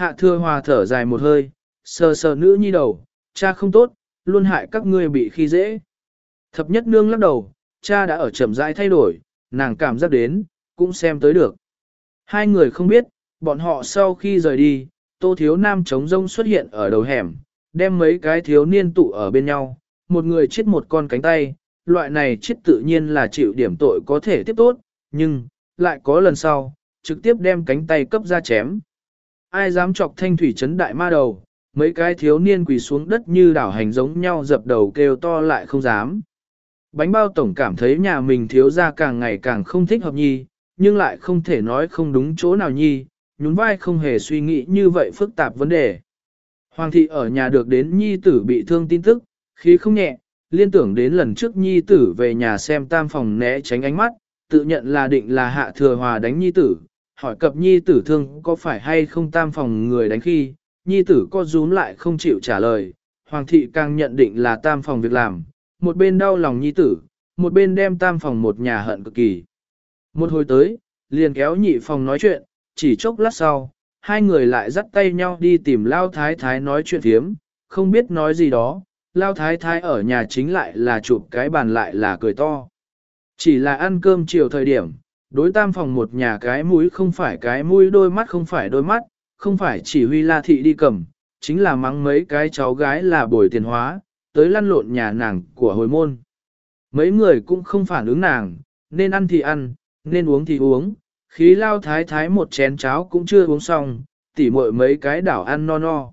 Hạ thừa hòa thở dài một hơi, sờ sờ nữ nhi đầu, cha không tốt, luôn hại các ngươi bị khi dễ. Thập nhất nương lắc đầu, cha đã ở chậm rãi thay đổi, nàng cảm giác đến, cũng xem tới được. Hai người không biết, bọn họ sau khi rời đi, tô thiếu nam trống rông xuất hiện ở đầu hẻm, đem mấy cái thiếu niên tụ ở bên nhau, một người chết một con cánh tay, loại này chết tự nhiên là chịu điểm tội có thể tiếp tốt, nhưng, lại có lần sau, trực tiếp đem cánh tay cấp ra chém. Ai dám chọc thanh thủy chấn đại ma đầu, mấy cái thiếu niên quỳ xuống đất như đảo hành giống nhau dập đầu kêu to lại không dám. Bánh bao tổng cảm thấy nhà mình thiếu ra càng ngày càng không thích hợp nhi, nhưng lại không thể nói không đúng chỗ nào nhi, nhún vai không hề suy nghĩ như vậy phức tạp vấn đề. Hoàng thị ở nhà được đến nhi tử bị thương tin tức, khí không nhẹ, liên tưởng đến lần trước nhi tử về nhà xem tam phòng né tránh ánh mắt, tự nhận là định là hạ thừa hòa đánh nhi tử, hỏi cập nhi tử thương có phải hay không tam phòng người đánh khi, nhi tử có rúm lại không chịu trả lời, hoàng thị càng nhận định là tam phòng việc làm, một bên đau lòng nhi tử, một bên đem tam phòng một nhà hận cực kỳ. Một hồi tới, liền kéo nhị phòng nói chuyện, chỉ chốc lát sau, hai người lại dắt tay nhau đi tìm Lao Thái Thái nói chuyện thiếm, không biết nói gì đó, Lao Thái Thái ở nhà chính lại là chụp cái bàn lại là cười to. Chỉ là ăn cơm chiều thời điểm, đối tam phòng một nhà cái mũi không phải cái mũi đôi mắt không phải đôi mắt, không phải chỉ huy la thị đi cầm, chính là mắng mấy cái cháu gái là bồi tiền hóa, tới lăn lộn nhà nàng của hồi môn. Mấy người cũng không phản ứng nàng, nên ăn thì ăn, nên uống thì uống, khí lao thái thái một chén cháo cũng chưa uống xong, tỉ muội mấy cái đảo ăn no no.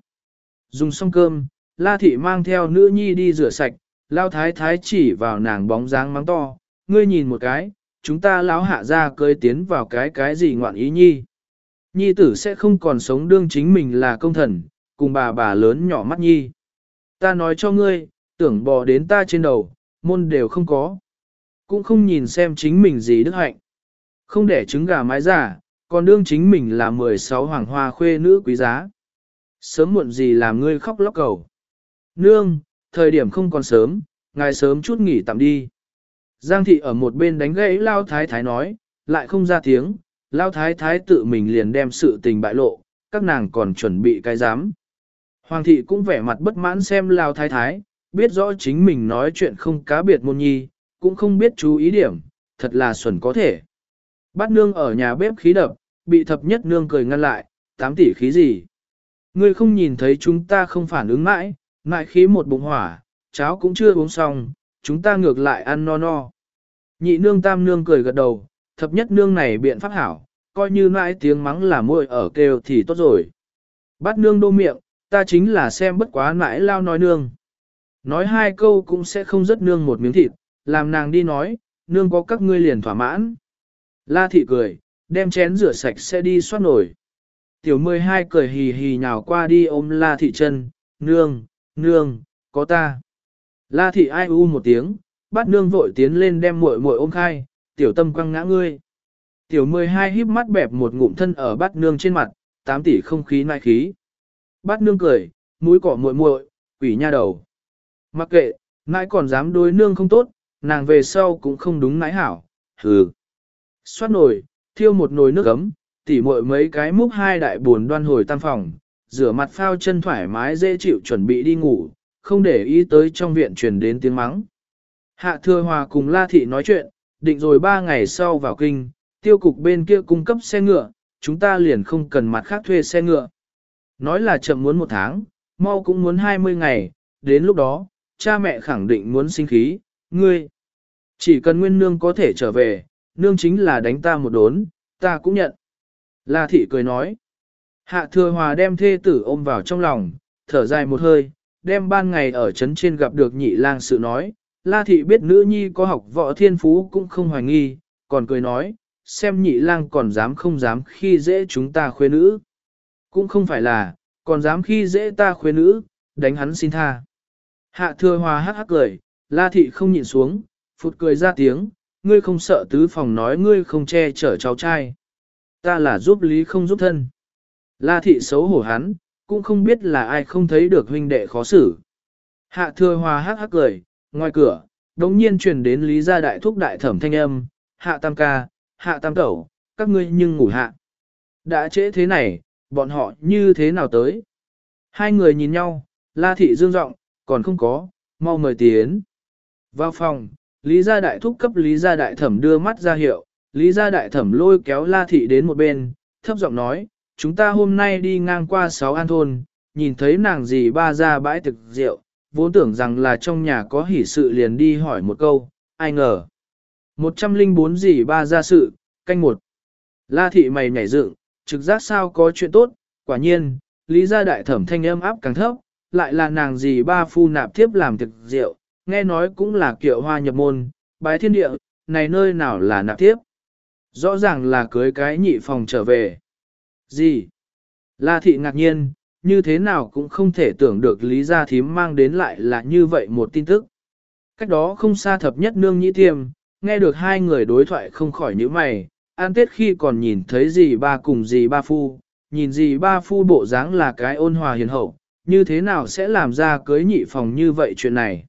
Dùng xong cơm, la thị mang theo nữ nhi đi rửa sạch, lao thái thái chỉ vào nàng bóng dáng mắng to, ngươi nhìn một cái, chúng ta lão hạ ra cưới tiến vào cái cái gì ngoạn ý nhi. Nhi tử sẽ không còn sống đương chính mình là công thần, cùng bà bà lớn nhỏ mắt nhi. Ta nói cho ngươi, tưởng bò đến ta trên đầu, môn đều không có. Cũng không nhìn xem chính mình gì đức hạnh. Không để trứng gà mái giả, còn đương chính mình là 16 hoàng hoa khuê nữ quý giá. Sớm muộn gì làm ngươi khóc lóc cầu. Nương, thời điểm không còn sớm, ngài sớm chút nghỉ tạm đi. Giang thị ở một bên đánh gãy lao thái thái nói, lại không ra tiếng, lao thái thái tự mình liền đem sự tình bại lộ, các nàng còn chuẩn bị cái giám. Hoàng thị cũng vẻ mặt bất mãn xem lao thái thái, biết rõ chính mình nói chuyện không cá biệt môn nhi, cũng không biết chú ý điểm, thật là xuẩn có thể. Bát nương ở nhà bếp khí đập, bị thập nhất nương cười ngăn lại, tám tỷ khí gì. Ngươi không nhìn thấy chúng ta không phản ứng mãi, mãi khí một bụng hỏa, cháo cũng chưa uống xong, chúng ta ngược lại ăn no no. Nhị nương tam nương cười gật đầu, thập nhất nương này biện pháp hảo, coi như mãi tiếng mắng là môi ở kêu thì tốt rồi. Bát nương đô miệng, ta chính là xem bất quá mãi lao nói nương. Nói hai câu cũng sẽ không rất nương một miếng thịt, làm nàng đi nói, nương có các ngươi liền thỏa mãn. La thị cười, đem chén rửa sạch sẽ đi xoát nổi. Tiểu 12 cười hì hì nhào qua đi ôm La thị chân, nương, nương, có ta. La thị ai u một tiếng, bát nương vội tiến lên đem muội muội ôm khai, tiểu tâm quăng ngã ngươi. Tiểu 12 híp mắt bẹp một ngụm thân ở bát nương trên mặt, tám tỷ không khí nai khí. Bát nương cười, mũi cỏ muội muội, quỷ nha đầu. Mặc kệ, nãi còn dám đối nương không tốt, nàng về sau cũng không đúng nãi hảo, hừ. Xoát nồi, thiêu một nồi nước ấm, tỉ muội mấy cái múc hai đại buồn đoan hồi tam phòng, rửa mặt phao chân thoải mái dễ chịu chuẩn bị đi ngủ, không để ý tới trong viện truyền đến tiếng mắng. Hạ thừa hòa cùng La Thị nói chuyện, định rồi ba ngày sau vào kinh, tiêu cục bên kia cung cấp xe ngựa, chúng ta liền không cần mặt khác thuê xe ngựa. Nói là chậm muốn một tháng, mau cũng muốn 20 ngày, đến lúc đó, cha mẹ khẳng định muốn sinh khí, ngươi. Chỉ cần nguyên nương có thể trở về, nương chính là đánh ta một đốn, ta cũng nhận. La thị cười nói. Hạ thừa hòa đem thê tử ôm vào trong lòng, thở dài một hơi, đem ban ngày ở trấn trên gặp được nhị lang sự nói. La thị biết nữ nhi có học võ thiên phú cũng không hoài nghi, còn cười nói, xem nhị lang còn dám không dám khi dễ chúng ta khuê nữ. Cũng không phải là, còn dám khi dễ ta khuê nữ, đánh hắn xin tha. Hạ thừa hòa hắc hắc cười, la thị không nhịn xuống, phụt cười ra tiếng, ngươi không sợ tứ phòng nói ngươi không che chở cháu trai. Ta là giúp lý không giúp thân. La thị xấu hổ hắn, cũng không biết là ai không thấy được huynh đệ khó xử. Hạ thừa hòa hắc hắc cười, ngoài cửa, đống nhiên truyền đến lý gia đại thúc đại thẩm thanh âm, hạ tam ca, hạ tam tẩu, các ngươi nhưng ngủ hạ. Đã trễ thế này, bọn họ như thế nào tới? Hai người nhìn nhau, la thị dương giọng còn không có, mau mời tiến. Vào phòng, Lý gia đại thúc cấp Lý gia đại thẩm đưa mắt ra hiệu, Lý gia đại thẩm lôi kéo la thị đến một bên, thấp giọng nói, chúng ta hôm nay đi ngang qua sáu an thôn, nhìn thấy nàng gì ba ra bãi thực rượu, vốn tưởng rằng là trong nhà có hỷ sự liền đi hỏi một câu, ai ngờ. 104 gì ba ra sự, canh một. La thị mày nhảy dựng, trực giác sao có chuyện tốt, quả nhiên, lý gia đại thẩm thanh âm áp càng thấp, lại là nàng gì ba phu nạp tiếp làm thực rượu, nghe nói cũng là kiệu hoa nhập môn, bái thiên địa, này nơi nào là nạp tiếp. Rõ ràng là cưới cái nhị phòng trở về. Gì? La thị ngạc nhiên, như thế nào cũng không thể tưởng được lý gia thím mang đến lại là như vậy một tin tức. Cách đó không xa thập nhất nương nhĩ tiêm, nghe được hai người đối thoại không khỏi nhíu mày, an tết khi còn nhìn thấy gì ba cùng gì ba phu, nhìn gì ba phu bộ dáng là cái ôn hòa hiền hậu, như thế nào sẽ làm ra cưới nhị phòng như vậy chuyện này.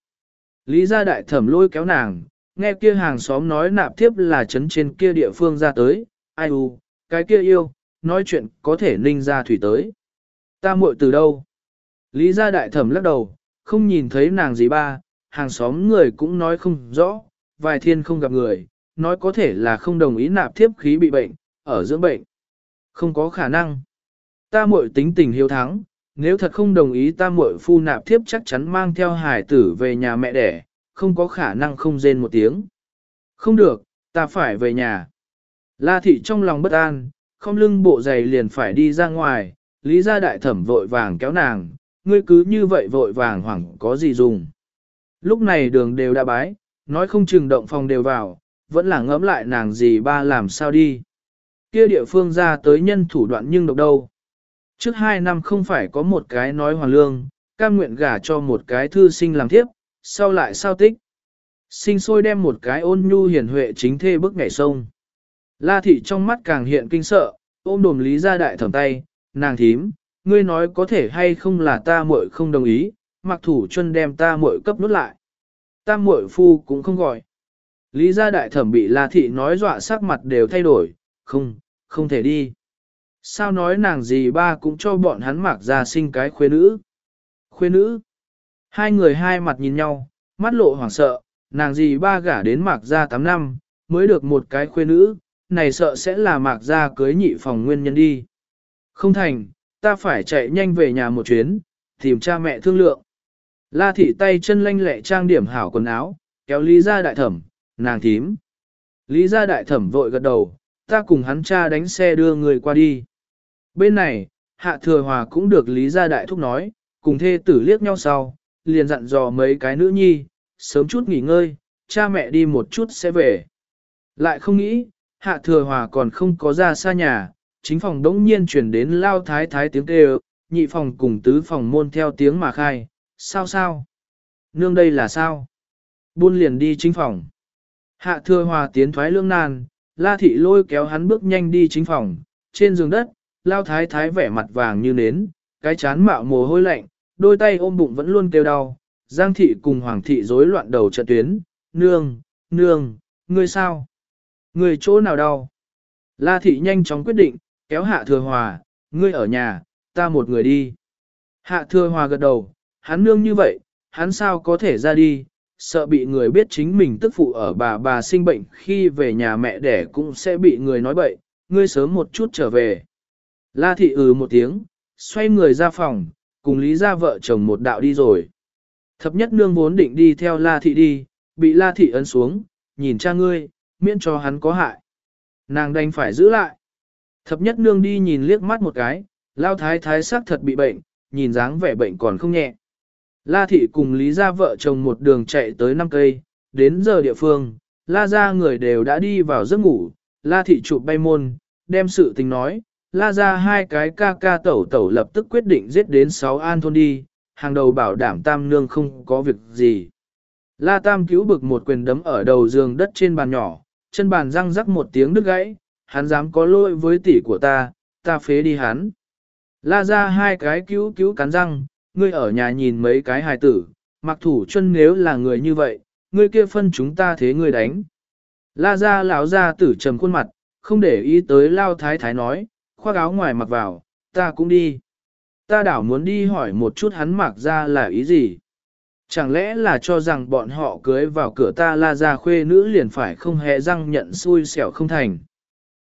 Lý gia đại thẩm lôi kéo nàng, nghe kia hàng xóm nói nạp tiếp là chấn trên kia địa phương ra tới, ai u, cái kia yêu, nói chuyện có thể ninh ra thủy tới. Ta muội từ đâu? Lý gia đại thẩm lắc đầu, không nhìn thấy nàng gì ba, hàng xóm người cũng nói không rõ, vài thiên không gặp người, nói có thể là không đồng ý nạp tiếp khí bị bệnh, ở dưỡng bệnh. Không có khả năng. Ta muội tính tình hiếu thắng, nếu thật không đồng ý ta muội phu nạp tiếp chắc chắn mang theo hải tử về nhà mẹ đẻ, không có khả năng không rên một tiếng. Không được, ta phải về nhà. La thị trong lòng bất an, không lưng bộ giày liền phải đi ra ngoài, lý gia đại thẩm vội vàng kéo nàng, ngươi cứ như vậy vội vàng hoảng có gì dùng. Lúc này đường đều đã bái, nói không chừng động phòng đều vào, vẫn là ngẫm lại nàng gì ba làm sao đi. Kia địa phương ra tới nhân thủ đoạn nhưng độc đâu. Trước hai năm không phải có một cái nói hoàn lương, cam nguyện gả cho một cái thư sinh làm thiếp, sau lại sao tích. Sinh sôi đem một cái ôn nhu hiền huệ chính thê bức ngày sông. La thị trong mắt càng hiện kinh sợ, ôm đồm lý ra đại thẩm tay, nàng thím, ngươi nói có thể hay không là ta muội không đồng ý, mặc thủ chân đem ta muội cấp nút lại. Ta muội phu cũng không gọi. Lý gia đại thẩm bị La thị nói dọa sắc mặt đều thay đổi, không, không thể đi. Sao nói nàng gì ba cũng cho bọn hắn mặc ra sinh cái khuê nữ. Khuê nữ. Hai người hai mặt nhìn nhau, mắt lộ hoảng sợ, nàng gì ba gả đến Mặc ra 8 năm, mới được một cái khuê nữ, này sợ sẽ là mạc ra cưới nhị phòng nguyên nhân đi. Không thành, ta phải chạy nhanh về nhà một chuyến, tìm cha mẹ thương lượng. La thị tay chân lanh lẹ trang điểm hảo quần áo, kéo Lý ra đại thẩm, nàng thím. Lý ra đại thẩm vội gật đầu, ta cùng hắn cha đánh xe đưa người qua đi. Bên này, hạ thừa hòa cũng được Lý ra đại thúc nói, cùng thê tử liếc nhau sau, liền dặn dò mấy cái nữ nhi, sớm chút nghỉ ngơi, cha mẹ đi một chút sẽ về. Lại không nghĩ, hạ thừa hòa còn không có ra xa nhà, chính phòng đống nhiên chuyển đến lao thái thái tiếng kêu, nhị phòng cùng tứ phòng môn theo tiếng mà khai, sao sao? Nương đây là sao? Buôn liền đi chính phòng. Hạ thừa hòa tiến thoái lương nan, la thị lôi kéo hắn bước nhanh đi chính phòng, trên giường đất, lao thái thái vẻ mặt vàng như nến, cái chán mạo mồ hôi lạnh, đôi tay ôm bụng vẫn luôn kêu đau, Giang thị cùng Hoàng thị rối loạn đầu trận tuyến, nương, nương, ngươi sao? Người chỗ nào đau? La thị nhanh chóng quyết định, kéo hạ thừa hòa, ngươi ở nhà, ta một người đi. Hạ thừa hòa gật đầu, hắn nương như vậy, hắn sao có thể ra đi, sợ bị người biết chính mình tức phụ ở bà bà sinh bệnh khi về nhà mẹ đẻ cũng sẽ bị người nói bậy, ngươi sớm một chút trở về. La thị ừ một tiếng, xoay người ra phòng, cùng lý ra vợ chồng một đạo đi rồi. Thập nhất nương vốn định đi theo la thị đi, bị la thị ấn xuống, nhìn cha ngươi, miễn cho hắn có hại. Nàng đành phải giữ lại. Thập nhất nương đi nhìn liếc mắt một cái, lao thái thái sắc thật bị bệnh, nhìn dáng vẻ bệnh còn không nhẹ. La thị cùng lý gia vợ chồng một đường chạy tới năm cây, đến giờ địa phương, la gia người đều đã đi vào giấc ngủ, la thị chụp bay môn, đem sự tình nói, la gia hai cái ca ca tẩu tẩu lập tức quyết định giết đến sáu an thôn đi, hàng đầu bảo đảm tam nương không có việc gì. La tam cứu bực một quyền đấm ở đầu giường đất trên bàn nhỏ, chân bàn răng rắc một tiếng đứt gãy, hắn dám có lỗi với tỷ của ta, ta phế đi hắn. La ra hai cái cứu cứu cắn răng, ngươi ở nhà nhìn mấy cái hài tử, mặc thủ chân nếu là người như vậy, ngươi kia phân chúng ta thế ngươi đánh. La ra lão ra tử trầm khuôn mặt, không để ý tới lao thái thái nói, khoác áo ngoài mặc vào, ta cũng đi. Ta đảo muốn đi hỏi một chút hắn mặc ra là ý gì. Chẳng lẽ là cho rằng bọn họ cưới vào cửa ta la ra khuê nữ liền phải không hề răng nhận xui xẻo không thành.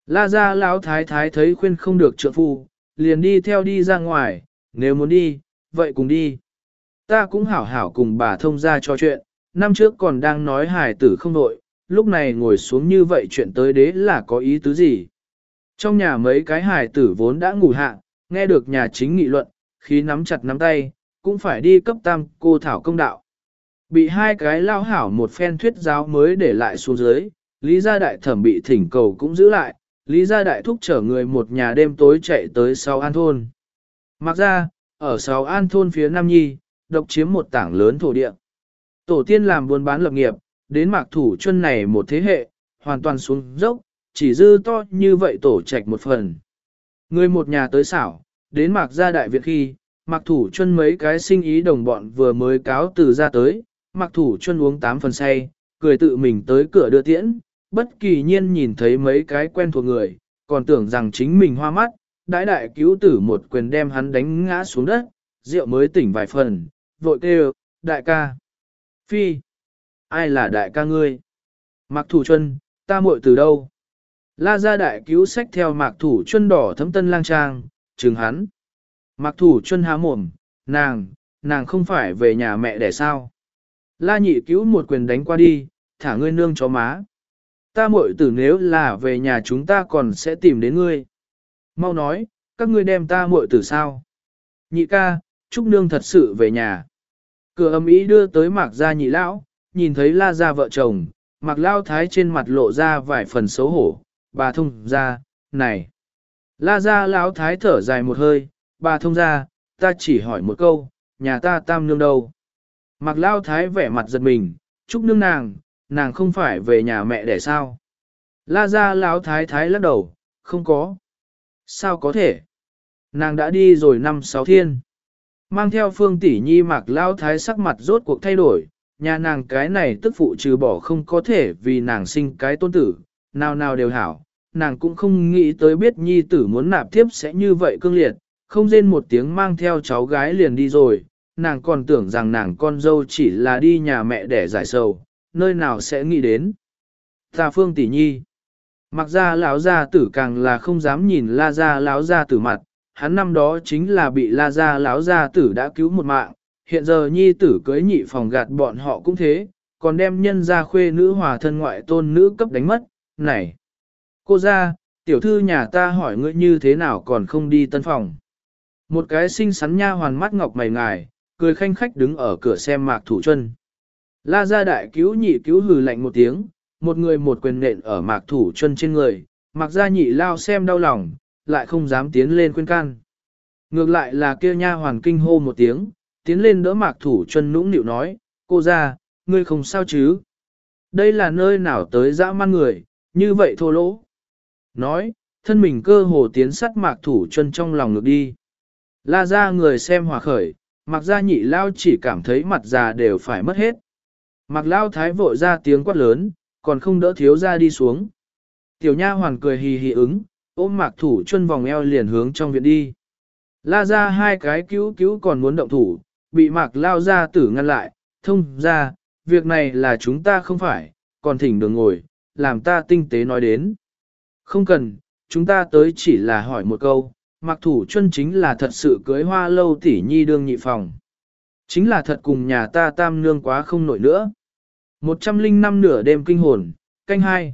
La ra lão thái thái thấy khuyên không được trợ phu, liền đi theo đi ra ngoài, nếu muốn đi, vậy cùng đi. Ta cũng hảo hảo cùng bà thông ra cho chuyện, năm trước còn đang nói hài tử không nội, lúc này ngồi xuống như vậy chuyện tới đế là có ý tứ gì. Trong nhà mấy cái hài tử vốn đã ngủ hạ, nghe được nhà chính nghị luận, khi nắm chặt nắm tay, cũng phải đi cấp tam cô thảo công đạo. Bị hai cái lao hảo một phen thuyết giáo mới để lại xuống dưới, Lý gia đại thẩm bị thỉnh cầu cũng giữ lại, Lý gia đại thúc chở người một nhà đêm tối chạy tới sau an thôn. Mặc ra, ở sau an thôn phía Nam Nhi, độc chiếm một tảng lớn thổ địa. Tổ tiên làm buôn bán lập nghiệp, đến mạc thủ chân này một thế hệ, hoàn toàn xuống dốc, chỉ dư to như vậy tổ trạch một phần. Người một nhà tới xảo, đến mạc gia đại viện khi, mạc thủ Chuân mấy cái sinh ý đồng bọn vừa mới cáo từ ra tới, mạc thủ Chuân uống tám phần say, cười tự mình tới cửa đưa tiễn, bất kỳ nhiên nhìn thấy mấy cái quen thuộc người, còn tưởng rằng chính mình hoa mắt, đại đại cứu tử một quyền đem hắn đánh ngã xuống đất, rượu mới tỉnh vài phần, vội kêu, đại ca. Phi, ai là đại ca ngươi? Mạc thủ Chuân, ta muội từ đâu? La gia đại cứu sách theo mạc thủ Chuân đỏ thấm tân lang trang, chừng hắn. Mạc thủ chân há mồm, nàng, nàng không phải về nhà mẹ để sao? La nhị cứu một quyền đánh qua đi, thả ngươi nương cho má. Ta muội tử nếu là về nhà chúng ta còn sẽ tìm đến ngươi. Mau nói, các ngươi đem ta muội tử sao? Nhị ca, Trúc Nương thật sự về nhà. Cửa âm ý đưa tới mạc gia nhị lão, nhìn thấy la gia vợ chồng, mạc lao thái trên mặt lộ ra vài phần xấu hổ, bà thông ra, này. La gia lão thái thở dài một hơi, bà thông ra, ta chỉ hỏi một câu, nhà ta tam nương đâu? Mạc lao thái vẻ mặt giật mình, chúc nương nàng, nàng không phải về nhà mẹ để sao? La gia lão thái thái lắc đầu, không có. Sao có thể? Nàng đã đi rồi năm sáu thiên. Mang theo phương tỷ nhi mạc lao thái sắc mặt rốt cuộc thay đổi, nhà nàng cái này tức phụ trừ bỏ không có thể vì nàng sinh cái tôn tử, nào nào đều hảo, nàng cũng không nghĩ tới biết nhi tử muốn nạp tiếp sẽ như vậy cương liệt, không rên một tiếng mang theo cháu gái liền đi rồi, nàng còn tưởng rằng nàng con dâu chỉ là đi nhà mẹ để giải sầu, nơi nào sẽ nghĩ đến. Ta phương tỷ nhi, mặc ra lão gia tử càng là không dám nhìn la gia lão gia tử mặt, hắn năm đó chính là bị la gia lão gia tử đã cứu một mạng, hiện giờ nhi tử cưới nhị phòng gạt bọn họ cũng thế, còn đem nhân gia khuê nữ hòa thân ngoại tôn nữ cấp đánh mất, này. Cô ra, tiểu thư nhà ta hỏi ngươi như thế nào còn không đi tân phòng. Một cái xinh xắn nha hoàn mắt ngọc mày ngài, cười khanh khách đứng ở cửa xem mạc thủ chân. La gia đại cứu nhị cứu hừ lạnh một tiếng, một người một quyền nện ở mạc thủ chân trên người, mạc gia nhị lao xem đau lòng, lại không dám tiến lên khuyên can. Ngược lại là kia nha hoàn kinh hô một tiếng, tiến lên đỡ mạc thủ chân nũng nịu nói, cô ra, ngươi không sao chứ? Đây là nơi nào tới dã man người, như vậy thô lỗ. Nói, thân mình cơ hồ tiến sắt mạc thủ chân trong lòng ngược đi. La ra người xem hòa khởi, mặc ra nhị lao chỉ cảm thấy mặt già đều phải mất hết. Mặc lao thái vội ra tiếng quát lớn, còn không đỡ thiếu ra đi xuống. Tiểu nha hoàn cười hì hì ứng, ôm mạc thủ chân vòng eo liền hướng trong viện đi. La ra hai cái cứu cứu còn muốn động thủ, bị mạc lao ra tử ngăn lại, thông ra, việc này là chúng ta không phải, còn thỉnh đường ngồi, làm ta tinh tế nói đến. Không cần, chúng ta tới chỉ là hỏi một câu, mặc thủ chân chính là thật sự cưới hoa lâu tỷ nhi đương nhị phòng. Chính là thật cùng nhà ta tam nương quá không nổi nữa. Một trăm linh năm nửa đêm kinh hồn, canh hai.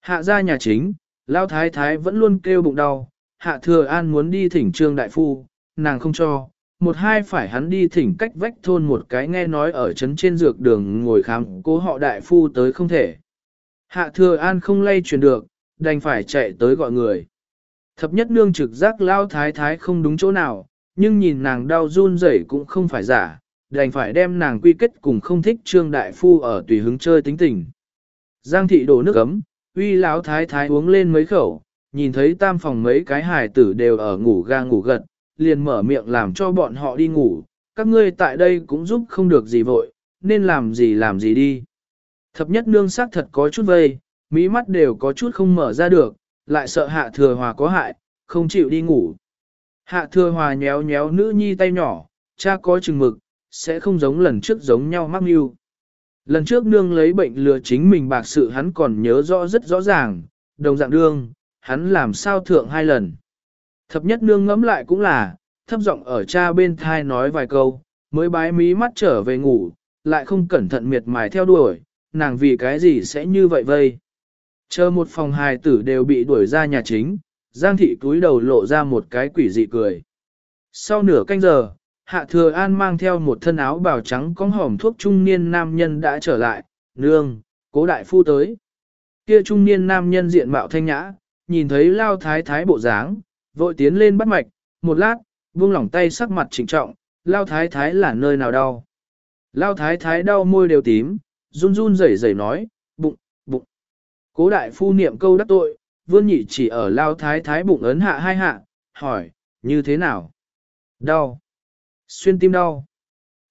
Hạ ra nhà chính, lao thái thái vẫn luôn kêu bụng đau, hạ thừa an muốn đi thỉnh trương đại phu, nàng không cho, một hai phải hắn đi thỉnh cách vách thôn một cái nghe nói ở trấn trên dược đường ngồi khám cố họ đại phu tới không thể. Hạ thừa an không lay truyền được, đành phải chạy tới gọi người. Thập nhất nương trực giác lao thái thái không đúng chỗ nào, nhưng nhìn nàng đau run rẩy cũng không phải giả, đành phải đem nàng quy kết cùng không thích trương đại phu ở tùy hứng chơi tính tình. Giang thị đổ nước ấm, uy lão thái thái uống lên mấy khẩu, nhìn thấy tam phòng mấy cái hài tử đều ở ngủ ga ngủ gật, liền mở miệng làm cho bọn họ đi ngủ, các ngươi tại đây cũng giúp không được gì vội, nên làm gì làm gì đi. Thập nhất nương sắc thật có chút vây, mỹ mắt đều có chút không mở ra được, lại sợ hạ thừa hòa có hại, không chịu đi ngủ. Hạ thừa hòa nhéo nhéo nữ nhi tay nhỏ, cha có chừng mực, sẽ không giống lần trước giống nhau mắc mưu. Lần trước nương lấy bệnh lừa chính mình bạc sự hắn còn nhớ rõ rất rõ ràng, đồng dạng đương, hắn làm sao thượng hai lần. Thập nhất nương ngẫm lại cũng là, thấp giọng ở cha bên thai nói vài câu, mới bái mí mắt trở về ngủ, lại không cẩn thận miệt mài theo đuổi, nàng vì cái gì sẽ như vậy vây. Chờ một phòng hài tử đều bị đuổi ra nhà chính, Giang thị túi đầu lộ ra một cái quỷ dị cười. Sau nửa canh giờ, Hạ Thừa An mang theo một thân áo bào trắng có hỏng thuốc trung niên nam nhân đã trở lại, nương, cố đại phu tới. Kia trung niên nam nhân diện mạo thanh nhã, nhìn thấy lao thái thái bộ dáng, vội tiến lên bắt mạch, một lát, buông lỏng tay sắc mặt trịnh trọng, lao thái thái là nơi nào đau. Lao thái thái đau môi đều tím, run run rẩy rẩy nói. Cố đại phu niệm câu đắc tội, vương nhị chỉ ở lao thái thái bụng ấn hạ hai hạ, hỏi, như thế nào? Đau. Xuyên tim đau.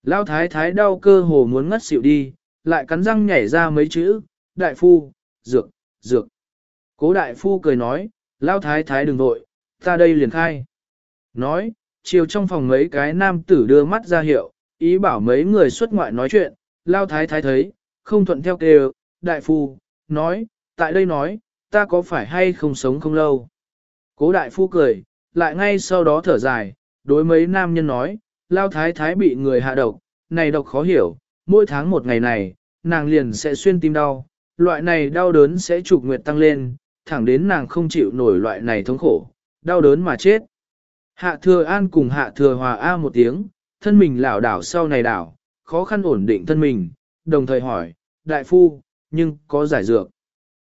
Lao thái thái đau cơ hồ muốn ngất xỉu đi, lại cắn răng nhảy ra mấy chữ, đại phu, dược, dược. Cố đại phu cười nói, Lao thái thái đừng vội, ta đây liền khai. Nói, chiều trong phòng mấy cái nam tử đưa mắt ra hiệu, ý bảo mấy người xuất ngoại nói chuyện, Lao thái thái thấy, không thuận theo kêu, đại phu, nói, tại đây nói, ta có phải hay không sống không lâu. Cố đại phu cười, lại ngay sau đó thở dài, đối mấy nam nhân nói, lao thái thái bị người hạ độc, này độc khó hiểu, mỗi tháng một ngày này, nàng liền sẽ xuyên tim đau, loại này đau đớn sẽ trục nguyệt tăng lên, thẳng đến nàng không chịu nổi loại này thống khổ, đau đớn mà chết. Hạ thừa an cùng hạ thừa hòa A một tiếng, thân mình lảo đảo sau này đảo, khó khăn ổn định thân mình, đồng thời hỏi, đại phu, nhưng có giải dược.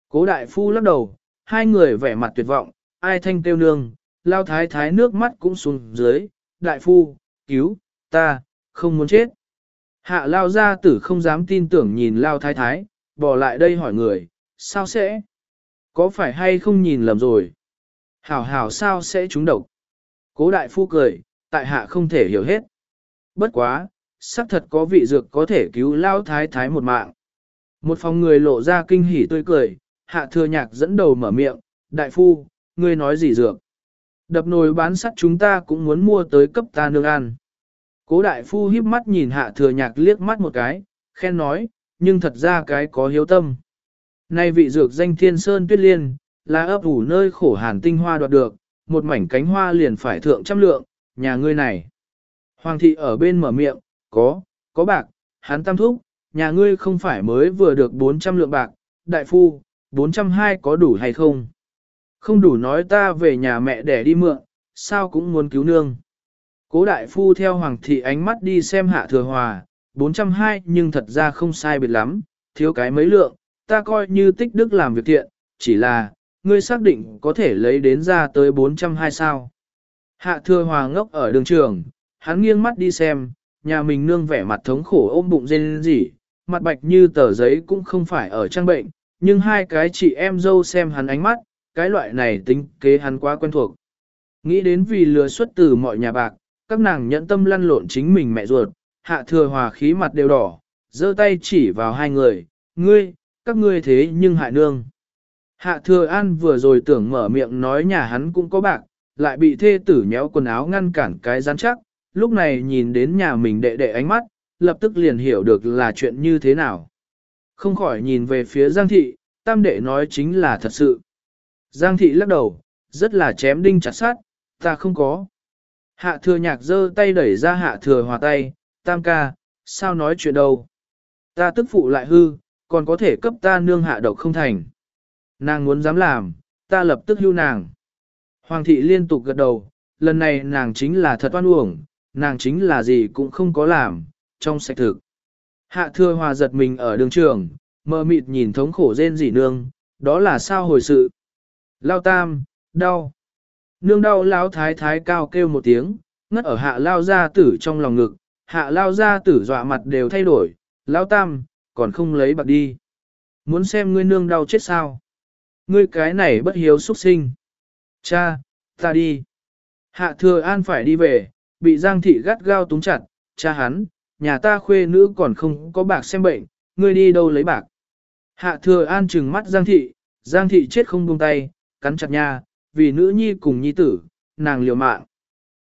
Cố đại phu lắc đầu, hai người vẻ mặt tuyệt vọng, ai thanh tiêu nương, lao thái thái nước mắt cũng xuống dưới, đại phu, cứu, ta, không muốn chết. Hạ lao gia tử không dám tin tưởng nhìn lao thái thái, bỏ lại đây hỏi người, sao sẽ? Có phải hay không nhìn lầm rồi? Hảo hảo sao sẽ trúng độc? Cố đại phu cười, tại hạ không thể hiểu hết. Bất quá, xác thật có vị dược có thể cứu lao thái thái một mạng. Một phòng người lộ ra kinh hỉ tươi cười, hạ thừa nhạc dẫn đầu mở miệng, đại phu, ngươi nói gì dược? Đập nồi bán sắt chúng ta cũng muốn mua tới cấp ta nương ăn. Cố đại phu híp mắt nhìn hạ thừa nhạc liếc mắt một cái, khen nói, nhưng thật ra cái có hiếu tâm. Nay vị dược danh thiên sơn tuyết liên, là ấp ủ nơi khổ hàn tinh hoa đoạt được, một mảnh cánh hoa liền phải thượng trăm lượng, nhà ngươi này. Hoàng thị ở bên mở miệng, có, có bạc, hắn tam thúc, nhà ngươi không phải mới vừa được 400 lượng bạc, đại phu, 420 có đủ hay không? Không đủ nói ta về nhà mẹ để đi mượn, sao cũng muốn cứu nương. Cố đại phu theo hoàng thị ánh mắt đi xem hạ thừa hòa, 420 nhưng thật ra không sai biệt lắm, thiếu cái mấy lượng, ta coi như tích đức làm việc thiện, chỉ là, ngươi xác định có thể lấy đến ra tới 420 sao. Hạ thừa hòa ngốc ở đường trường, hắn nghiêng mắt đi xem, nhà mình nương vẻ mặt thống khổ ôm bụng rên rỉ, mặt bạch như tờ giấy cũng không phải ở trang bệnh, nhưng hai cái chị em dâu xem hắn ánh mắt, cái loại này tính kế hắn quá quen thuộc. Nghĩ đến vì lừa xuất từ mọi nhà bạc, các nàng nhẫn tâm lăn lộn chính mình mẹ ruột, hạ thừa hòa khí mặt đều đỏ, giơ tay chỉ vào hai người, ngươi, các ngươi thế nhưng hại nương. Hạ thừa an vừa rồi tưởng mở miệng nói nhà hắn cũng có bạc, lại bị thê tử nhéo quần áo ngăn cản cái rắn chắc, lúc này nhìn đến nhà mình đệ đệ ánh mắt, lập tức liền hiểu được là chuyện như thế nào. Không khỏi nhìn về phía Giang thị, tam đệ nói chính là thật sự. Giang thị lắc đầu, rất là chém đinh chặt sát, ta không có. Hạ thừa nhạc giơ tay đẩy ra hạ thừa hòa tay, tam ca, sao nói chuyện đâu. Ta tức phụ lại hư, còn có thể cấp ta nương hạ độc không thành. Nàng muốn dám làm, ta lập tức hưu nàng. Hoàng thị liên tục gật đầu, lần này nàng chính là thật oan uổng, nàng chính là gì cũng không có làm, trong sạch thực. Hạ thừa hòa giật mình ở đường trường, mơ mịt nhìn thống khổ rên rỉ nương, đó là sao hồi sự. Lao tam, đau. Nương đau lão thái thái cao kêu một tiếng, ngất ở hạ lao gia tử trong lòng ngực, hạ lao gia tử dọa mặt đều thay đổi, lao tam, còn không lấy bạc đi. Muốn xem ngươi nương đau chết sao? Ngươi cái này bất hiếu xuất sinh. Cha, ta đi. Hạ thừa an phải đi về, bị giang thị gắt gao túng chặt, cha hắn, nhà ta khuê nữ còn không có bạc xem bệnh, ngươi đi đâu lấy bạc. Hạ thừa an trừng mắt giang thị, giang thị chết không buông tay, cắn chặt nha, vì nữ nhi cùng nhi tử, nàng liều mạng.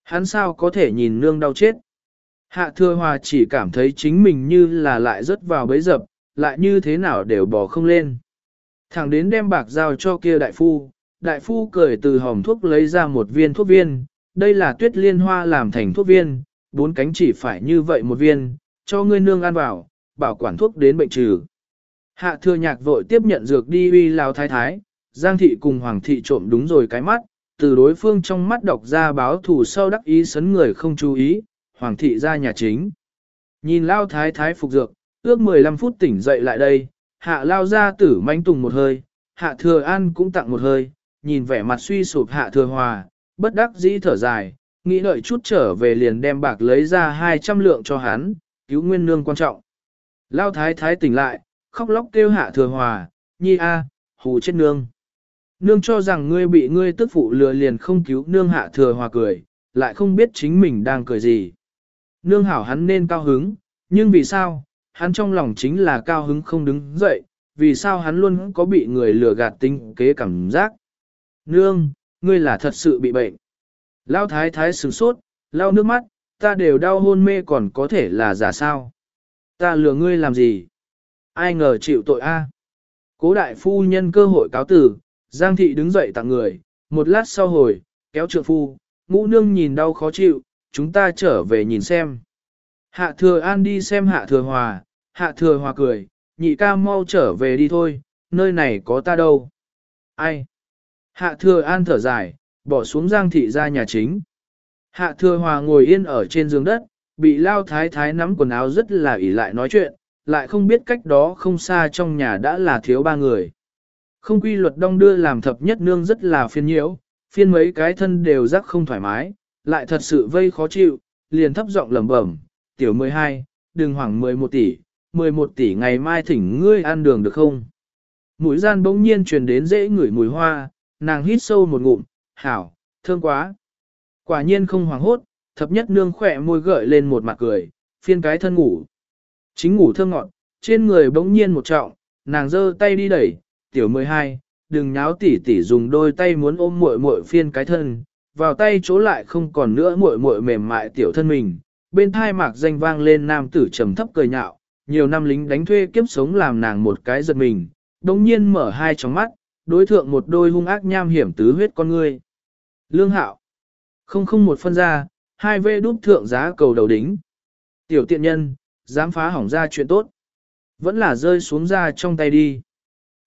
Hắn sao có thể nhìn nương đau chết. Hạ thừa hòa chỉ cảm thấy chính mình như là lại rớt vào bấy dập, lại như thế nào đều bỏ không lên. Thẳng đến đem bạc giao cho kia đại phu, đại phu cười từ hòm thuốc lấy ra một viên thuốc viên, đây là tuyết liên hoa làm thành thuốc viên, bốn cánh chỉ phải như vậy một viên, cho ngươi nương ăn vào, bảo quản thuốc đến bệnh trừ. Hạ thừa nhạc vội tiếp nhận dược đi uy lao thái thái, Giang thị cùng Hoàng thị trộm đúng rồi cái mắt, từ đối phương trong mắt đọc ra báo thủ sâu đắc ý sấn người không chú ý, Hoàng thị ra nhà chính. Nhìn lao thái thái phục dược, ước 15 phút tỉnh dậy lại đây, hạ lao ra tử manh tùng một hơi, hạ thừa an cũng tặng một hơi, nhìn vẻ mặt suy sụp hạ thừa hòa, bất đắc dĩ thở dài, nghĩ đợi chút trở về liền đem bạc lấy ra 200 lượng cho hắn, cứu nguyên nương quan trọng. Lao thái thái tỉnh lại, khóc lóc kêu hạ thừa hòa, nhi a, hù chết nương. Nương cho rằng ngươi bị ngươi tức phụ lừa liền không cứu nương hạ thừa hòa cười, lại không biết chính mình đang cười gì. Nương hảo hắn nên cao hứng, nhưng vì sao, hắn trong lòng chính là cao hứng không đứng dậy, vì sao hắn luôn có bị người lừa gạt tinh kế cảm giác. Nương, ngươi là thật sự bị bệnh. Lao thái thái sửng sốt, lao nước mắt, ta đều đau hôn mê còn có thể là giả sao. Ta lừa ngươi làm gì? Ai ngờ chịu tội a? Cố đại phu nhân cơ hội cáo tử, Giang thị đứng dậy tặng người, một lát sau hồi, kéo trượng phu, ngũ nương nhìn đau khó chịu, chúng ta trở về nhìn xem. Hạ thừa an đi xem hạ thừa hòa, hạ thừa hòa cười, nhị ca mau trở về đi thôi, nơi này có ta đâu. Ai? Hạ thừa an thở dài, bỏ xuống giang thị ra nhà chính. Hạ thừa hòa ngồi yên ở trên giường đất, bị lao thái thái nắm quần áo rất là ỉ lại nói chuyện, lại không biết cách đó không xa trong nhà đã là thiếu ba người. Không quy luật đong đưa làm thập nhất nương rất là phiền nhiễu, phiên mấy cái thân đều rắc không thoải mái, lại thật sự vây khó chịu, liền thấp giọng lẩm bẩm, tiểu 12, đừng hoảng 11 tỷ, 11 tỷ ngày mai thỉnh ngươi ăn đường được không? Mũi gian bỗng nhiên truyền đến dễ ngửi mùi hoa, nàng hít sâu một ngụm, hảo, thương quá. Quả nhiên không hoảng hốt, thập nhất nương khỏe môi gợi lên một mặt cười, phiên cái thân ngủ. Chính ngủ thơ ngọt, trên người bỗng nhiên một trọng, nàng giơ tay đi đẩy, tiểu 12, đừng nháo tỉ tỉ dùng đôi tay muốn ôm muội muội phiên cái thân, vào tay chỗ lại không còn nữa muội muội mềm mại tiểu thân mình. Bên thai mạc danh vang lên nam tử trầm thấp cười nhạo, nhiều năm lính đánh thuê kiếp sống làm nàng một cái giật mình, đồng nhiên mở hai tròng mắt, đối thượng một đôi hung ác nham hiểm tứ huyết con ngươi. Lương hạo, không không một phân ra, hai vê đúp thượng giá cầu đầu đính. Tiểu tiện nhân, dám phá hỏng ra chuyện tốt. Vẫn là rơi xuống ra trong tay đi.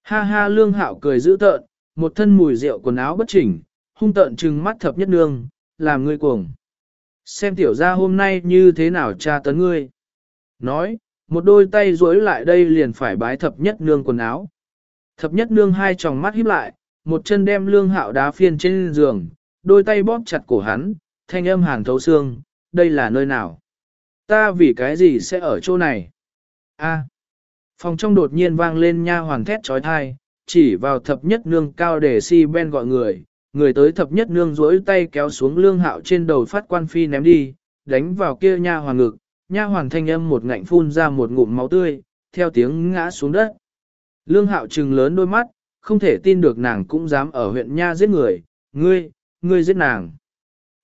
Ha ha lương hạo cười dữ tợn, một thân mùi rượu quần áo bất chỉnh, hung tợn trừng mắt thập nhất nương, làm ngươi cuồng. Xem tiểu ra hôm nay như thế nào tra tấn ngươi. Nói, một đôi tay duỗi lại đây liền phải bái thập nhất nương quần áo. Thập nhất nương hai tròng mắt híp lại, một chân đem lương hạo đá phiên trên giường, đôi tay bóp chặt cổ hắn, thanh âm hàn thấu xương, đây là nơi nào? Ta vì cái gì sẽ ở chỗ này? A. Phòng trong đột nhiên vang lên nha hoàn thét trói thai, chỉ vào thập nhất nương cao để si ben gọi người, người tới thập nhất nương duỗi tay kéo xuống lương hạo trên đầu phát quan phi ném đi, đánh vào kia nha hoàn ngực, nha hoàn thanh âm một ngạnh phun ra một ngụm máu tươi, theo tiếng ngã xuống đất. Lương hạo trừng lớn đôi mắt, không thể tin được nàng cũng dám ở huyện nha giết người, ngươi, ngươi giết nàng.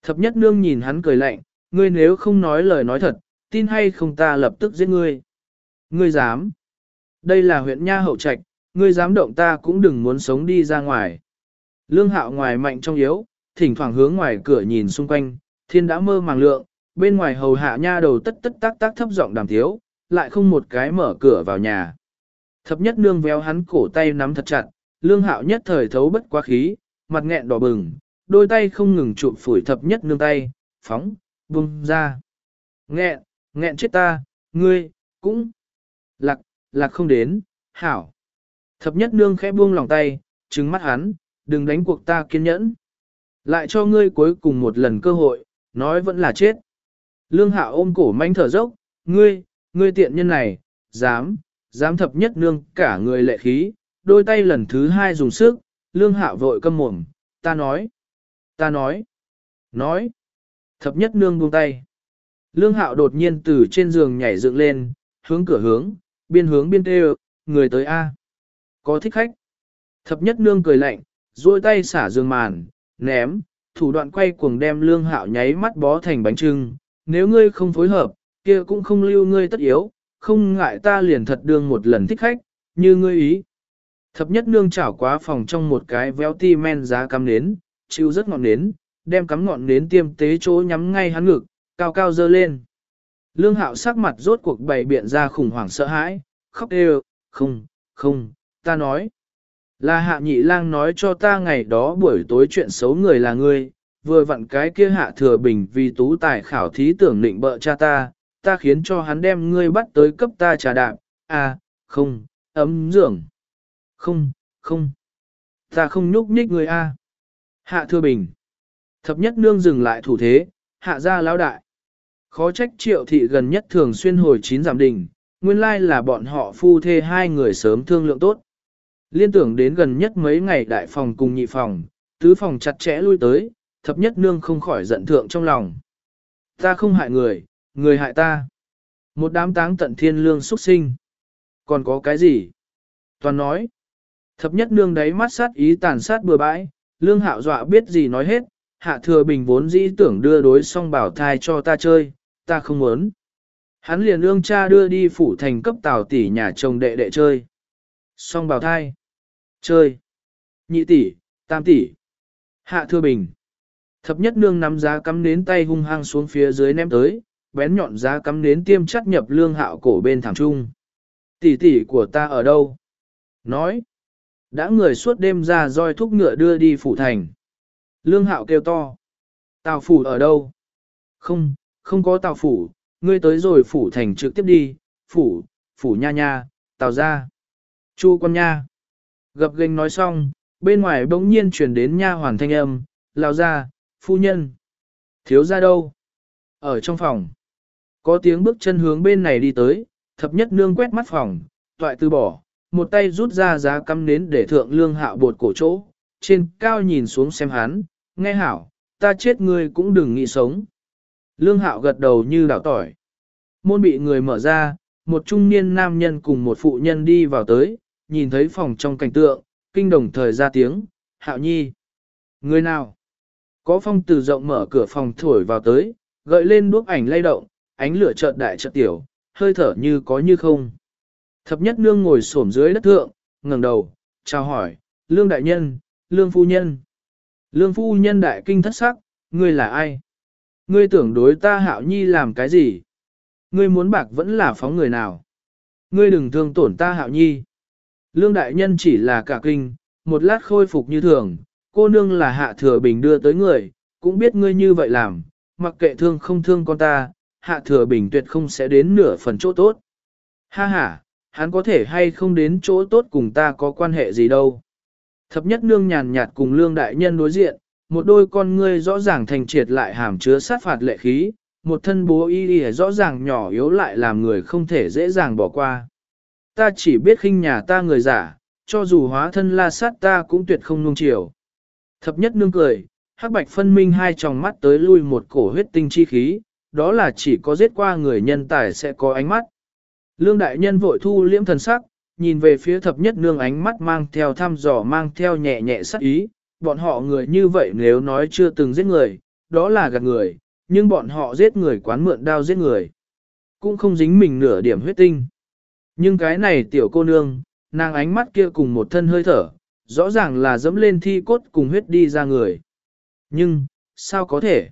Thập nhất nương nhìn hắn cười lạnh, ngươi nếu không nói lời nói thật, tin hay không ta lập tức giết ngươi. Ngươi dám. Đây là huyện nha hậu trạch, ngươi dám động ta cũng đừng muốn sống đi ra ngoài. Lương hạo ngoài mạnh trong yếu, thỉnh thoảng hướng ngoài cửa nhìn xung quanh, thiên đã mơ màng lượng, bên ngoài hầu hạ nha đầu tất tất tác tác thấp giọng đàm thiếu, lại không một cái mở cửa vào nhà. Thập nhất nương véo hắn cổ tay nắm thật chặt, lương hạo nhất thời thấu bất quá khí, mặt nghẹn đỏ bừng, đôi tay không ngừng chụp phủi thập nhất nương tay, phóng, buông ra. Nghẹn, nghẹn chết ta, ngươi, cũng, lạc, lạc không đến, hảo. Thập nhất nương khẽ buông lòng tay, trừng mắt hắn, đừng đánh cuộc ta kiên nhẫn. Lại cho ngươi cuối cùng một lần cơ hội, nói vẫn là chết. Lương hạ ôm cổ manh thở dốc, ngươi, ngươi tiện nhân này, dám, dám thập nhất nương cả người lệ khí, đôi tay lần thứ hai dùng sức, lương hạ vội câm mồm, ta nói, ta nói, nói, thập nhất nương buông tay. Lương hạo đột nhiên từ trên giường nhảy dựng lên, hướng cửa hướng, biên hướng biên tê người tới A. Có thích khách. Thập nhất nương cười lạnh, duỗi tay xả giường màn, ném, thủ đoạn quay cuồng đem lương hạo nháy mắt bó thành bánh trưng, nếu ngươi không phối hợp, kia cũng không lưu ngươi tất yếu, không ngại ta liền thật đương một lần thích khách, như ngươi ý. Thập nhất nương chảo quá phòng trong một cái véo ti men giá cắm nến, chịu rất ngọn nến, đem cắm ngọn nến tiêm tế chỗ nhắm ngay hắn ngực, cao cao dơ lên. Lương hạo sắc mặt rốt cuộc bày biện ra khủng hoảng sợ hãi, khóc đều, không, không, ta nói. Là hạ nhị lang nói cho ta ngày đó buổi tối chuyện xấu người là ngươi, vừa vặn cái kia hạ thừa bình vì tú tài khảo thí tưởng định bợ cha ta, ta khiến cho hắn đem ngươi bắt tới cấp ta trà đạp, à, không, ấm dưỡng. Không, không, ta không nhúc nhích người a. Hạ thừa bình. Thập nhất nương dừng lại thủ thế, hạ ra lão đại. Khó trách triệu thị gần nhất thường xuyên hồi chín giảm đình, nguyên lai là bọn họ phu thê hai người sớm thương lượng tốt. Liên tưởng đến gần nhất mấy ngày đại phòng cùng nhị phòng, tứ phòng chặt chẽ lui tới, thập nhất nương không khỏi giận thượng trong lòng. Ta không hại người, người hại ta. Một đám táng tận thiên lương xuất sinh. Còn có cái gì? Toàn nói. Thập nhất nương đáy mắt sát ý tàn sát bừa bãi, lương hạo dọa biết gì nói hết, hạ thừa bình vốn dĩ tưởng đưa đối song bảo thai cho ta chơi, ta không muốn. Hắn liền ương cha đưa đi phủ thành cấp tào tỷ nhà chồng đệ đệ chơi. Song bảo thai. Chơi. Nhị tỷ, tam tỷ. Hạ thừa bình. Thập nhất nương nắm giá cắm nến tay hung hăng xuống phía dưới ném tới, bén nhọn giá cắm nến tiêm chắc nhập lương hạo cổ bên thẳng trung. Tỷ tỷ của ta ở đâu? Nói. Đã người suốt đêm ra roi thúc ngựa đưa đi phủ thành. Lương hạo kêu to. Tào phủ ở đâu? Không, không có tào phủ, ngươi tới rồi phủ thành trực tiếp đi, phủ, phủ nha nha, tào ra. Chu con nha. Gặp gênh nói xong, bên ngoài bỗng nhiên chuyển đến nha hoàn thanh âm, lao ra, phu nhân. Thiếu ra đâu? Ở trong phòng. Có tiếng bước chân hướng bên này đi tới, thập nhất nương quét mắt phòng, toại từ bỏ, một tay rút ra giá cắm nến để thượng lương hạo bột cổ chỗ, trên cao nhìn xuống xem hắn, nghe hảo, ta chết ngươi cũng đừng nghĩ sống. Lương hạo gật đầu như đảo tỏi. Môn bị người mở ra, một trung niên nam nhân cùng một phụ nhân đi vào tới, nhìn thấy phòng trong cảnh tượng, kinh đồng thời ra tiếng, hạo nhi. Người nào? Có phong từ rộng mở cửa phòng thổi vào tới, gợi lên đuốc ảnh lay động, ánh lửa chợt đại chợt tiểu, hơi thở như có như không. Thập nhất nương ngồi xổm dưới đất thượng, ngẩng đầu, chào hỏi, lương đại nhân, lương phu nhân. Lương phu nhân đại kinh thất sắc, ngươi là ai? Ngươi tưởng đối ta hạo nhi làm cái gì? Ngươi muốn bạc vẫn là phóng người nào? Ngươi đừng thương tổn ta hạo nhi. Lương đại nhân chỉ là cả kinh, một lát khôi phục như thường, cô nương là hạ thừa bình đưa tới người, cũng biết ngươi như vậy làm, mặc kệ thương không thương con ta, hạ thừa bình tuyệt không sẽ đến nửa phần chỗ tốt. Ha ha, hắn có thể hay không đến chỗ tốt cùng ta có quan hệ gì đâu. Thập nhất nương nhàn nhạt cùng lương đại nhân đối diện, một đôi con ngươi rõ ràng thành triệt lại hàm chứa sát phạt lệ khí, một thân bố y y rõ ràng nhỏ yếu lại làm người không thể dễ dàng bỏ qua. Ta chỉ biết khinh nhà ta người giả, cho dù hóa thân la sát ta cũng tuyệt không nung chiều. Thập nhất nương cười, hắc bạch phân minh hai tròng mắt tới lui một cổ huyết tinh chi khí, đó là chỉ có giết qua người nhân tài sẽ có ánh mắt. Lương đại nhân vội thu liễm thần sắc, nhìn về phía thập nhất nương ánh mắt mang theo thăm dò mang theo nhẹ nhẹ sắc ý, bọn họ người như vậy nếu nói chưa từng giết người, đó là gạt người, nhưng bọn họ giết người quán mượn đao giết người. Cũng không dính mình nửa điểm huyết tinh. Nhưng cái này tiểu cô nương, nàng ánh mắt kia cùng một thân hơi thở, rõ ràng là dẫm lên thi cốt cùng huyết đi ra người. Nhưng, sao có thể?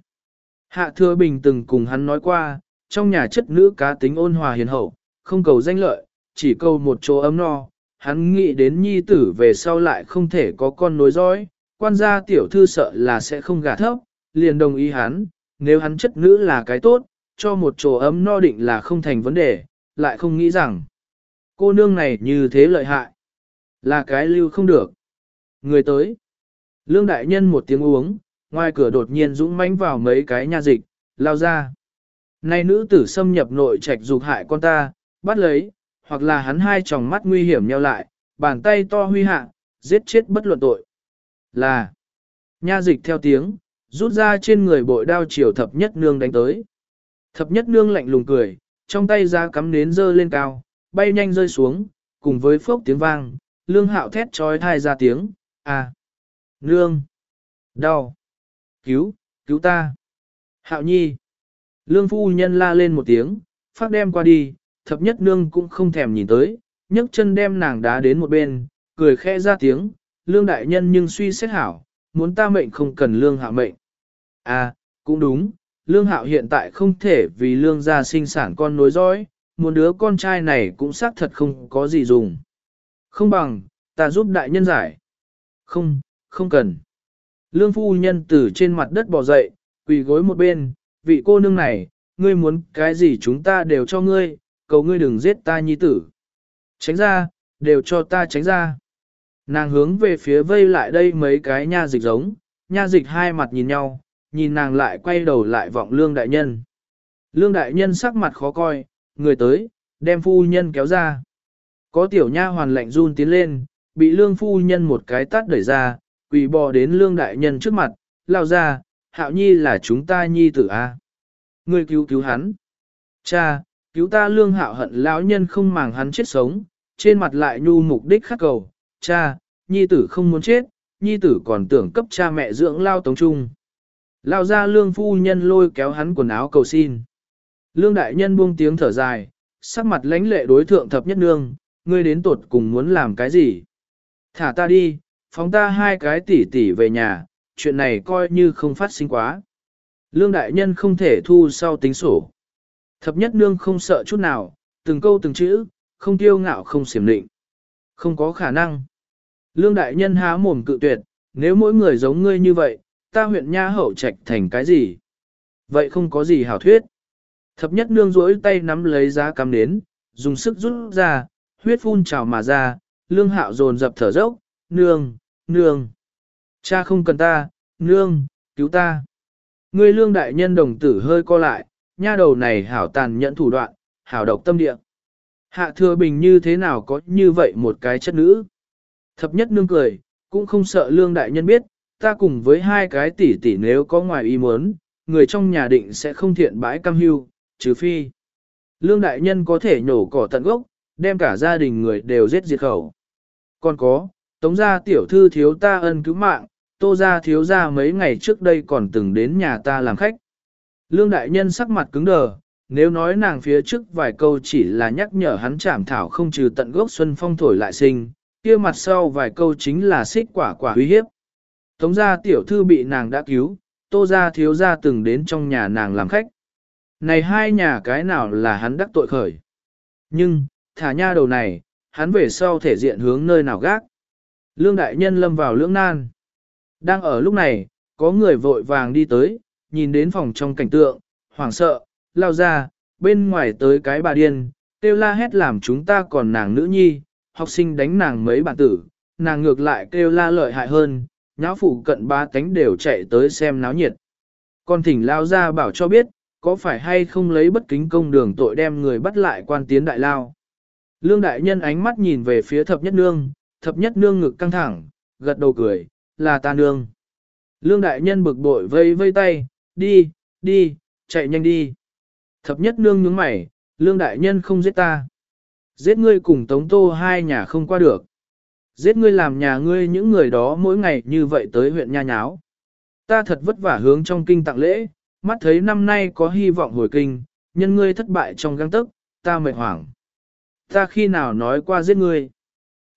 Hạ Thừa Bình từng cùng hắn nói qua, trong nhà chất nữ cá tính ôn hòa hiền hậu, không cầu danh lợi, chỉ cầu một chỗ ấm no. Hắn nghĩ đến nhi tử về sau lại không thể có con nối dõi, quan gia tiểu thư sợ là sẽ không gả thấp, liền đồng ý hắn, nếu hắn chất nữ là cái tốt, cho một chỗ ấm no định là không thành vấn đề, lại không nghĩ rằng cô nương này như thế lợi hại, là cái lưu không được. Người tới, lương đại nhân một tiếng uống, ngoài cửa đột nhiên dũng mãnh vào mấy cái nha dịch, lao ra. Này nữ tử xâm nhập nội trạch dục hại con ta, bắt lấy, hoặc là hắn hai tròng mắt nguy hiểm nheo lại, bàn tay to huy hạ, giết chết bất luận tội. Là, nha dịch theo tiếng, rút ra trên người bội đao chiều thập nhất nương đánh tới. Thập nhất nương lạnh lùng cười, trong tay ra cắm nến dơ lên cao, bay nhanh rơi xuống, cùng với phốc tiếng vang, lương hạo thét trói thai ra tiếng, à, nương, đau. cứu, cứu ta. Hạo nhi. Lương phu nhân la lên một tiếng, phát đem qua đi, thập nhất nương cũng không thèm nhìn tới, nhấc chân đem nàng đá đến một bên, cười khẽ ra tiếng, lương đại nhân nhưng suy xét hảo, muốn ta mệnh không cần lương hạ mệnh. À, cũng đúng, lương hạo hiện tại không thể vì lương gia sinh sản con nối dõi, muốn đứa con trai này cũng xác thật không có gì dùng. Không bằng, ta giúp đại nhân giải. Không, không cần. Lương phu nhân từ trên mặt đất bò dậy, quỳ gối một bên, vị cô nương này, ngươi muốn cái gì chúng ta đều cho ngươi, cầu ngươi đừng giết ta nhi tử. Tránh ra, đều cho ta tránh ra. Nàng hướng về phía vây lại đây mấy cái nha dịch giống, nha dịch hai mặt nhìn nhau, nhìn nàng lại quay đầu lại vọng lương đại nhân. Lương đại nhân sắc mặt khó coi, người tới, đem phu nhân kéo ra. Có tiểu nha hoàn lạnh run tiến lên, bị lương phu nhân một cái tát đẩy ra, quỳ bò đến lương đại nhân trước mặt, lao ra, hạo nhi là chúng ta nhi tử à? a. Người cứu cứu hắn. Cha, cứu ta lương hạo hận lão nhân không màng hắn chết sống, trên mặt lại nhu mục đích khắc cầu, cha, nhi tử không muốn chết, nhi tử còn tưởng cấp cha mẹ dưỡng lao tống trung. Lao ra lương phu nhân lôi kéo hắn quần áo cầu xin. Lương đại nhân buông tiếng thở dài, sắc mặt lãnh lệ đối thượng thập nhất nương, ngươi đến tột cùng muốn làm cái gì? Thả ta đi, phóng ta hai cái tỷ tỷ về nhà, chuyện này coi như không phát sinh quá. Lương đại nhân không thể thu sau tính sổ. Thập nhất nương không sợ chút nào, từng câu từng chữ, không tiêu ngạo không xiểm định. Không có khả năng. Lương đại nhân há mồm cự tuyệt, nếu mỗi người giống ngươi như vậy, ta huyện nha hậu trạch thành cái gì? Vậy không có gì hảo thuyết. Thập nhất nương rỗi tay nắm lấy giá cắm đến, dùng sức rút ra, huyết phun trào mà ra, lương hạo dồn dập thở dốc, nương, nương. Cha không cần ta, nương, cứu ta. Ngươi lương đại nhân đồng tử hơi co lại, nha đầu này hảo tàn nhẫn thủ đoạn, hảo độc tâm địa. Hạ thừa bình như thế nào có như vậy một cái chất nữ. Thập nhất nương cười, cũng không sợ lương đại nhân biết, ta cùng với hai cái tỷ tỷ nếu có ngoài ý muốn, người trong nhà định sẽ không thiện bãi cam hưu, trừ phi. Lương đại nhân có thể nhổ cỏ tận gốc, đem cả gia đình người đều giết diệt khẩu. Còn có, tống gia tiểu thư thiếu ta ân cứu mạng, tô gia thiếu gia mấy ngày trước đây còn từng đến nhà ta làm khách. Lương đại nhân sắc mặt cứng đờ, nếu nói nàng phía trước vài câu chỉ là nhắc nhở hắn chảm thảo không trừ tận gốc xuân phong thổi lại sinh, kia mặt sau vài câu chính là xích quả quả uy hiếp. Tống gia tiểu thư bị nàng đã cứu, tô gia thiếu gia từng đến trong nhà nàng làm khách. Này hai nhà cái nào là hắn đắc tội khởi. Nhưng, thả nha đầu này, hắn về sau thể diện hướng nơi nào gác. Lương đại nhân lâm vào lưỡng nan. Đang ở lúc này, có người vội vàng đi tới, nhìn đến phòng trong cảnh tượng, hoảng sợ, lao ra, bên ngoài tới cái bà điên, kêu la hét làm chúng ta còn nàng nữ nhi, học sinh đánh nàng mấy bản tử, nàng ngược lại kêu la lợi hại hơn, nháo phụ cận ba cánh đều chạy tới xem náo nhiệt. con thỉnh lao ra bảo cho biết, có phải hay không lấy bất kính công đường tội đem người bắt lại quan tiến đại lao. Lương đại nhân ánh mắt nhìn về phía thập nhất nương, thập nhất nương ngực căng thẳng, gật đầu cười, là ta nương. Lương đại nhân bực bội vây vây tay, đi, đi, chạy nhanh đi. Thập nhất nương nhướng mày, lương đại nhân không giết ta. Giết ngươi cùng tống tô hai nhà không qua được. Giết ngươi làm nhà ngươi những người đó mỗi ngày như vậy tới huyện nha nháo. Ta thật vất vả hướng trong kinh tặng lễ, mắt thấy năm nay có hy vọng hồi kinh, nhân ngươi thất bại trong găng tức, ta mệt hoảng. Ta khi nào nói qua giết ngươi?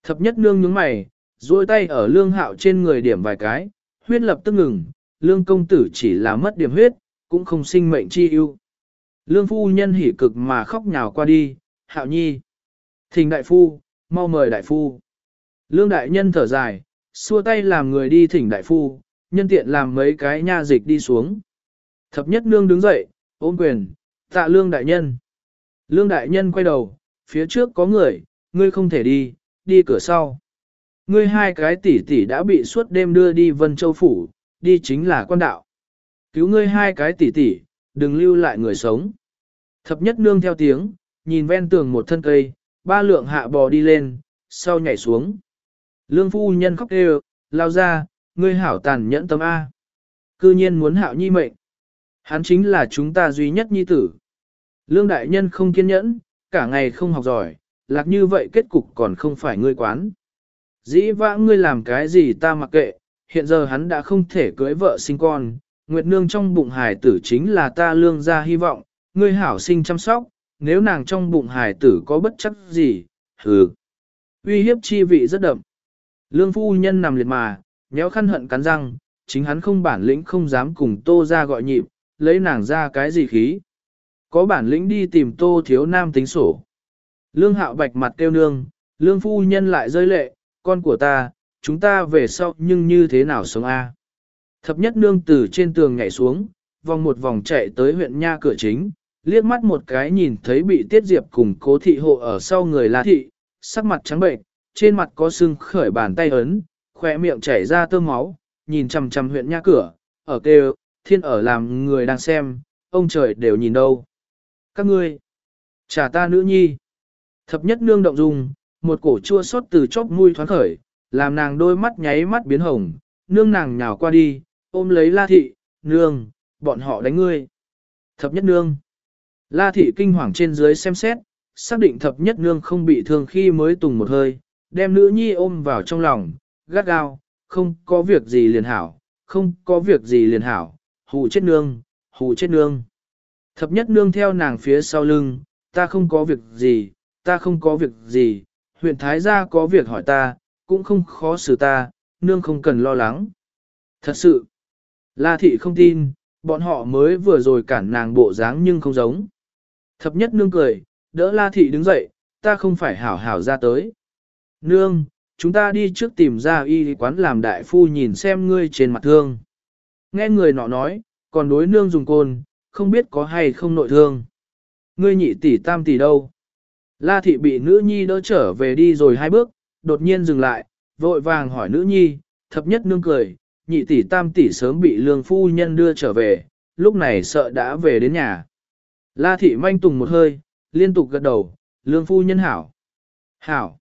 Thập nhất nương nhướng mày, duỗi tay ở lương hạo trên người điểm vài cái, huyết lập tức ngừng, lương công tử chỉ là mất điểm huyết, cũng không sinh mệnh chi ưu. Lương phu nhân hỉ cực mà khóc nhào qua đi, hạo nhi. Thình đại phu, mau mời đại phu. Lương đại nhân thở dài, xua tay làm người đi thỉnh đại phu, nhân tiện làm mấy cái nha dịch đi xuống. Thập nhất nương đứng dậy, ôm quyền, tạ lương đại nhân. Lương đại nhân quay đầu, phía trước có người, ngươi không thể đi, đi cửa sau. Ngươi hai cái tỷ tỷ đã bị suốt đêm đưa đi Vân Châu Phủ, đi chính là quan đạo. Cứu ngươi hai cái tỷ tỷ, đừng lưu lại người sống. Thập nhất nương theo tiếng, nhìn ven tường một thân cây, ba lượng hạ bò đi lên, sau nhảy xuống. Lương phu nhân khóc kêu, lao ra, ngươi hảo tàn nhẫn tâm A. Cư nhiên muốn hạo nhi mệnh. Hắn chính là chúng ta duy nhất nhi tử. Lương đại nhân không kiên nhẫn, cả ngày không học giỏi, lạc như vậy kết cục còn không phải ngươi quán. Dĩ vãng ngươi làm cái gì ta mặc kệ, hiện giờ hắn đã không thể cưới vợ sinh con, Nguyệt Nương trong bụng hải tử chính là ta lương ra hy vọng, ngươi hảo sinh chăm sóc, nếu nàng trong bụng hải tử có bất chắc gì, hừ. Uy hiếp chi vị rất đậm. Lương phu nhân nằm liệt mà, nhéo khăn hận cắn răng, chính hắn không bản lĩnh không dám cùng tô ra gọi nhịp, lấy nàng ra cái gì khí. Có bản lĩnh đi tìm tô thiếu nam tính sổ. Lương hạo bạch mặt kêu nương, lương phu nhân lại rơi lệ, con của ta, chúng ta về sau nhưng như thế nào sống a? Thập nhất nương từ trên tường nhảy xuống, vòng một vòng chạy tới huyện nha cửa chính, liếc mắt một cái nhìn thấy bị tiết diệp cùng cố thị hộ ở sau người la thị, sắc mặt trắng bệnh, trên mặt có sưng khởi bàn tay ấn, khỏe miệng chảy ra tơ máu, nhìn chằm chằm huyện nha cửa, ở kêu, thiên ở làm người đang xem, ông trời đều nhìn đâu. Các ngươi, trả ta nữ nhi. Thập nhất nương động dung, một cổ chua xót từ chóp mũi thoáng khởi, làm nàng đôi mắt nháy mắt biến hồng, nương nàng nhào qua đi, ôm lấy la thị, nương, bọn họ đánh ngươi. Thập nhất nương. La thị kinh hoàng trên dưới xem xét, xác định thập nhất nương không bị thương khi mới tùng một hơi, đem nữ nhi ôm vào trong lòng, gắt gao, không có việc gì liền hảo, không có việc gì liền hảo, hù chết nương, hù chết nương. Thập nhất nương theo nàng phía sau lưng, ta không có việc gì, ta không có việc gì, huyện Thái gia có việc hỏi ta, cũng không khó xử ta, nương không cần lo lắng. Thật sự, La thị không tin, bọn họ mới vừa rồi cản nàng bộ dáng nhưng không giống. Thập nhất nương cười, đỡ La thị đứng dậy, ta không phải hảo hảo ra tới. Nương, chúng ta đi trước tìm ra y quán làm đại phu nhìn xem ngươi trên mặt thương. Nghe người nọ nói, còn đối nương dùng côn, không biết có hay không nội thương. Ngươi nhị tỷ tam tỷ đâu? La thị bị nữ nhi đỡ trở về đi rồi hai bước, đột nhiên dừng lại, vội vàng hỏi nữ nhi, thập nhất nương cười, nhị tỷ tam tỷ sớm bị lương phu nhân đưa trở về, lúc này sợ đã về đến nhà. La thị manh tùng một hơi, liên tục gật đầu, lương phu nhân hảo. Hảo.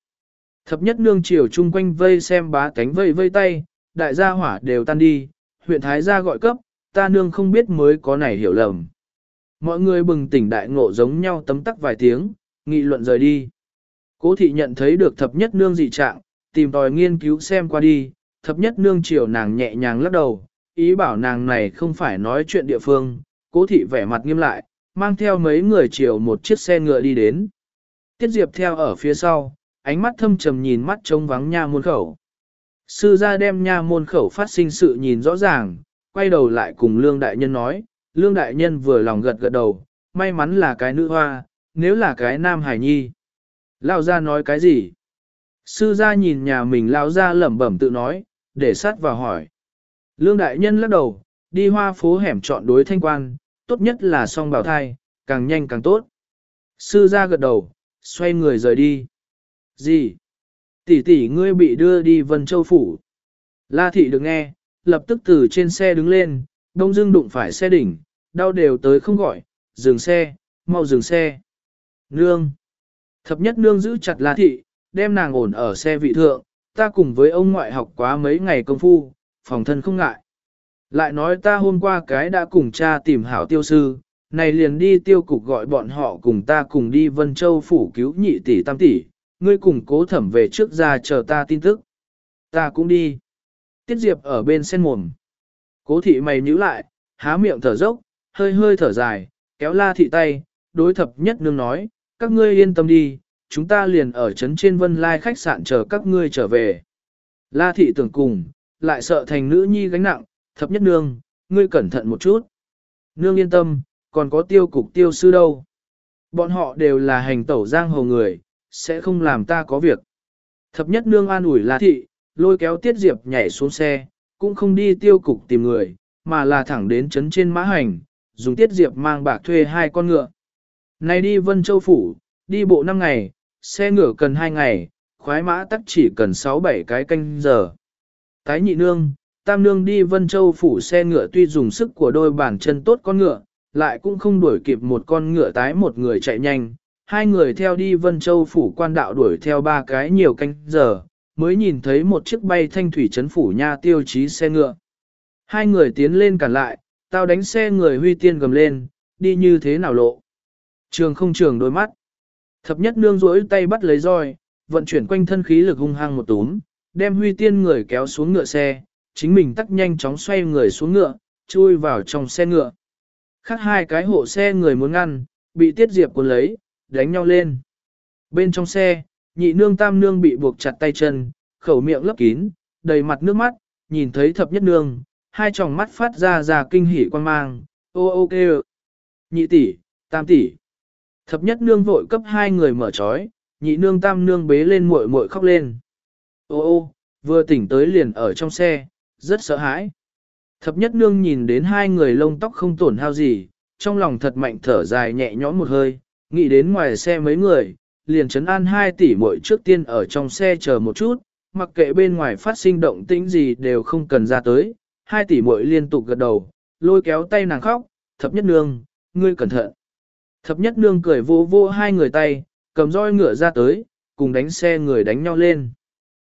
Thập nhất nương chiều chung quanh vây xem bá cánh vây vây tay, đại gia hỏa đều tan đi, huyện thái gia gọi cấp, ta nương không biết mới có này hiểu lầm. Mọi người bừng tỉnh đại ngộ giống nhau tấm tắc vài tiếng, nghị luận rời đi. Cố thị nhận thấy được thập nhất nương dị trạng, tìm tòi nghiên cứu xem qua đi, thập nhất nương chiều nàng nhẹ nhàng lắc đầu, ý bảo nàng này không phải nói chuyện địa phương, cố thị vẻ mặt nghiêm lại, mang theo mấy người chiều một chiếc xe ngựa đi đến. Tiết Diệp theo ở phía sau, ánh mắt thâm trầm nhìn mắt trông vắng nha môn khẩu. Sư gia đem nha môn khẩu phát sinh sự nhìn rõ ràng, quay đầu lại cùng Lương Đại Nhân nói, Lương Đại Nhân vừa lòng gật gật đầu, may mắn là cái nữ hoa, nếu là cái nam hải nhi. Lao gia nói cái gì? Sư gia nhìn nhà mình lao gia lẩm bẩm tự nói, để sát vào hỏi. Lương Đại Nhân lắc đầu, đi hoa phố hẻm chọn đối thanh quan, tốt nhất là song bào thai, càng nhanh càng tốt. Sư gia gật đầu, xoay người rời đi. Gì? Tỷ tỷ ngươi bị đưa đi Vân Châu Phủ. La thị được nghe, lập tức từ trên xe đứng lên, đông dưng đụng phải xe đỉnh, đau đều tới không gọi, dừng xe, mau dừng xe. Nương. Thập nhất nương giữ chặt La thị, đem nàng ổn ở xe vị thượng, ta cùng với ông ngoại học quá mấy ngày công phu, phòng thân không ngại. Lại nói ta hôm qua cái đã cùng cha tìm hảo tiêu sư, này liền đi tiêu cục gọi bọn họ cùng ta cùng đi Vân Châu phủ cứu nhị tỷ tam tỷ, ngươi cùng cố thẩm về trước ra chờ ta tin tức. Ta cũng đi. Tiết Diệp ở bên sen mồm. Cố thị mày nhíu lại, há miệng thở dốc, hơi hơi thở dài, kéo la thị tay, đối thập nhất nương nói, các ngươi yên tâm đi, chúng ta liền ở trấn trên vân lai khách sạn chờ các ngươi trở về. La thị tưởng cùng, lại sợ thành nữ nhi gánh nặng, thập nhất nương, ngươi cẩn thận một chút. Nương yên tâm, còn có tiêu cục tiêu sư đâu. Bọn họ đều là hành tẩu giang hồ người, sẽ không làm ta có việc. Thập nhất nương an ủi La thị, lôi kéo tiết diệp nhảy xuống xe, cũng không đi tiêu cục tìm người, mà là thẳng đến trấn trên mã hành, dùng tiết diệp mang bạc thuê hai con ngựa. Này đi Vân Châu Phủ, đi bộ 5 ngày, xe ngựa cần 2 ngày, khoái mã tắc chỉ cần 6-7 cái canh giờ. Tái nhị nương, tam nương đi Vân Châu Phủ xe ngựa tuy dùng sức của đôi bàn chân tốt con ngựa, lại cũng không đuổi kịp một con ngựa tái một người chạy nhanh. Hai người theo đi Vân Châu Phủ quan đạo đuổi theo ba cái nhiều canh giờ, mới nhìn thấy một chiếc bay thanh thủy chấn phủ nha tiêu chí xe ngựa. Hai người tiến lên cản lại, tao đánh xe người huy tiên gầm lên, đi như thế nào lộ. Trường không trường đôi mắt. Thập nhất nương rỗi tay bắt lấy roi, vận chuyển quanh thân khí lực hung hăng một túm, đem huy tiên người kéo xuống ngựa xe, chính mình tắt nhanh chóng xoay người xuống ngựa, chui vào trong xe ngựa. Khác hai cái hộ xe người muốn ngăn, bị Tiết Diệp cuốn lấy, đánh nhau lên. Bên trong xe, nhị nương tam nương bị buộc chặt tay chân, khẩu miệng lấp kín, đầy mặt nước mắt, nhìn thấy thập nhất nương, hai tròng mắt phát ra ra kinh hỉ quan mang, ô ô kêu. Nhị tỷ, tam tỷ. Thập nhất nương vội cấp hai người mở trói, nhị nương tam nương bế lên muội muội khóc lên. Ô ô, vừa tỉnh tới liền ở trong xe, rất sợ hãi. Thập nhất nương nhìn đến hai người lông tóc không tổn hao gì, trong lòng thật mạnh thở dài nhẹ nhõm một hơi, nghĩ đến ngoài xe mấy người, liền chấn an hai tỷ muội trước tiên ở trong xe chờ một chút, mặc kệ bên ngoài phát sinh động tĩnh gì đều không cần ra tới, hai tỷ muội liên tục gật đầu, lôi kéo tay nàng khóc, thập nhất nương, ngươi cẩn thận. Thập nhất nương cười vô vô hai người tay, cầm roi ngựa ra tới, cùng đánh xe người đánh nhau lên.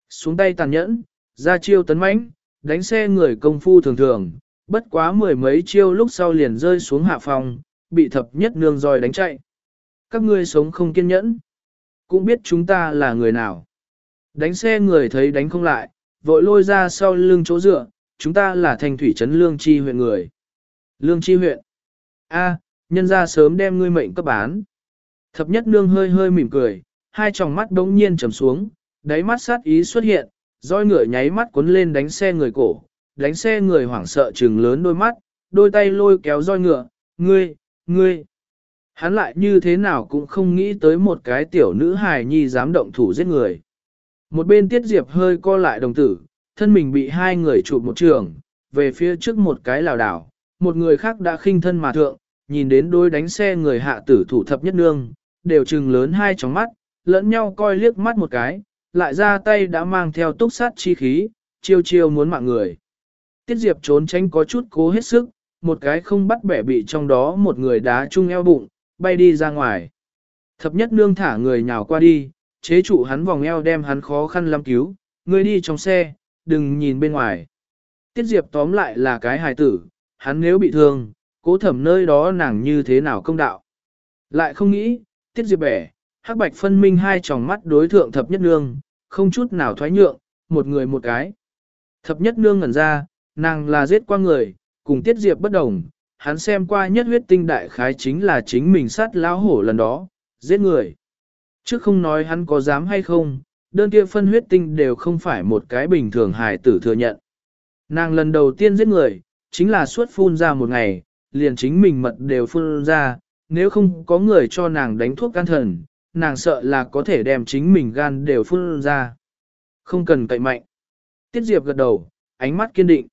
Xuống tay tàn nhẫn, ra chiêu tấn mãnh, đánh xe người công phu thường thường, bất quá mười mấy chiêu lúc sau liền rơi xuống hạ phòng, bị thập nhất nương roi đánh chạy. Các ngươi sống không kiên nhẫn, cũng biết chúng ta là người nào. Đánh xe người thấy đánh không lại, vội lôi ra sau lưng chỗ dựa, chúng ta là thành thủy trấn lương chi huyện người. Lương chi huyện. A, nhân ra sớm đem ngươi mệnh cấp bán. Thập nhất nương hơi hơi mỉm cười, hai tròng mắt đống nhiên trầm xuống, đáy mắt sát ý xuất hiện, roi ngựa nháy mắt cuốn lên đánh xe người cổ, đánh xe người hoảng sợ trừng lớn đôi mắt, đôi tay lôi kéo roi ngựa, ngươi, ngươi. Hắn lại như thế nào cũng không nghĩ tới một cái tiểu nữ hài nhi dám động thủ giết người. Một bên tiết diệp hơi co lại đồng tử, thân mình bị hai người chụp một trường, về phía trước một cái lào đảo, một người khác đã khinh thân mà thượng, nhìn đến đôi đánh xe người hạ tử thủ thập nhất nương, đều trừng lớn hai tròng mắt, lẫn nhau coi liếc mắt một cái, lại ra tay đã mang theo túc sát chi khí, chiêu chiêu muốn mạng người. Tiết Diệp trốn tránh có chút cố hết sức, một cái không bắt bẻ bị trong đó một người đá chung eo bụng, bay đi ra ngoài. Thập nhất nương thả người nhào qua đi, chế trụ hắn vòng eo đem hắn khó khăn lắm cứu, người đi trong xe, đừng nhìn bên ngoài. Tiết Diệp tóm lại là cái hài tử, hắn nếu bị thương, cố thẩm nơi đó nàng như thế nào công đạo. Lại không nghĩ, Tiết Diệp bẻ, hắc bạch phân minh hai tròng mắt đối thượng thập nhất nương, không chút nào thoái nhượng, một người một cái. Thập nhất nương ngẩn ra, nàng là giết qua người, cùng Tiết Diệp bất đồng, hắn xem qua nhất huyết tinh đại khái chính là chính mình sát lão hổ lần đó, giết người. Chứ không nói hắn có dám hay không, đơn kia phân huyết tinh đều không phải một cái bình thường hài tử thừa nhận. Nàng lần đầu tiên giết người, chính là suốt phun ra một ngày, liền chính mình mật đều phun ra, nếu không có người cho nàng đánh thuốc can thần, nàng sợ là có thể đem chính mình gan đều phun ra. Không cần cậy mạnh. Tiết Diệp gật đầu, ánh mắt kiên định.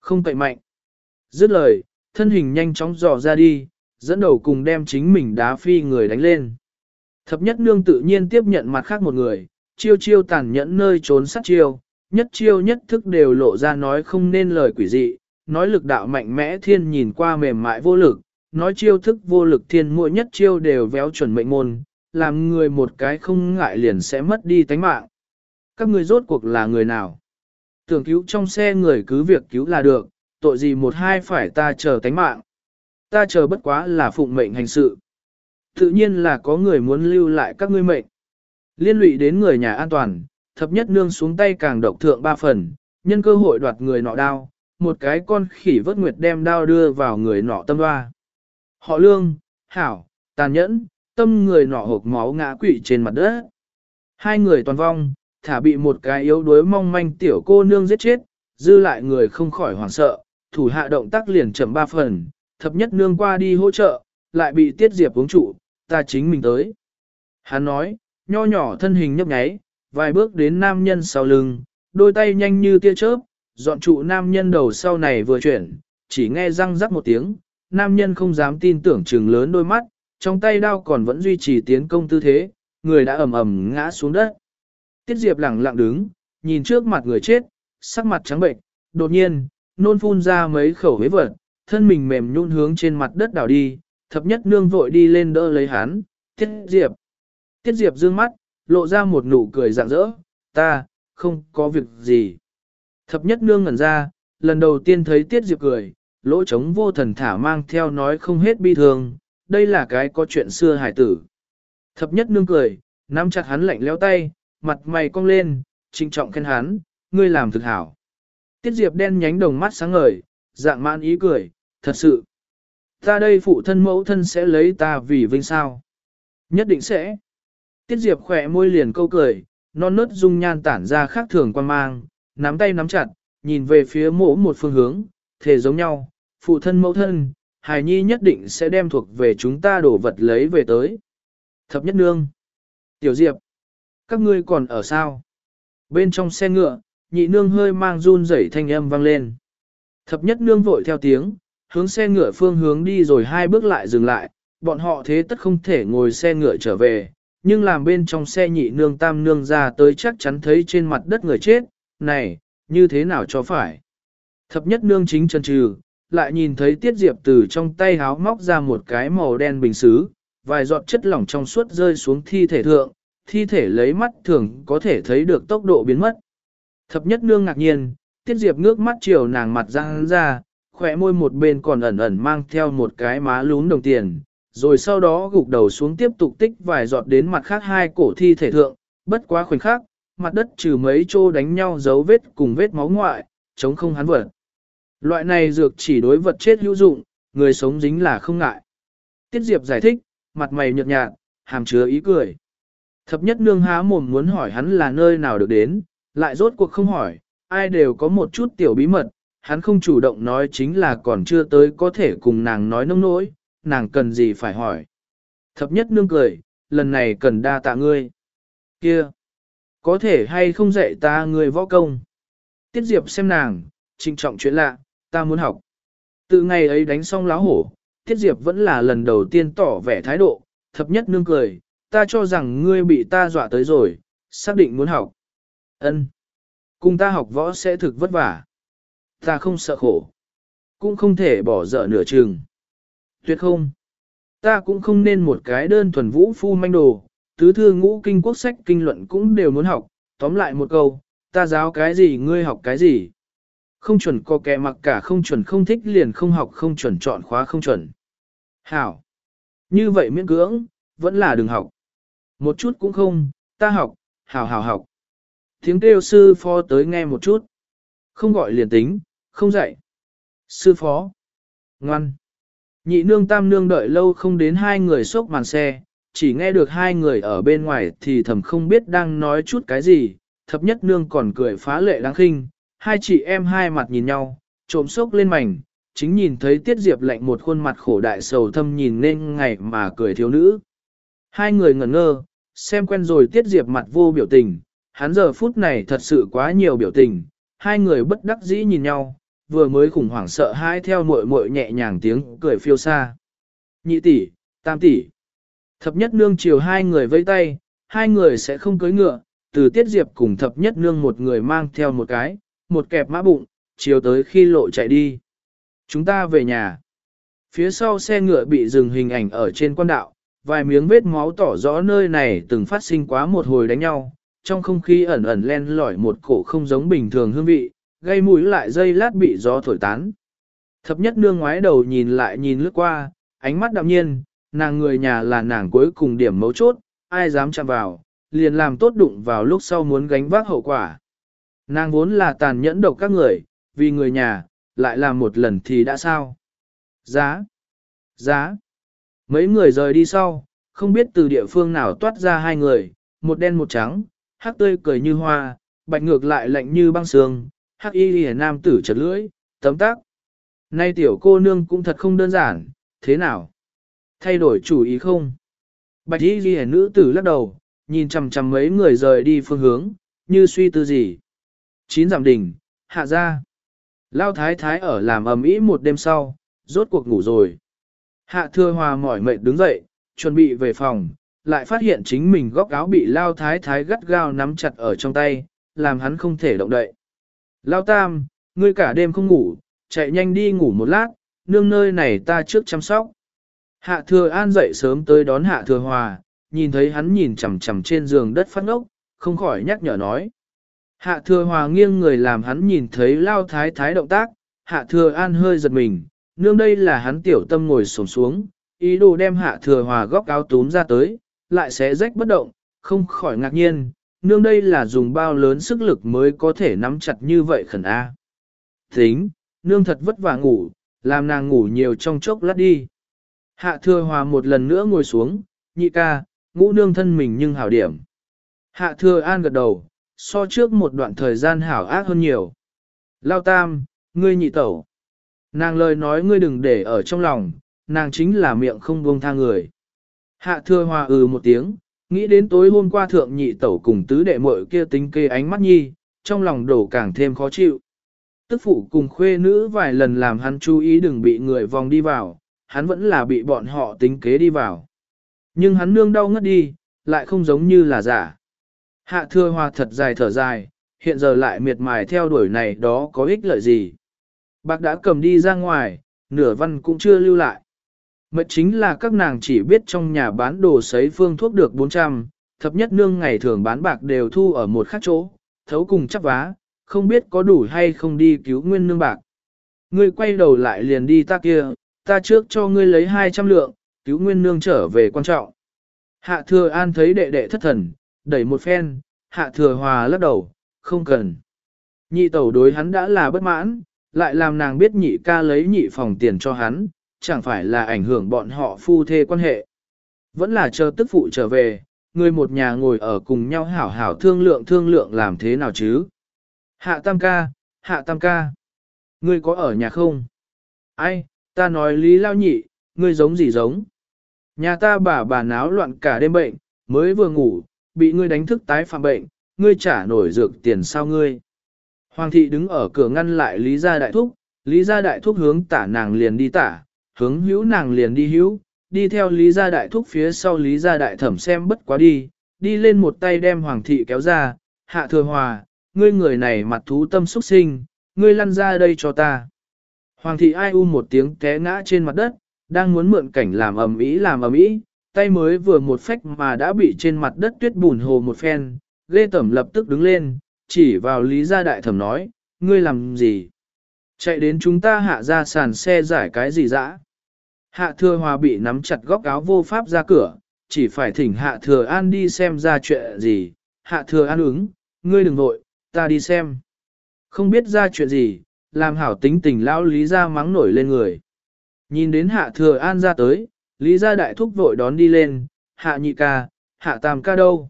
Không cậy mạnh. Dứt lời, thân hình nhanh chóng dò ra đi, dẫn đầu cùng đem chính mình đá phi người đánh lên. Thập nhất nương tự nhiên tiếp nhận mặt khác một người, chiêu chiêu tàn nhẫn nơi trốn sát chiêu, nhất chiêu nhất thức đều lộ ra nói không nên lời quỷ dị, nói lực đạo mạnh mẽ thiên nhìn qua mềm mại vô lực, nói chiêu thức vô lực thiên mỗi nhất chiêu đều véo chuẩn mệnh môn, làm người một cái không ngại liền sẽ mất đi tánh mạng. Các người rốt cuộc là người nào? Tưởng cứu trong xe người cứ việc cứu là được, tội gì một hai phải ta chờ tánh mạng. Ta chờ bất quá là phụng mệnh hành sự. Tự nhiên là có người muốn lưu lại các ngươi mệnh. Liên lụy đến người nhà an toàn, thập nhất nương xuống tay càng độc thượng ba phần, nhân cơ hội đoạt người nọ đao, một cái con khỉ vớt nguyệt đem đao đưa vào người nọ tâm hoa. Họ lương, hảo, tàn nhẫn, tâm người nọ hộp máu ngã quỵ trên mặt đất. Hai người toàn vong, thả bị một cái yếu đuối mong manh tiểu cô nương giết chết, dư lại người không khỏi hoảng sợ, thủ hạ động tác liền chậm ba phần, thập nhất nương qua đi hỗ trợ, lại bị tiết diệp uống trụ, ta chính mình tới. Hắn nói, nho nhỏ thân hình nhấp nháy, vài bước đến nam nhân sau lưng, đôi tay nhanh như tia chớp, dọn trụ nam nhân đầu sau này vừa chuyển, chỉ nghe răng rắc một tiếng, nam nhân không dám tin tưởng trừng lớn đôi mắt, trong tay đao còn vẫn duy trì tiến công tư thế, người đã ầm ầm ngã xuống đất. Tiết Diệp lặng lặng đứng, nhìn trước mặt người chết, sắc mặt trắng bệnh, đột nhiên, nôn phun ra mấy khẩu huyết vật, thân mình mềm nhún hướng trên mặt đất đảo đi, thập nhất nương vội đi lên đỡ lấy hắn, Tiết Diệp. Tiết Diệp dương mắt, lộ ra một nụ cười rạng rỡ, ta, không có việc gì. Thập nhất nương ngẩn ra, lần đầu tiên thấy Tiết Diệp cười, lỗ trống vô thần thả mang theo nói không hết bi thương, đây là cái có chuyện xưa hải tử. Thập nhất nương cười, nắm chặt hắn lạnh leo tay, mặt mày cong lên, trinh trọng khen hắn, ngươi làm thực hảo. Tiết Diệp đen nhánh đồng mắt sáng ngời, dạng mãn ý cười, thật sự. Ta đây phụ thân mẫu thân sẽ lấy ta vì vinh sao. Nhất định sẽ. Tiết Diệp khỏe môi liền câu cười, non nớt dung nhan tản ra khác thường quan mang, nắm tay nắm chặt, nhìn về phía mỗ một phương hướng, thể giống nhau, phụ thân mẫu thân, hài nhi nhất định sẽ đem thuộc về chúng ta đổ vật lấy về tới. Thập nhất nương. Tiểu Diệp. Các ngươi còn ở sao? Bên trong xe ngựa, nhị nương hơi mang run rẩy thanh âm vang lên. Thập nhất nương vội theo tiếng, hướng xe ngựa phương hướng đi rồi hai bước lại dừng lại, bọn họ thế tất không thể ngồi xe ngựa trở về, nhưng làm bên trong xe nhị nương tam nương ra tới chắc chắn thấy trên mặt đất người chết, này, như thế nào cho phải. Thập nhất nương chính chân trừ, lại nhìn thấy tiết diệp từ trong tay háo móc ra một cái màu đen bình xứ, vài giọt chất lỏng trong suốt rơi xuống thi thể thượng, thi thể lấy mắt thường có thể thấy được tốc độ biến mất. Thập nhất nương ngạc nhiên, tiết diệp ngước mắt chiều nàng mặt ra ra, khỏe môi một bên còn ẩn ẩn mang theo một cái má lún đồng tiền, rồi sau đó gục đầu xuống tiếp tục tích vài giọt đến mặt khác hai cổ thi thể thượng, bất quá khoảnh khắc, mặt đất trừ mấy chỗ đánh nhau dấu vết cùng vết máu ngoại, chống không hắn vật. Loại này dược chỉ đối vật chết hữu dụng, người sống dính là không ngại. Tiết Diệp giải thích, mặt mày nhợt nhạt, hàm chứa ý cười. Thập nhất nương há mồm muốn hỏi hắn là nơi nào được đến, lại rốt cuộc không hỏi, ai đều có một chút tiểu bí mật, hắn không chủ động nói chính là còn chưa tới có thể cùng nàng nói nông nỗi, nàng cần gì phải hỏi. Thập nhất nương cười, lần này cần đa tạ ngươi. Kia, có thể hay không dạy ta người võ công. Tiết Diệp xem nàng, trinh trọng chuyện lạ, ta muốn học. Từ ngày ấy đánh xong láo hổ, Tiết Diệp vẫn là lần đầu tiên tỏ vẻ thái độ, thập nhất nương cười, ta cho rằng ngươi bị ta dọa tới rồi, xác định muốn học. Ân, Cùng ta học võ sẽ thực vất vả. Ta không sợ khổ. Cũng không thể bỏ dở nửa chừng. Tuyệt không. Ta cũng không nên một cái đơn thuần vũ phu manh đồ, tứ thư ngũ kinh quốc sách kinh luận cũng đều muốn học. Tóm lại một câu, ta giáo cái gì ngươi học cái gì. Không chuẩn có kẻ mặc cả không chuẩn không thích liền không học không chuẩn chọn khóa không chuẩn. Hảo. Như vậy miễn cưỡng, vẫn là đừng học. Một chút cũng không, ta học, hảo hảo học. Tiếng kêu sư phó tới nghe một chút. Không gọi liền tính, không dạy. Sư phó. Ngoan. Nhị nương tam nương đợi lâu không đến hai người sốc màn xe, chỉ nghe được hai người ở bên ngoài thì thầm không biết đang nói chút cái gì, thập nhất nương còn cười phá lệ đáng khinh, hai chị em hai mặt nhìn nhau, trộm sốc lên mảnh, chính nhìn thấy tiết diệp lạnh một khuôn mặt khổ đại sầu thâm nhìn nên ngày mà cười thiếu nữ. Hai người ngẩn ngơ, xem quen rồi tiết diệp mặt vô biểu tình, hắn giờ phút này thật sự quá nhiều biểu tình, hai người bất đắc dĩ nhìn nhau, vừa mới khủng hoảng sợ hãi theo muội muội nhẹ nhàng tiếng cười phiêu xa. Nhị tỷ, tam tỷ. Thập nhất nương chiều hai người vẫy tay, hai người sẽ không cưới ngựa, từ tiết diệp cùng thập nhất nương một người mang theo một cái, một kẹp mã bụng, chiều tới khi lộ chạy đi. Chúng ta về nhà. Phía sau xe ngựa bị dừng hình ảnh ở trên quan đạo, vài miếng vết máu tỏ rõ nơi này từng phát sinh quá một hồi đánh nhau, trong không khí ẩn ẩn len lỏi một cổ không giống bình thường hương vị, gây mũi lại dây lát bị gió thổi tán. Thập nhất nương ngoái đầu nhìn lại nhìn lướt qua, ánh mắt đạm nhiên, nàng người nhà là nàng cuối cùng điểm mấu chốt, ai dám chạm vào, liền làm tốt đụng vào lúc sau muốn gánh vác hậu quả. Nàng vốn là tàn nhẫn độc các người, vì người nhà, lại làm một lần thì đã sao. Giá! Giá! Mấy người rời đi sau, không biết từ địa phương nào toát ra hai người, một đen một trắng, hắc tươi cười như hoa, bạch ngược lại lạnh như băng sương, hắc y lìa nam tử chật lưỡi, tấm tắc. Nay tiểu cô nương cũng thật không đơn giản, thế nào? Thay đổi chủ ý không? Bạch y ghi nữ tử lắc đầu, nhìn chằm chằm mấy người rời đi phương hướng, như suy tư gì. Chín giảm đỉnh, hạ ra. Lao thái thái ở làm ầm ĩ một đêm sau, rốt cuộc ngủ rồi. Hạ thưa hòa mỏi mệt đứng dậy, chuẩn bị về phòng, lại phát hiện chính mình góc áo bị lao thái thái gắt gao nắm chặt ở trong tay, làm hắn không thể động đậy. Lao tam, ngươi cả đêm không ngủ, chạy nhanh đi ngủ một lát, nương nơi này ta trước chăm sóc. Hạ thừa an dậy sớm tới đón hạ thừa hòa, nhìn thấy hắn nhìn chằm chằm trên giường đất phát ngốc, không khỏi nhắc nhở nói. Hạ thừa hòa nghiêng người làm hắn nhìn thấy lao thái thái động tác, hạ thừa an hơi giật mình, nương đây là hắn tiểu tâm ngồi sổm xuống, ý đồ đem hạ thừa hòa góc áo túm ra tới, lại sẽ rách bất động, không khỏi ngạc nhiên, nương đây là dùng bao lớn sức lực mới có thể nắm chặt như vậy khẩn A. Tính, nương thật vất vả ngủ, làm nàng ngủ nhiều trong chốc lát đi. Hạ thừa hòa một lần nữa ngồi xuống, nhị ca, ngũ nương thân mình nhưng hảo điểm. Hạ thừa an gật đầu, so trước một đoạn thời gian hảo ác hơn nhiều. Lao tam, ngươi nhị tẩu. Nàng lời nói ngươi đừng để ở trong lòng, nàng chính là miệng không buông tha người. Hạ thừa hòa ừ một tiếng, nghĩ đến tối hôm qua thượng nhị tẩu cùng tứ đệ muội kia tính kê ánh mắt nhi, trong lòng đổ càng thêm khó chịu. Tức phụ cùng khuê nữ vài lần làm hắn chú ý đừng bị người vòng đi vào, hắn vẫn là bị bọn họ tính kế đi vào. Nhưng hắn nương đau ngất đi, lại không giống như là giả. Hạ thừa hòa thật dài thở dài, hiện giờ lại miệt mài theo đuổi này đó có ích lợi gì. Bác đã cầm đi ra ngoài, nửa văn cũng chưa lưu lại. Mệt chính là các nàng chỉ biết trong nhà bán đồ sấy phương thuốc được 400, thập nhất nương ngày thường bán bạc đều thu ở một khác chỗ, thấu cùng chắp vá, không biết có đủ hay không đi cứu nguyên nương bạc. Ngươi quay đầu lại liền đi ta kia, ta trước cho ngươi lấy 200 lượng, cứu nguyên nương trở về quan trọng. Hạ thừa an thấy đệ đệ thất thần, đẩy một phen, hạ thừa hòa lắc đầu, không cần. Nhị tẩu đối hắn đã là bất mãn, lại làm nàng biết nhị ca lấy nhị phòng tiền cho hắn, chẳng phải là ảnh hưởng bọn họ phu thê quan hệ. Vẫn là chờ tức phụ trở về, người một nhà ngồi ở cùng nhau hảo hảo thương lượng thương lượng làm thế nào chứ. Hạ tam ca, hạ tam ca, ngươi có ở nhà không? Ai, ta nói lý lao nhị, ngươi giống gì giống? Nhà ta bà bà náo loạn cả đêm bệnh, mới vừa ngủ, bị ngươi đánh thức tái phạm bệnh, ngươi trả nổi dược tiền sao ngươi? Hoàng thị đứng ở cửa ngăn lại Lý gia đại thúc, Lý gia đại thúc hướng tả nàng liền đi tả, hướng hữu nàng liền đi hữu, đi theo Lý gia đại thúc phía sau Lý gia đại thẩm xem bất quá đi, đi lên một tay đem hoàng thị kéo ra, hạ thừa hòa, ngươi người này mặt thú tâm xuất sinh, ngươi lăn ra đây cho ta. Hoàng thị ai u một tiếng té ngã trên mặt đất, đang muốn mượn cảnh làm ầm ĩ làm ầm ĩ, tay mới vừa một phách mà đã bị trên mặt đất tuyết bùn hồ một phen, ghê tẩm lập tức đứng lên, chỉ vào lý gia đại thẩm nói, ngươi làm gì? Chạy đến chúng ta hạ ra sàn xe giải cái gì dã? Hạ thừa hòa bị nắm chặt góc áo vô pháp ra cửa, chỉ phải thỉnh hạ thừa an đi xem ra chuyện gì. Hạ thừa an ứng, ngươi đừng vội, ta đi xem. Không biết ra chuyện gì, làm hảo tính tình lão lý ra mắng nổi lên người. Nhìn đến hạ thừa an ra tới, lý gia đại thúc vội đón đi lên, hạ nhị ca, hạ tam ca đâu.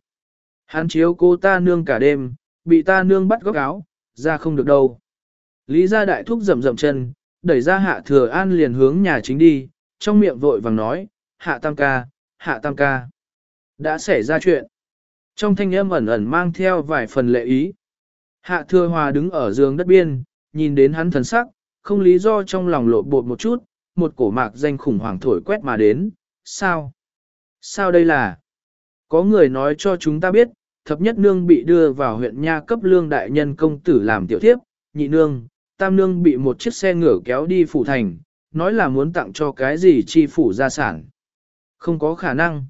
Hắn chiếu cô ta nương cả đêm, bị ta nương bắt góc áo, ra không được đâu. Lý gia đại thúc rầm rầm chân, đẩy ra hạ thừa an liền hướng nhà chính đi, trong miệng vội vàng nói, hạ tam ca, hạ tam ca. Đã xảy ra chuyện. Trong thanh âm ẩn ẩn mang theo vài phần lệ ý. Hạ thừa hòa đứng ở giường đất biên, nhìn đến hắn thần sắc, không lý do trong lòng lộ bột một chút, một cổ mạc danh khủng hoảng thổi quét mà đến. Sao? Sao đây là? Có người nói cho chúng ta biết, thập nhất nương bị đưa vào huyện nha cấp lương đại nhân công tử làm tiểu thiếp, nhị nương, tam nương bị một chiếc xe ngựa kéo đi phủ thành, nói là muốn tặng cho cái gì chi phủ gia sản. Không có khả năng.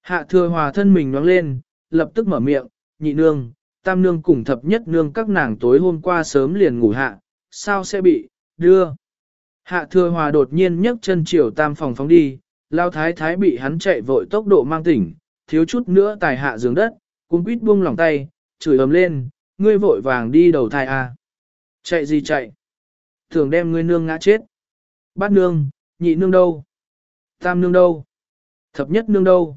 Hạ thừa hòa thân mình nhoáng lên, lập tức mở miệng, nhị nương, tam nương cùng thập nhất nương các nàng tối hôm qua sớm liền ngủ hạ, sao sẽ bị, đưa. Hạ thừa hòa đột nhiên nhấc chân chiều tam phòng phóng đi, lao thái thái bị hắn chạy vội tốc độ mang tỉnh, thiếu chút nữa tài hạ giường đất, cuốn quýt buông lòng tay, chửi ầm lên, ngươi vội vàng đi đầu thai à. Chạy gì chạy? Thường đem ngươi nương ngã chết. Bát nương, nhị nương đâu? Tam nương đâu? Thập nhất nương đâu?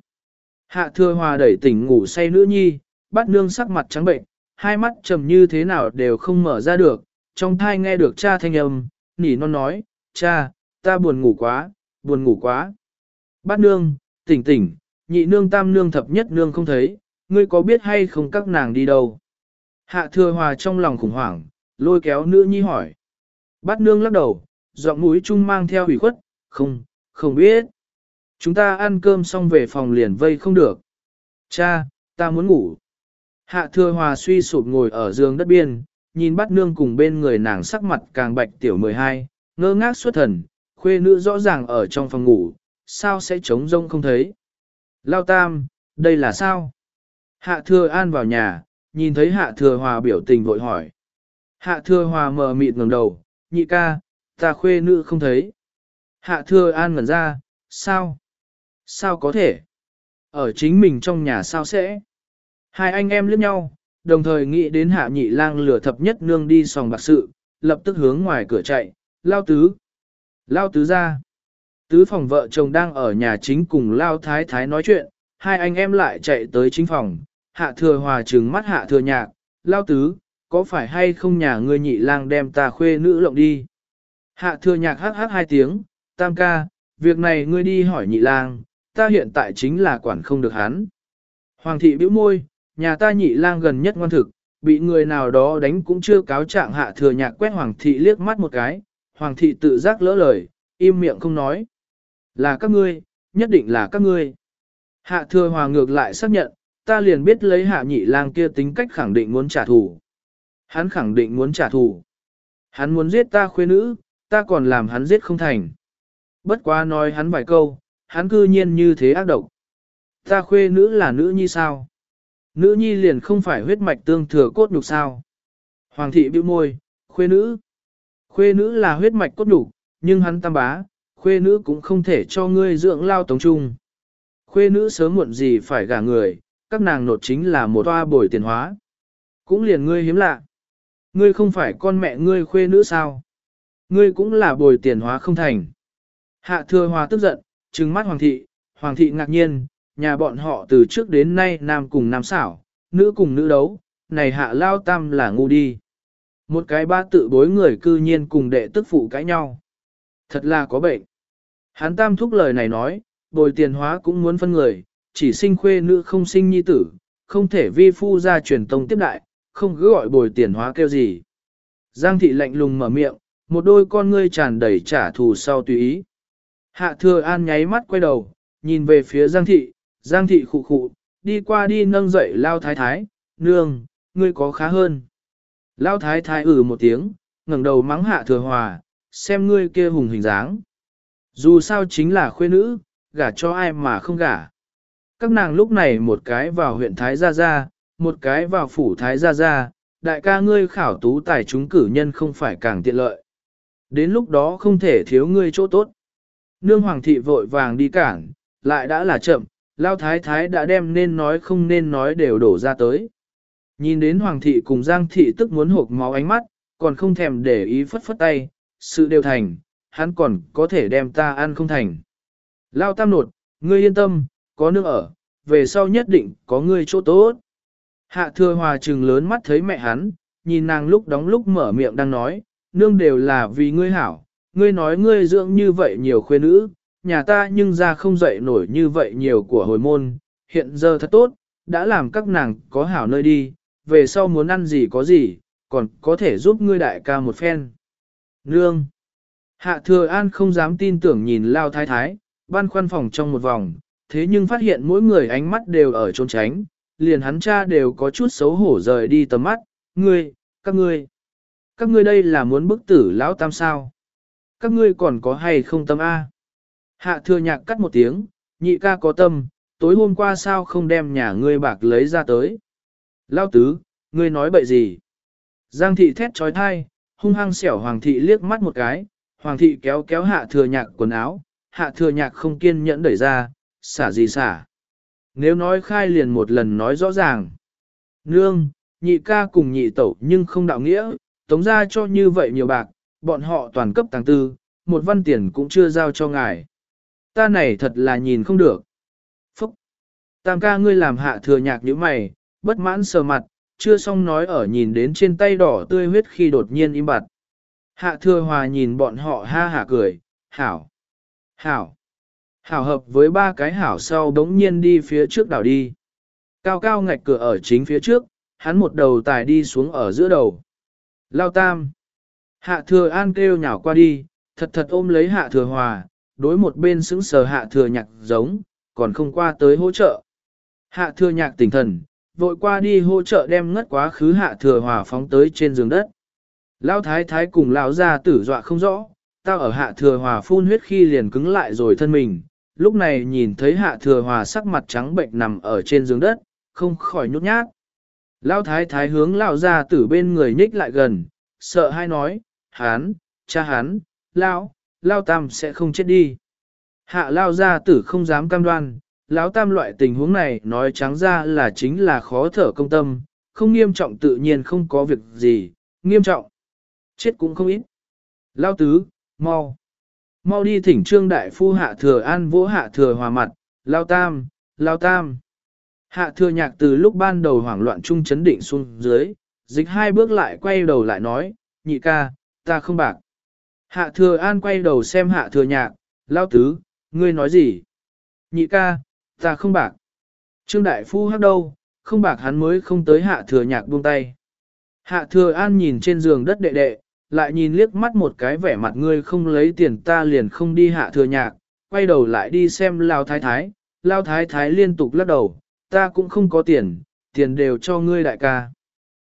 Hạ thừa hòa đẩy tỉnh ngủ say nữ nhi, bát nương sắc mặt trắng bệnh, hai mắt trầm như thế nào đều không mở ra được, trong thai nghe được cha thanh âm, nỉ non nói, cha, ta buồn ngủ quá, buồn ngủ quá. Bát nương, tỉnh tỉnh, nhị nương tam nương thập nhất nương không thấy, ngươi có biết hay không các nàng đi đâu? Hạ thừa hòa trong lòng khủng hoảng, lôi kéo nữ nhi hỏi. Bát nương lắc đầu, giọng mũi chung mang theo hủy khuất, không, không biết. Chúng ta ăn cơm xong về phòng liền vây không được. Cha, ta muốn ngủ. Hạ thừa hòa suy sụp ngồi ở giường đất biên, nhìn bắt nương cùng bên người nàng sắc mặt càng bạch tiểu 12, ngơ ngác xuất thần, khuê nữ rõ ràng ở trong phòng ngủ, sao sẽ trống rông không thấy. Lao tam, đây là sao? Hạ thừa an vào nhà, nhìn thấy hạ thừa hòa biểu tình vội hỏi. Hạ thừa hòa mờ mịt ngẩng đầu, nhị ca, ta khuê nữ không thấy. Hạ thừa an ngẩn ra, sao? Sao có thể? Ở chính mình trong nhà sao sẽ? Hai anh em liếc nhau, đồng thời nghĩ đến hạ nhị lang lửa thập nhất nương đi sòng bạc sự, lập tức hướng ngoài cửa chạy, Lao tứ, Lao tứ ra. Tứ phòng vợ chồng đang ở nhà chính cùng Lao thái thái nói chuyện, hai anh em lại chạy tới chính phòng, hạ thừa hòa trừng mắt hạ thừa nhạc, Lao tứ, có phải hay không nhà ngươi nhị lang đem ta khuê nữ lộng đi? Hạ thừa nhạc hắc hắc hai tiếng, tam ca, việc này ngươi đi hỏi nhị lang, ta hiện tại chính là quản không được hắn. Hoàng thị bĩu môi, nhà ta nhị lang gần nhất ngoan thực, bị người nào đó đánh cũng chưa cáo trạng hạ thừa nhạc quét hoàng thị liếc mắt một cái, hoàng thị tự giác lỡ lời, im miệng không nói. Là các ngươi, nhất định là các ngươi. Hạ thừa hòa ngược lại xác nhận, ta liền biết lấy hạ nhị lang kia tính cách khẳng định muốn trả thù. Hắn khẳng định muốn trả thù. Hắn muốn giết ta khuê nữ, ta còn làm hắn giết không thành. Bất quá nói hắn vài câu, hắn cư nhiên như thế ác độc. Ta khuê nữ là nữ như sao? Nữ nhi liền không phải huyết mạch tương thừa cốt nhục sao? Hoàng thị bĩu môi, khuê nữ. Khuê nữ là huyết mạch cốt nhục, nhưng hắn tam bá, khuê nữ cũng không thể cho ngươi dưỡng lao tống trung. Khuê nữ sớm muộn gì phải gả người, các nàng nột chính là một toa bồi tiền hóa. Cũng liền ngươi hiếm lạ. Ngươi không phải con mẹ ngươi khuê nữ sao? Ngươi cũng là bồi tiền hóa không thành. Hạ thừa hòa tức giận, trừng mắt hoàng thị, hoàng thị ngạc nhiên, nhà bọn họ từ trước đến nay nam cùng nam xảo, nữ cùng nữ đấu, này hạ lao tam là ngu đi. Một cái ba tự bối người cư nhiên cùng đệ tức phụ cãi nhau. Thật là có bệnh. Hắn tam thúc lời này nói, bồi tiền hóa cũng muốn phân người, chỉ sinh khuê nữ không sinh nhi tử, không thể vi phu ra truyền tông tiếp đại, không cứ gọi bồi tiền hóa kêu gì. Giang thị lạnh lùng mở miệng, một đôi con ngươi tràn đầy trả thù sau tùy ý. Hạ thừa an nháy mắt quay đầu, nhìn về phía Giang thị, Giang thị khụ khụ, đi qua đi nâng dậy lao thái thái, nương, ngươi có khá hơn. Lao thái thái ử ừ một tiếng, ngẩng đầu mắng hạ thừa hòa, xem ngươi kia hùng hình dáng. Dù sao chính là khuê nữ, gả cho ai mà không gả. Các nàng lúc này một cái vào huyện Thái Gia Gia, một cái vào phủ Thái Gia Gia, đại ca ngươi khảo tú tài chúng cử nhân không phải càng tiện lợi. Đến lúc đó không thể thiếu ngươi chỗ tốt. Nương hoàng thị vội vàng đi cản, lại đã là chậm, lao thái thái đã đem nên nói không nên nói đều đổ ra tới. Nhìn đến hoàng thị cùng giang thị tức muốn hộp máu ánh mắt, còn không thèm để ý phất phất tay, sự đều thành, hắn còn có thể đem ta ăn không thành. Lao tam nột, ngươi yên tâm, có nước ở, về sau nhất định có ngươi chỗ tốt. Hạ thừa hòa trừng lớn mắt thấy mẹ hắn, nhìn nàng lúc đóng lúc mở miệng đang nói, nương đều là vì ngươi hảo, ngươi nói ngươi dưỡng như vậy nhiều khuê nữ, nhà ta nhưng ra không dậy nổi như vậy nhiều của hồi môn, hiện giờ thật tốt, đã làm các nàng có hảo nơi đi, về sau muốn ăn gì có gì, còn có thể giúp ngươi đại ca một phen. Nương! Hạ thừa an không dám tin tưởng nhìn lao thái thái, ban khoăn phòng trong một vòng, thế nhưng phát hiện mỗi người ánh mắt đều ở trốn tránh, liền hắn cha đều có chút xấu hổ rời đi tầm mắt, ngươi, các ngươi, các ngươi đây là muốn bức tử lão tam sao? Các ngươi còn có hay không tâm A? Hạ thừa nhạc cắt một tiếng, nhị ca có tâm, tối hôm qua sao không đem nhà ngươi bạc lấy ra tới? Lao tứ, ngươi nói bậy gì? Giang thị thét trói thai, hung hăng xẻo hoàng thị liếc mắt một cái, hoàng thị kéo kéo hạ thừa nhạc quần áo, hạ thừa nhạc không kiên nhẫn đẩy ra, xả gì xả. Nếu nói khai liền một lần nói rõ ràng. Nương, nhị ca cùng nhị tẩu nhưng không đạo nghĩa, tống ra cho như vậy nhiều bạc, bọn họ toàn cấp tàng tư, một văn tiền cũng chưa giao cho ngài. Ta này thật là nhìn không được. Phúc! Tam ca ngươi làm hạ thừa nhạc như mày, bất mãn sờ mặt, chưa xong nói ở nhìn đến trên tay đỏ tươi huyết khi đột nhiên im bặt. Hạ thừa hòa nhìn bọn họ ha hả cười, hảo, hảo, hảo hợp với ba cái hảo sau đống nhiên đi phía trước đảo đi. Cao cao ngạch cửa ở chính phía trước, hắn một đầu tài đi xuống ở giữa đầu. Lao tam. Hạ thừa an kêu nhào qua đi, thật thật ôm lấy hạ thừa hòa, đối một bên xứng sờ hạ thừa nhạc giống, còn không qua tới hỗ trợ. Hạ thừa nhạc tỉnh thần, vội qua đi hỗ trợ đem ngất quá khứ hạ thừa hòa phóng tới trên giường đất. Lão thái thái cùng lão gia tử dọa không rõ, tao ở hạ thừa hòa phun huyết khi liền cứng lại rồi thân mình, lúc này nhìn thấy hạ thừa hòa sắc mặt trắng bệnh nằm ở trên giường đất, không khỏi nhút nhát. Lão thái thái hướng lão gia tử bên người nhích lại gần, sợ hai nói, hán, cha hán, lão, lão tam sẽ không chết đi. Hạ lão gia tử không dám cam đoan, lão tam loại tình huống này nói trắng ra là chính là khó thở công tâm, không nghiêm trọng tự nhiên không có việc gì, nghiêm trọng. Chết cũng không ít. Lao tứ, mau. Mau đi thỉnh trương đại phu hạ thừa an vỗ hạ thừa hòa mặt, lao tam, lao tam. Hạ thừa nhạc từ lúc ban đầu hoảng loạn trung chấn định xuống dưới, dịch hai bước lại quay đầu lại nói, nhị ca, ta không bạc. Hạ thừa an quay đầu xem hạ thừa nhạc, lao tứ, ngươi nói gì? Nhị ca, ta không bạc. Trương đại phu hắc đâu, không bạc hắn mới không tới hạ thừa nhạc buông tay. Hạ thừa an nhìn trên giường đất đệ đệ, lại nhìn liếc mắt một cái vẻ mặt ngươi không lấy tiền ta liền không đi hạ thừa nhạc, quay đầu lại đi xem lao thái thái, lao thái thái liên tục lắc đầu, ta cũng không có tiền, tiền đều cho ngươi đại ca.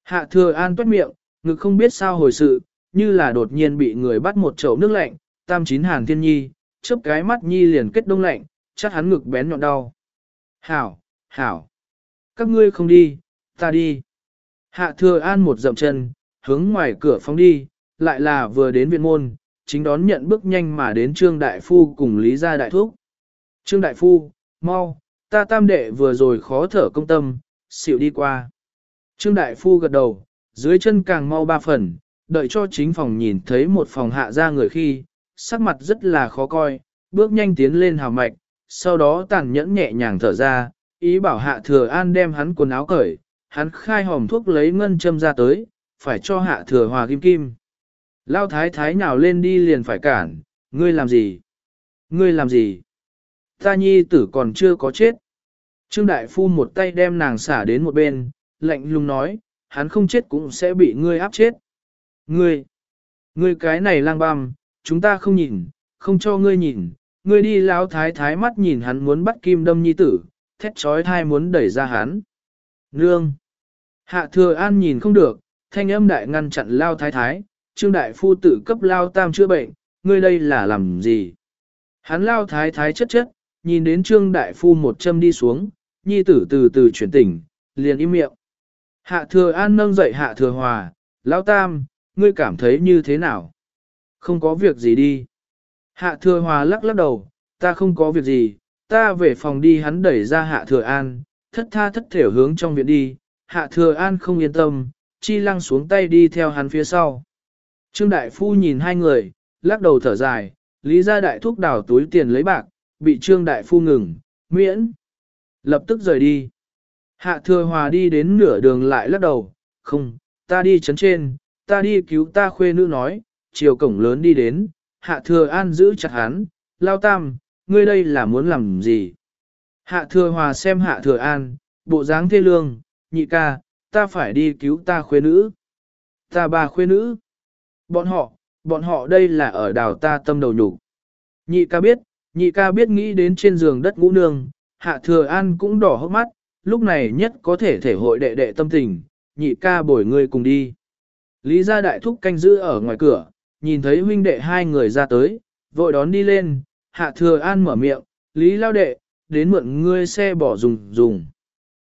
Hạ thừa an toát miệng, ngực không biết sao hồi sự, như là đột nhiên bị người bắt một chậu nước lạnh, tam chín hàn thiên nhi, chớp cái mắt nhi liền kết đông lạnh, chắc hắn ngực bén nhọn đau. Hảo, hảo, các ngươi không đi, ta đi. Hạ thừa an một dậm chân, hướng ngoài cửa phóng đi, lại là vừa đến viện môn, chính đón nhận bước nhanh mà đến Trương Đại Phu cùng Lý Gia Đại Thúc. Trương Đại Phu, mau, ta tam đệ vừa rồi khó thở công tâm, xỉu đi qua. Trương Đại Phu gật đầu, dưới chân càng mau ba phần, đợi cho chính phòng nhìn thấy một phòng hạ ra người khi, sắc mặt rất là khó coi, bước nhanh tiến lên hào mạch, sau đó tàn nhẫn nhẹ nhàng thở ra, ý bảo hạ thừa an đem hắn quần áo cởi, hắn khai hòm thuốc lấy ngân châm ra tới, phải cho hạ thừa hòa kim kim. Lao thái thái nào lên đi liền phải cản, ngươi làm gì? Ngươi làm gì? Ta nhi tử còn chưa có chết. Trương Đại Phu một tay đem nàng xả đến một bên, lạnh lùng nói, hắn không chết cũng sẽ bị ngươi áp chết. Ngươi, ngươi cái này lang băm, chúng ta không nhìn, không cho ngươi nhìn, ngươi đi lão thái thái mắt nhìn hắn muốn bắt kim đâm nhi tử, thét trói thai muốn đẩy ra hắn. Nương, hạ thừa an nhìn không được, thanh âm đại ngăn chặn lao thái thái, trương đại phu tử cấp lao tam chữa bệnh, ngươi đây là làm gì? Hắn lao thái thái chất chất, nhìn đến trương đại phu một châm đi xuống, nhi tử từ từ chuyển tỉnh, liền im miệng. Hạ thừa an nâng dậy hạ thừa hòa, lao tam, ngươi cảm thấy như thế nào? Không có việc gì đi. Hạ thừa hòa lắc lắc đầu, ta không có việc gì, ta về phòng đi hắn đẩy ra hạ thừa an, thất tha thất thể hướng trong viện đi, hạ thừa an không yên tâm, chi lăng xuống tay đi theo hắn phía sau. Trương Đại Phu nhìn hai người, lắc đầu thở dài, lý ra đại thúc đảo túi tiền lấy bạc, bị Trương Đại Phu ngừng, miễn. Lập tức rời đi. Hạ thừa hòa đi đến nửa đường lại lắc đầu, không, ta đi chấn trên, ta đi cứu ta khuê nữ nói, chiều cổng lớn đi đến, hạ thừa an giữ chặt hắn, lao tam, ngươi đây là muốn làm gì? Hạ thừa hòa xem hạ thừa an, bộ dáng thê lương, nhị ca, ta phải đi cứu ta khuê nữ. Ta bà khuê nữ. Bọn họ, bọn họ đây là ở đảo ta tâm đầu nhục. Nhị ca biết, nhị ca biết nghĩ đến trên giường đất ngũ nương, hạ thừa an cũng đỏ hốc mắt, lúc này nhất có thể thể hội đệ đệ tâm tình, nhị ca bổi ngươi cùng đi. Lý gia đại thúc canh giữ ở ngoài cửa, nhìn thấy huynh đệ hai người ra tới, vội đón đi lên, hạ thừa an mở miệng, Lý lao đệ, đến mượn ngươi xe bỏ dùng dùng.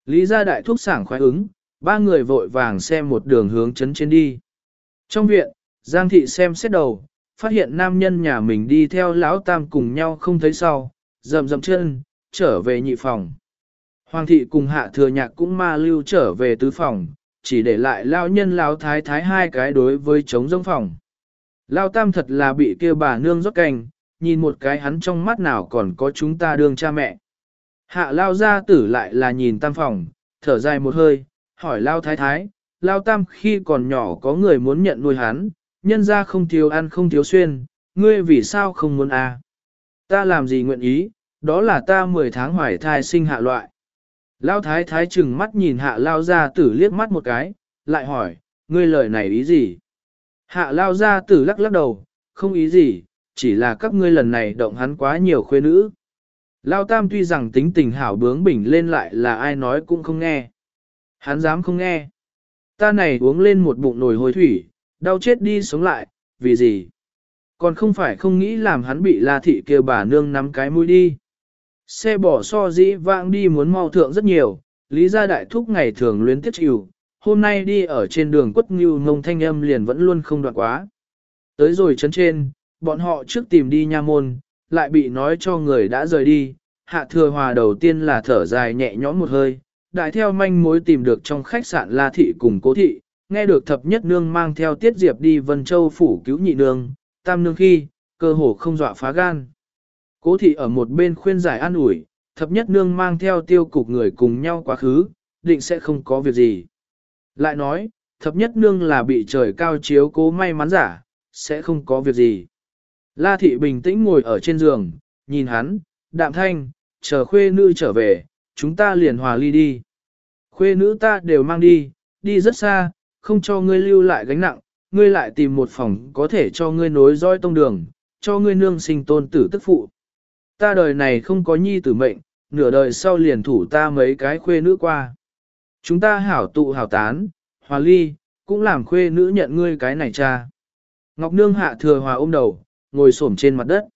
Lý gia đại thúc sảng khoái ứng, ba người vội vàng xem một đường hướng chấn trên đi. Trong viện, Giang thị xem xét đầu, phát hiện nam nhân nhà mình đi theo lão tam cùng nhau không thấy sau, rầm rầm chân, trở về nhị phòng. Hoàng thị cùng hạ thừa nhạc cũng ma lưu trở về tứ phòng, chỉ để lại lao nhân lao thái thái hai cái đối với chống giống phòng. Lao tam thật là bị kêu bà nương rót canh, nhìn một cái hắn trong mắt nào còn có chúng ta đương cha mẹ. Hạ lao gia tử lại là nhìn tam phòng, thở dài một hơi, hỏi lao thái thái, lao tam khi còn nhỏ có người muốn nhận nuôi hắn, nhân ra không thiếu ăn không thiếu xuyên, ngươi vì sao không muốn à? Ta làm gì nguyện ý, đó là ta 10 tháng hoài thai sinh hạ loại. Lao thái thái chừng mắt nhìn hạ lao gia tử liếc mắt một cái, lại hỏi, ngươi lời này ý gì? Hạ lao gia tử lắc lắc đầu, không ý gì, chỉ là các ngươi lần này động hắn quá nhiều khuê nữ. Lao tam tuy rằng tính tình hảo bướng bỉnh lên lại là ai nói cũng không nghe. Hắn dám không nghe. Ta này uống lên một bụng nồi hồi thủy, đau chết đi sống lại, vì gì? Còn không phải không nghĩ làm hắn bị la thị kêu bà nương nắm cái mũi đi. Xe bỏ so dĩ vãng đi muốn mau thượng rất nhiều, lý gia đại thúc ngày thường luyến tiết chịu, hôm nay đi ở trên đường quất ngưu ngông thanh âm liền vẫn luôn không đoạn quá. Tới rồi chấn trên, bọn họ trước tìm đi nha môn, lại bị nói cho người đã rời đi, hạ thừa hòa đầu tiên là thở dài nhẹ nhõm một hơi, đại theo manh mối tìm được trong khách sạn La Thị cùng Cố Thị, nghe được thập nhất nương mang theo tiết diệp đi Vân Châu phủ cứu nhị nương, tam nương khi, cơ hồ không dọa phá gan. Cố thị ở một bên khuyên giải an ủi, thập nhất nương mang theo tiêu cục người cùng nhau quá khứ, định sẽ không có việc gì. Lại nói, thập nhất nương là bị trời cao chiếu cố may mắn giả, sẽ không có việc gì. La thị bình tĩnh ngồi ở trên giường, nhìn hắn, đạm thanh, chờ khuê nữ trở về, chúng ta liền hòa ly đi. Khuê nữ ta đều mang đi, đi rất xa, không cho ngươi lưu lại gánh nặng, ngươi lại tìm một phòng có thể cho ngươi nối dõi tông đường, cho ngươi nương sinh tôn tử tức phụ. Ta đời này không có nhi tử mệnh, nửa đời sau liền thủ ta mấy cái khuê nữ qua. Chúng ta hảo tụ hảo tán, hòa ly, cũng làm khuê nữ nhận ngươi cái này cha. Ngọc Nương hạ thừa hòa ôm đầu, ngồi xổm trên mặt đất.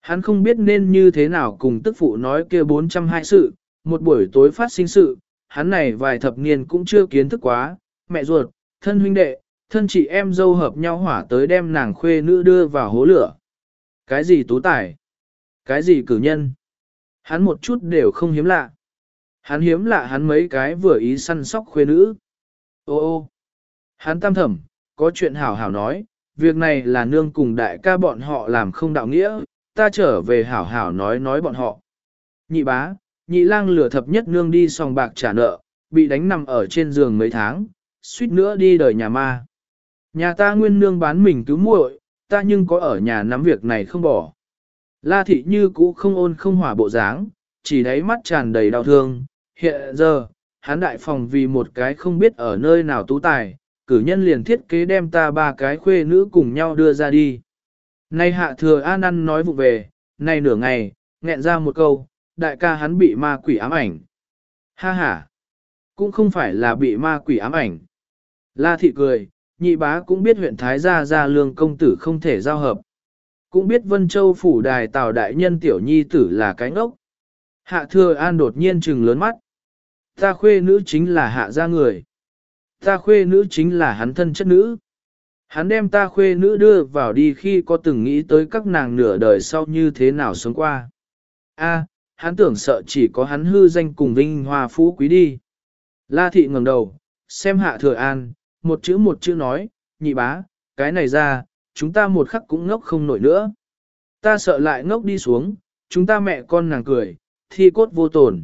Hắn không biết nên như thế nào cùng tức phụ nói kia 402 sự, một buổi tối phát sinh sự, hắn này vài thập niên cũng chưa kiến thức quá, mẹ ruột, thân huynh đệ, thân chị em dâu hợp nhau hỏa tới đem nàng khuê nữ đưa vào hố lửa. Cái gì tú tài? Cái gì cử nhân? Hắn một chút đều không hiếm lạ. Hắn hiếm lạ hắn mấy cái vừa ý săn sóc khuê nữ. Ô ô! Hắn tam thẩm, có chuyện hảo hảo nói, việc này là nương cùng đại ca bọn họ làm không đạo nghĩa, ta trở về hảo hảo nói nói bọn họ. Nhị bá, nhị lang lửa thập nhất nương đi sòng bạc trả nợ, bị đánh nằm ở trên giường mấy tháng, suýt nữa đi đời nhà ma. Nhà ta nguyên nương bán mình cứu muội, ta nhưng có ở nhà nắm việc này không bỏ. La thị như cũ không ôn không hỏa bộ dáng, chỉ đáy mắt tràn đầy đau thương. Hiện giờ, hắn đại phòng vì một cái không biết ở nơi nào tú tài, cử nhân liền thiết kế đem ta ba cái khuê nữ cùng nhau đưa ra đi. Nay hạ thừa an ăn nói vụ về, nay nửa ngày, nghẹn ra một câu, đại ca hắn bị ma quỷ ám ảnh. Ha ha, cũng không phải là bị ma quỷ ám ảnh. La thị cười, nhị bá cũng biết huyện Thái Gia Gia Lương công tử không thể giao hợp. Cũng biết Vân Châu phủ đài tào đại nhân tiểu nhi tử là cái ngốc. Hạ thừa an đột nhiên trừng lớn mắt. Ta khuê nữ chính là hạ gia người. Ta khuê nữ chính là hắn thân chất nữ. Hắn đem ta khuê nữ đưa vào đi khi có từng nghĩ tới các nàng nửa đời sau như thế nào sống qua. A, hắn tưởng sợ chỉ có hắn hư danh cùng vinh hoa phú quý đi. La thị ngẩng đầu, xem hạ thừa an, một chữ một chữ nói, nhị bá, cái này ra, chúng ta một khắc cũng ngốc không nổi nữa. Ta sợ lại ngốc đi xuống, chúng ta mẹ con nàng cười, thi cốt vô tổn.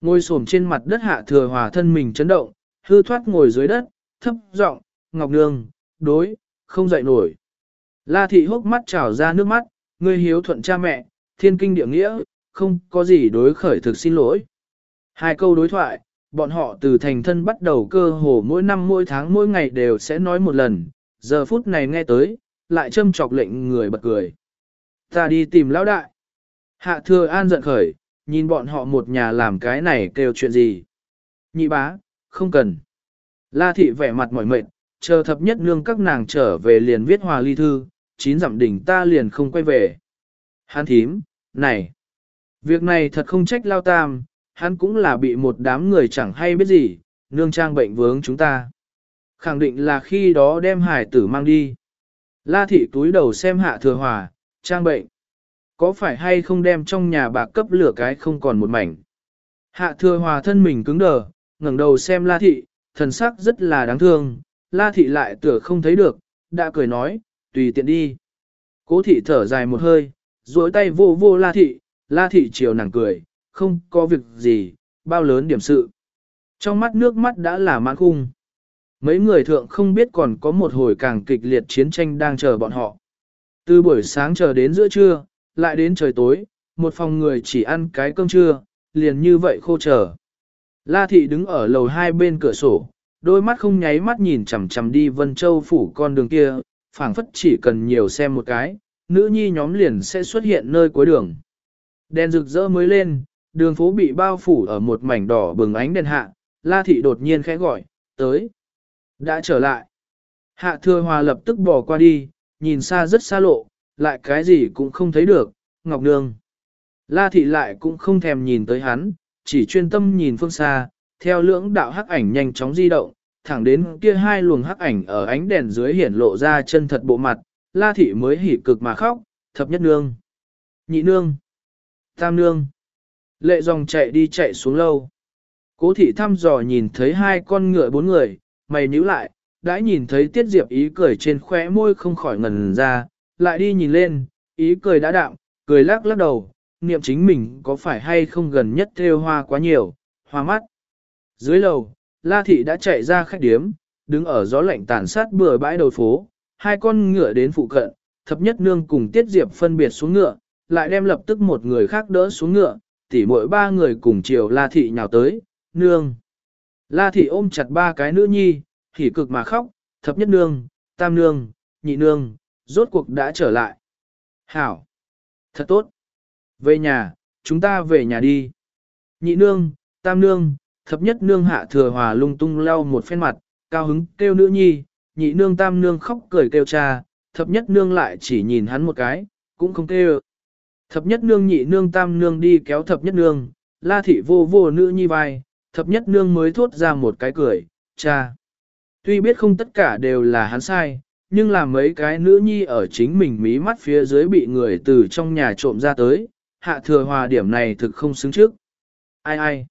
Ngồi xổm trên mặt đất hạ thừa hòa thân mình chấn động, hư thoát ngồi dưới đất, thấp giọng, ngọc nương, đối, không dậy nổi. La thị hốc mắt trào ra nước mắt, ngươi hiếu thuận cha mẹ, thiên kinh địa nghĩa, không có gì đối khởi thực xin lỗi. Hai câu đối thoại, bọn họ từ thành thân bắt đầu cơ hồ mỗi năm mỗi tháng mỗi ngày đều sẽ nói một lần, giờ phút này nghe tới, lại châm chọc lệnh người bật cười. Ta đi tìm lão đại. Hạ thừa an giận khởi, nhìn bọn họ một nhà làm cái này kêu chuyện gì. Nhị bá, không cần. La thị vẻ mặt mỏi mệt, chờ thập nhất nương các nàng trở về liền viết hòa ly thư, chín dặm đỉnh ta liền không quay về. Hán thím, này, việc này thật không trách lao tam, hắn cũng là bị một đám người chẳng hay biết gì, nương trang bệnh vướng chúng ta. Khẳng định là khi đó đem hải tử mang đi. La thị túi đầu xem hạ thừa hòa, trang bệnh. Có phải hay không đem trong nhà bạc cấp lửa cái không còn một mảnh. Hạ thừa hòa thân mình cứng đờ, ngẩng đầu xem la thị, thần sắc rất là đáng thương, la thị lại tựa không thấy được, đã cười nói, tùy tiện đi. Cố thị thở dài một hơi, duỗi tay vô vô la thị, la thị chiều nàng cười, không có việc gì, bao lớn điểm sự. Trong mắt nước mắt đã là mãn khung. Mấy người thượng không biết còn có một hồi càng kịch liệt chiến tranh đang chờ bọn họ. Từ buổi sáng chờ đến giữa trưa, lại đến trời tối, một phòng người chỉ ăn cái cơm trưa, liền như vậy khô chờ. La thị đứng ở lầu hai bên cửa sổ, đôi mắt không nháy mắt nhìn chằm chằm đi Vân Châu phủ con đường kia, phảng phất chỉ cần nhiều xem một cái, nữ nhi nhóm liền sẽ xuất hiện nơi cuối đường. Đèn rực rỡ mới lên, đường phố bị bao phủ ở một mảnh đỏ bừng ánh đèn hạ, La thị đột nhiên khẽ gọi, tới. Đã trở lại. Hạ thừa hòa lập tức bỏ qua đi, nhìn xa rất xa lộ, lại cái gì cũng không thấy được, Ngọc Nương. La thị lại cũng không thèm nhìn tới hắn, chỉ chuyên tâm nhìn phương xa, theo lưỡng đạo hắc ảnh nhanh chóng di động, thẳng đến kia hai luồng hắc ảnh ở ánh đèn dưới hiển lộ ra chân thật bộ mặt, La thị mới hỉ cực mà khóc, thập nhất nương, nhị nương, tam nương. Lệ dòng chạy đi chạy xuống lâu. Cố thị thăm dò nhìn thấy hai con ngựa bốn người, mày nhíu lại, đã nhìn thấy tiết diệp ý cười trên khóe môi không khỏi ngần ra, lại đi nhìn lên, ý cười đã đạm, cười lắc lắc đầu, niệm chính mình có phải hay không gần nhất theo hoa quá nhiều, hoa mắt. Dưới lầu, La Thị đã chạy ra khách điếm, đứng ở gió lạnh tàn sát bừa bãi đầu phố, hai con ngựa đến phụ cận, thập nhất nương cùng Tiết Diệp phân biệt xuống ngựa, lại đem lập tức một người khác đỡ xuống ngựa, tỉ mỗi ba người cùng chiều La Thị nhào tới, nương. La Thị ôm chặt ba cái nữ nhi, hỉ cực mà khóc, thập nhất nương, tam nương, nhị nương, rốt cuộc đã trở lại. Hảo! Thật tốt! Về nhà, chúng ta về nhà đi. Nhị nương, tam nương, thập nhất nương hạ thừa hòa lung tung lau một phen mặt, cao hứng kêu nữ nhi, nhị nương tam nương khóc cười kêu cha, thập nhất nương lại chỉ nhìn hắn một cái, cũng không kêu. Thập nhất nương nhị nương tam nương đi kéo thập nhất nương, la thị vô vô nữ nhi vai, thập nhất nương mới thốt ra một cái cười, cha. Tuy biết không tất cả đều là hắn sai, nhưng là mấy cái nữ nhi ở chính mình mí mắt phía dưới bị người từ trong nhà trộm ra tới, hạ thừa hòa điểm này thực không xứng trước. Ai ai?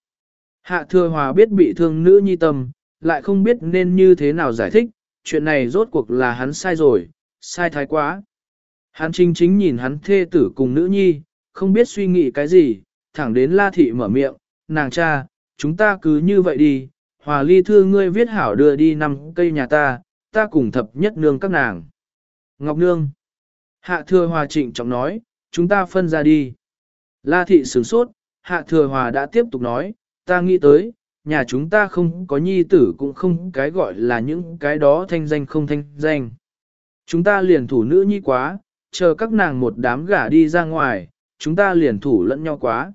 Hạ thừa hòa biết bị thương nữ nhi tâm, lại không biết nên như thế nào giải thích, chuyện này rốt cuộc là hắn sai rồi, sai thái quá. Hắn chính chính nhìn hắn thê tử cùng nữ nhi, không biết suy nghĩ cái gì, thẳng đến la thị mở miệng, nàng cha, chúng ta cứ như vậy đi, hòa ly thư ngươi viết hảo đưa đi năm cây nhà ta, ta cùng thập nhất nương các nàng. Ngọc nương. Hạ thừa hòa trịnh trọng nói, chúng ta phân ra đi. La thị sửng sốt, hạ thừa hòa đã tiếp tục nói, ta nghĩ tới, nhà chúng ta không có nhi tử cũng không cái gọi là những cái đó thanh danh không thanh danh. Chúng ta liền thủ nữ nhi quá, chờ các nàng một đám gả đi ra ngoài, chúng ta liền thủ lẫn nhau quá.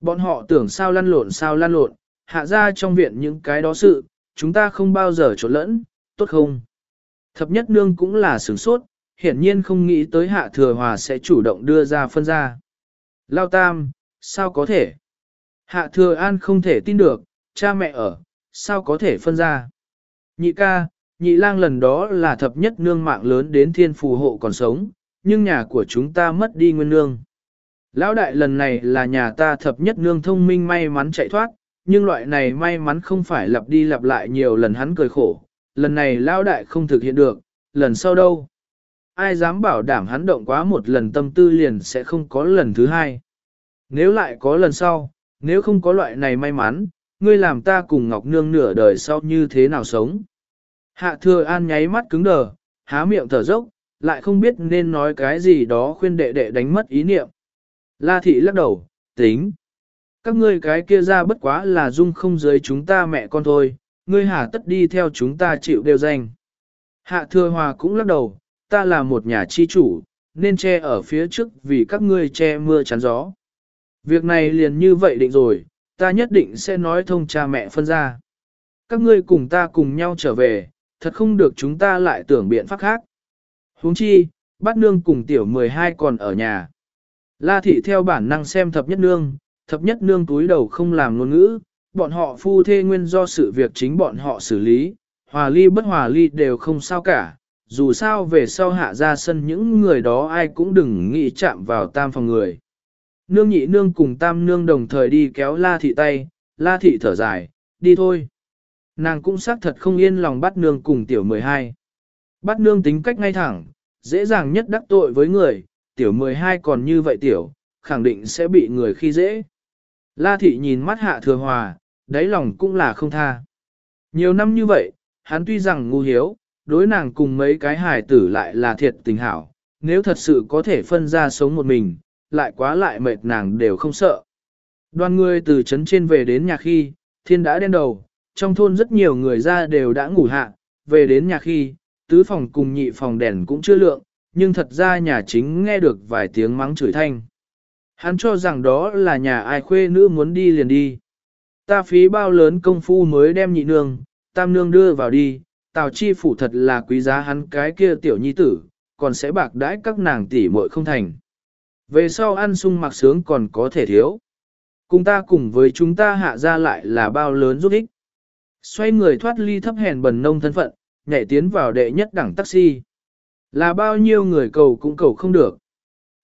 Bọn họ tưởng sao lăn lộn sao lăn lộn, hạ ra trong viện những cái đó sự, chúng ta không bao giờ trộn lẫn, tốt không? Thập nhất nương cũng là sửng sốt, hiển nhiên không nghĩ tới hạ thừa hòa sẽ chủ động đưa ra phân ra. Lao tam, sao có thể? Hạ thừa an không thể tin được, cha mẹ ở, sao có thể phân ra? Nhị ca, nhị lang lần đó là thập nhất nương mạng lớn đến thiên phù hộ còn sống, nhưng nhà của chúng ta mất đi nguyên nương. Lão đại lần này là nhà ta thập nhất nương thông minh may mắn chạy thoát, nhưng loại này may mắn không phải lặp đi lặp lại nhiều lần hắn cười khổ, lần này lão đại không thực hiện được, lần sau đâu. Ai dám bảo đảm hắn động quá một lần tâm tư liền sẽ không có lần thứ hai. Nếu lại có lần sau, nếu không có loại này may mắn, ngươi làm ta cùng Ngọc Nương nửa đời sau như thế nào sống. Hạ thừa an nháy mắt cứng đờ, há miệng thở dốc, lại không biết nên nói cái gì đó khuyên đệ đệ đánh mất ý niệm. La thị lắc đầu, tính. Các ngươi cái kia ra bất quá là dung không dưới chúng ta mẹ con thôi, ngươi hà tất đi theo chúng ta chịu đều danh. Hạ thừa hòa cũng lắc đầu, ta là một nhà chi chủ, nên che ở phía trước vì các ngươi che mưa chắn gió. Việc này liền như vậy định rồi, ta nhất định sẽ nói thông cha mẹ phân ra. Các ngươi cùng ta cùng nhau trở về, thật không được chúng ta lại tưởng biện pháp khác. huống chi, bát nương cùng tiểu 12 còn ở nhà. La thị theo bản năng xem thập nhất nương, thập nhất nương túi đầu không làm ngôn ngữ, bọn họ phu thê nguyên do sự việc chính bọn họ xử lý, hòa ly bất hòa ly đều không sao cả, dù sao về sau hạ ra sân những người đó ai cũng đừng nghĩ chạm vào tam phòng người. Nương nhị nương cùng tam nương đồng thời đi kéo la thị tay, la thị thở dài, đi thôi. Nàng cũng xác thật không yên lòng bắt nương cùng tiểu 12. Bắt nương tính cách ngay thẳng, dễ dàng nhất đắc tội với người, tiểu 12 còn như vậy tiểu, khẳng định sẽ bị người khi dễ. La thị nhìn mắt hạ thừa hòa, đáy lòng cũng là không tha. Nhiều năm như vậy, hắn tuy rằng ngu hiếu, đối nàng cùng mấy cái hài tử lại là thiệt tình hảo, nếu thật sự có thể phân ra sống một mình, lại quá lại mệt nàng đều không sợ. Đoàn người từ trấn trên về đến nhà khi, thiên đã đen đầu, trong thôn rất nhiều người ra đều đã ngủ hạ, về đến nhà khi, tứ phòng cùng nhị phòng đèn cũng chưa lượng, nhưng thật ra nhà chính nghe được vài tiếng mắng chửi thanh. Hắn cho rằng đó là nhà ai khuê nữ muốn đi liền đi. Ta phí bao lớn công phu mới đem nhị nương, tam nương đưa vào đi, tào chi phủ thật là quý giá hắn cái kia tiểu nhi tử, còn sẽ bạc đãi các nàng tỷ muội không thành. Về sau ăn sung mặc sướng còn có thể thiếu. Cùng ta cùng với chúng ta hạ ra lại là bao lớn giúp ích. Xoay người thoát ly thấp hèn bần nông thân phận, nhảy tiến vào đệ nhất đẳng taxi. Là bao nhiêu người cầu cũng cầu không được.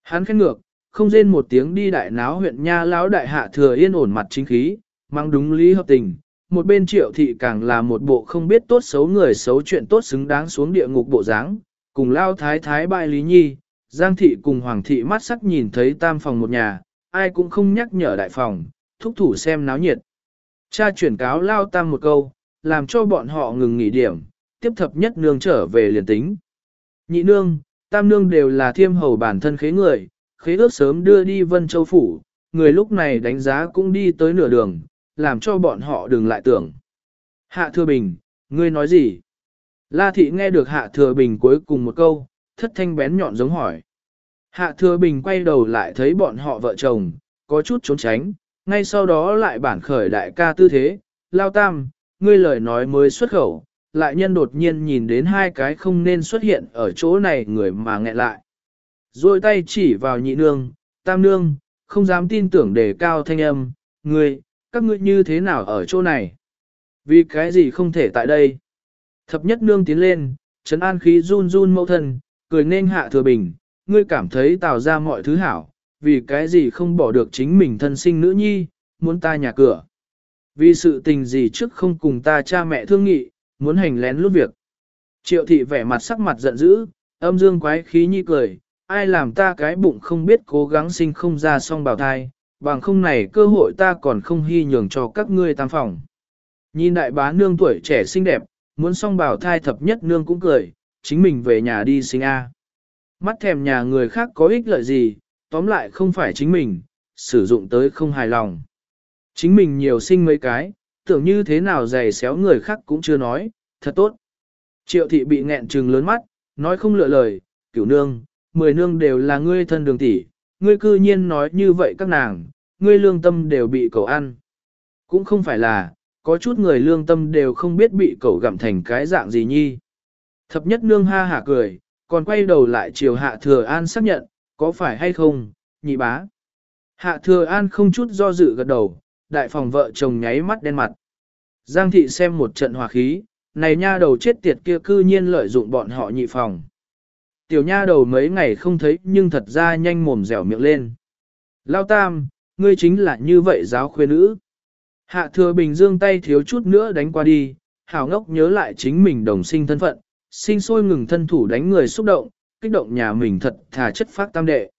Hắn khét ngược, không rên một tiếng đi đại náo huyện nha lão đại hạ thừa yên ổn mặt chính khí, mang đúng lý hợp tình. Một bên triệu thị càng là một bộ không biết tốt xấu người xấu chuyện tốt xứng đáng xuống địa ngục bộ dáng, cùng lao thái thái bại lý nhi, Giang thị cùng hoàng thị mắt sắc nhìn thấy tam phòng một nhà, ai cũng không nhắc nhở đại phòng, thúc thủ xem náo nhiệt. Cha chuyển cáo lao tam một câu, làm cho bọn họ ngừng nghỉ điểm, tiếp thập nhất nương trở về liền tính. Nhị nương, tam nương đều là thiêm hầu bản thân khế người, khế ước sớm đưa đi Vân Châu Phủ, người lúc này đánh giá cũng đi tới nửa đường, làm cho bọn họ đừng lại tưởng. Hạ Thừa Bình, ngươi nói gì? La Thị nghe được Hạ Thừa Bình cuối cùng một câu, thất thanh bén nhọn giống hỏi. Hạ Thừa Bình quay đầu lại thấy bọn họ vợ chồng, có chút trốn tránh, ngay sau đó lại bản khởi đại ca tư thế, lao tam, ngươi lời nói mới xuất khẩu, lại nhân đột nhiên nhìn đến hai cái không nên xuất hiện ở chỗ này người mà nghẹn lại. Rồi tay chỉ vào nhị nương, tam nương, không dám tin tưởng đề cao thanh âm, người, các ngươi như thế nào ở chỗ này? Vì cái gì không thể tại đây? Thập nhất nương tiến lên, trấn an khí run run mẫu thân, cười nên hạ thừa bình, ngươi cảm thấy tạo ra mọi thứ hảo, vì cái gì không bỏ được chính mình thân sinh nữ nhi, muốn ta nhà cửa. Vì sự tình gì trước không cùng ta cha mẹ thương nghị, muốn hành lén lút việc. Triệu thị vẻ mặt sắc mặt giận dữ, âm dương quái khí nhi cười, ai làm ta cái bụng không biết cố gắng sinh không ra song bào thai, bằng không này cơ hội ta còn không hy nhường cho các ngươi tam phòng. Nhìn đại bá nương tuổi trẻ xinh đẹp, muốn song bào thai thập nhất nương cũng cười, chính mình về nhà đi sinh A. Mắt thèm nhà người khác có ích lợi gì, tóm lại không phải chính mình, sử dụng tới không hài lòng. Chính mình nhiều sinh mấy cái, tưởng như thế nào giày xéo người khác cũng chưa nói, thật tốt. Triệu thị bị nghẹn trừng lớn mắt, nói không lựa lời, cửu nương, mười nương đều là ngươi thân đường tỷ, ngươi cư nhiên nói như vậy các nàng, ngươi lương tâm đều bị cậu ăn. Cũng không phải là, có chút người lương tâm đều không biết bị cậu gặm thành cái dạng gì nhi. Thập nhất nương ha hả cười, còn quay đầu lại chiều hạ thừa an xác nhận, có phải hay không, nhị bá. Hạ thừa an không chút do dự gật đầu, đại phòng vợ chồng nháy mắt đen mặt. Giang thị xem một trận hòa khí, này nha đầu chết tiệt kia cư nhiên lợi dụng bọn họ nhị phòng. Tiểu nha đầu mấy ngày không thấy nhưng thật ra nhanh mồm dẻo miệng lên. Lao tam, ngươi chính là như vậy giáo khuê nữ. Hạ thừa bình dương tay thiếu chút nữa đánh qua đi, hảo ngốc nhớ lại chính mình đồng sinh thân phận, sinh sôi ngừng thân thủ đánh người xúc động, kích động nhà mình thật thà chất phát tam đệ.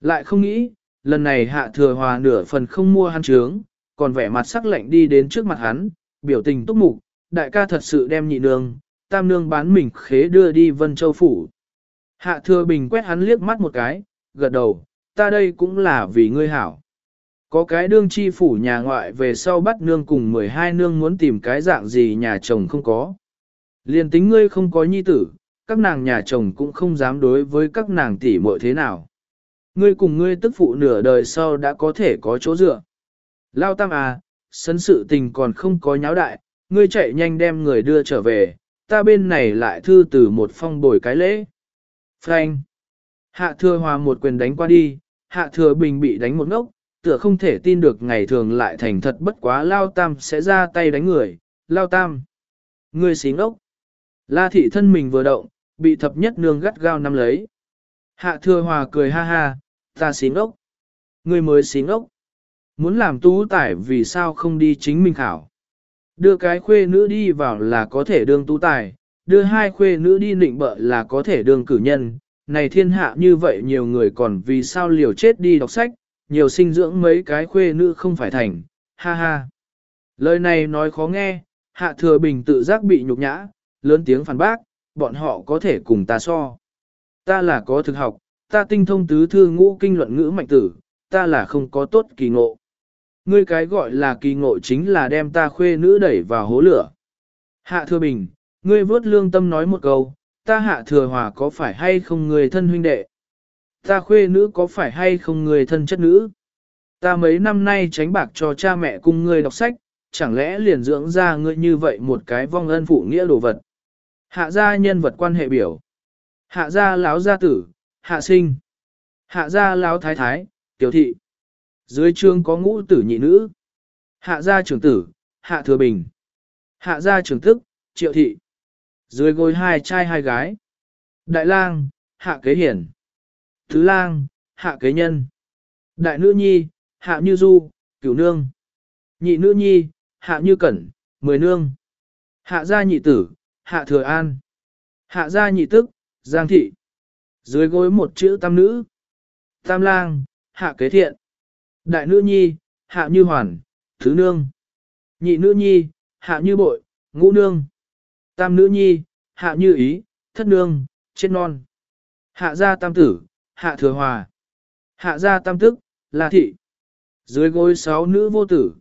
Lại không nghĩ, lần này hạ thừa hòa nửa phần không mua hắn trướng, còn vẻ mặt sắc lạnh đi đến trước mặt hắn, biểu tình túc mục, đại ca thật sự đem nhị nương, tam nương bán mình khế đưa đi Vân Châu Phủ. Hạ thừa bình quét hắn liếc mắt một cái, gật đầu, ta đây cũng là vì ngươi hảo. Có cái đương chi phủ nhà ngoại về sau bắt nương cùng 12 nương muốn tìm cái dạng gì nhà chồng không có. Liên tính ngươi không có nhi tử, các nàng nhà chồng cũng không dám đối với các nàng tỷ muội thế nào. Ngươi cùng ngươi tức phụ nửa đời sau đã có thể có chỗ dựa. Lao tam à, sân sự tình còn không có nháo đại, ngươi chạy nhanh đem người đưa trở về, ta bên này lại thư từ một phong bồi cái lễ. Frank. Hạ thừa hòa một quyền đánh qua đi, hạ thừa bình bị đánh một ngốc, tựa không thể tin được ngày thường lại thành thật bất quá Lao Tam sẽ ra tay đánh người. Lao Tam. Ngươi xí ngốc. La thị thân mình vừa động, bị thập nhất nương gắt gao nắm lấy. Hạ thừa hòa cười ha ha, ta xí ngốc. Ngươi mới xí ngốc. Muốn làm tú tải vì sao không đi chính mình khảo. Đưa cái khuê nữ đi vào là có thể đương tú tài, đưa hai khuê nữ đi nịnh bợ là có thể đương cử nhân. Này thiên hạ như vậy nhiều người còn vì sao liều chết đi đọc sách, nhiều sinh dưỡng mấy cái khuê nữ không phải thành, ha ha. Lời này nói khó nghe, hạ thừa bình tự giác bị nhục nhã, lớn tiếng phản bác, bọn họ có thể cùng ta so. Ta là có thực học, ta tinh thông tứ thư ngũ kinh luận ngữ mạnh tử, ta là không có tốt kỳ ngộ. Ngươi cái gọi là kỳ ngộ chính là đem ta khuê nữ đẩy vào hố lửa. Hạ thừa bình, ngươi vớt lương tâm nói một câu, ta hạ thừa hòa có phải hay không người thân huynh đệ. Ta khuê nữ có phải hay không người thân chất nữ? Ta mấy năm nay tránh bạc cho cha mẹ cùng ngươi đọc sách, chẳng lẽ liền dưỡng ra ngươi như vậy một cái vong ân phụ nghĩa đồ vật? Hạ gia nhân vật quan hệ biểu. Hạ gia láo gia tử, hạ sinh. Hạ gia láo thái thái, tiểu thị. Dưới trương có ngũ tử nhị nữ. Hạ gia trưởng tử, hạ thừa bình. Hạ gia trưởng tức, triệu thị. Dưới gối hai trai hai gái. Đại lang, hạ kế hiển. Thứ lang, hạ kế nhân. Đại nữ nhi, hạ như du, cửu nương. Nhị nữ nhi, hạ như cẩn, mười nương. Hạ gia nhị tử, hạ thừa an. Hạ gia nhị tức, giang thị. Dưới gối một chữ tam nữ. Tam lang, hạ kế thiện. Đại nữ nhi, hạ như hoàn, thứ nương. Nhị nữ nhi, hạ như bội, ngũ nương. Tam nữ nhi, hạ như ý, thất nương, chết non. Hạ gia tam tử, hạ thừa hòa. Hạ gia tam tức, là thị. Dưới gối sáu nữ vô tử.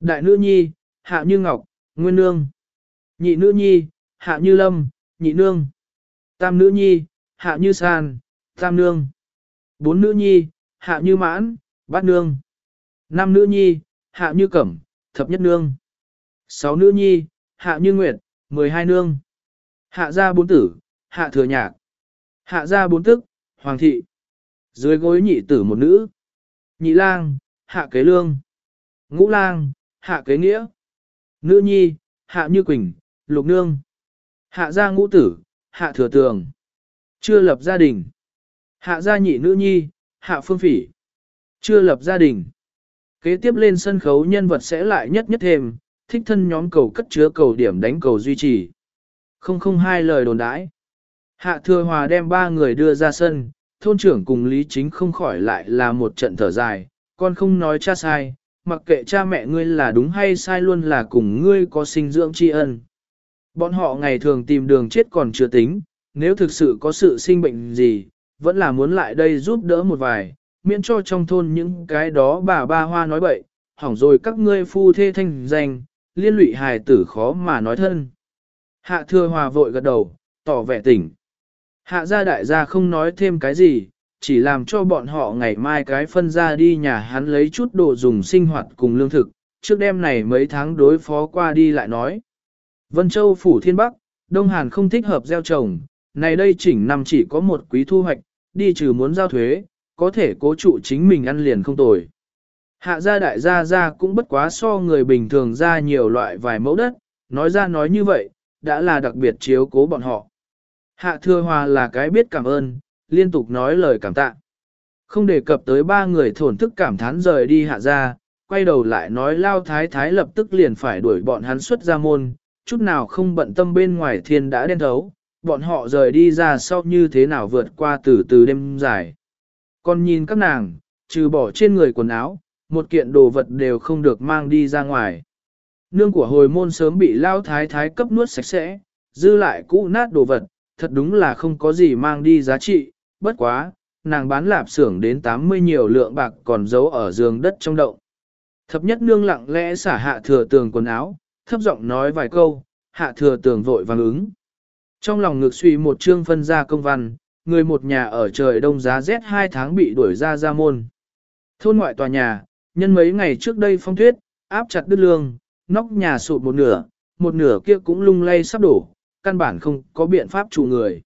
Đại nữ nhi, hạ như ngọc, nguyên nương. Nhị nữ nhi, hạ như lâm, nhị nương. Tam nữ nhi, hạ như san, tam nương. Bốn nữ nhi, hạ như mãn, bát nương. Năm nữ nhi, hạ như cẩm, thập nhất nương. Sáu nữ nhi, hạ như nguyệt, mười hai nương. Hạ gia bốn tử, hạ thừa nhạc. Hạ gia bốn tức, hoàng thị. Dưới gối nhị tử một nữ. Nhị lang, hạ kế lương. Ngũ lang, hạ kế nghĩa. Nữ nhi, hạ như quỳnh, lục nương. Hạ gia ngũ tử, hạ thừa tường. Chưa lập gia đình. Hạ gia nhị nữ nhi, hạ phương phỉ. Chưa lập gia đình. Kế tiếp lên sân khấu nhân vật sẽ lại nhất nhất thêm, thích thân nhóm cầu cất chứa cầu điểm đánh cầu duy trì. Không không hai lời đồn đãi. Hạ thừa hòa đem ba người đưa ra sân, thôn trưởng cùng Lý Chính không khỏi lại là một trận thở dài, con không nói cha sai, mặc kệ cha mẹ ngươi là đúng hay sai luôn là cùng ngươi có sinh dưỡng tri ân. Bọn họ ngày thường tìm đường chết còn chưa tính, nếu thực sự có sự sinh bệnh gì, vẫn là muốn lại đây giúp đỡ một vài, miễn cho trong thôn những cái đó bà ba hoa nói bậy, hỏng rồi các ngươi phu thê thanh danh, liên lụy hài tử khó mà nói thân. Hạ thừa hòa vội gật đầu, tỏ vẻ tỉnh. Hạ gia đại gia không nói thêm cái gì, chỉ làm cho bọn họ ngày mai cái phân ra đi nhà hắn lấy chút đồ dùng sinh hoạt cùng lương thực, trước đêm này mấy tháng đối phó qua đi lại nói. Vân Châu phủ thiên bắc, Đông Hàn không thích hợp gieo trồng, này đây chỉnh năm chỉ có một quý thu hoạch, đi trừ muốn giao thuế, có thể cố trụ chính mình ăn liền không tồi. Hạ gia đại gia gia cũng bất quá so người bình thường ra nhiều loại vài mẫu đất, nói ra nói như vậy, đã là đặc biệt chiếu cố bọn họ. Hạ thừa hòa là cái biết cảm ơn, liên tục nói lời cảm tạ. Không đề cập tới ba người thổn thức cảm thán rời đi hạ gia, quay đầu lại nói lao thái thái lập tức liền phải đuổi bọn hắn xuất ra môn, chút nào không bận tâm bên ngoài thiên đã đen thấu, bọn họ rời đi ra sau như thế nào vượt qua từ từ đêm dài. Còn nhìn các nàng, trừ bỏ trên người quần áo, một kiện đồ vật đều không được mang đi ra ngoài. Nương của hồi môn sớm bị lao thái thái cấp nuốt sạch sẽ, dư lại cũ nát đồ vật, thật đúng là không có gì mang đi giá trị, bất quá, nàng bán lạp xưởng đến 80 nhiều lượng bạc còn giấu ở giường đất trong động. Thập nhất nương lặng lẽ xả hạ thừa tường quần áo, thấp giọng nói vài câu, hạ thừa tường vội vàng ứng. Trong lòng ngực suy một chương phân ra công văn, người một nhà ở trời đông giá rét hai tháng bị đuổi ra ra môn. Thôn ngoại tòa nhà, nhân mấy ngày trước đây phong tuyết, áp chặt đứt lương, nóc nhà sụt một nửa, một nửa kia cũng lung lay sắp đổ, căn bản không có biện pháp chủ người.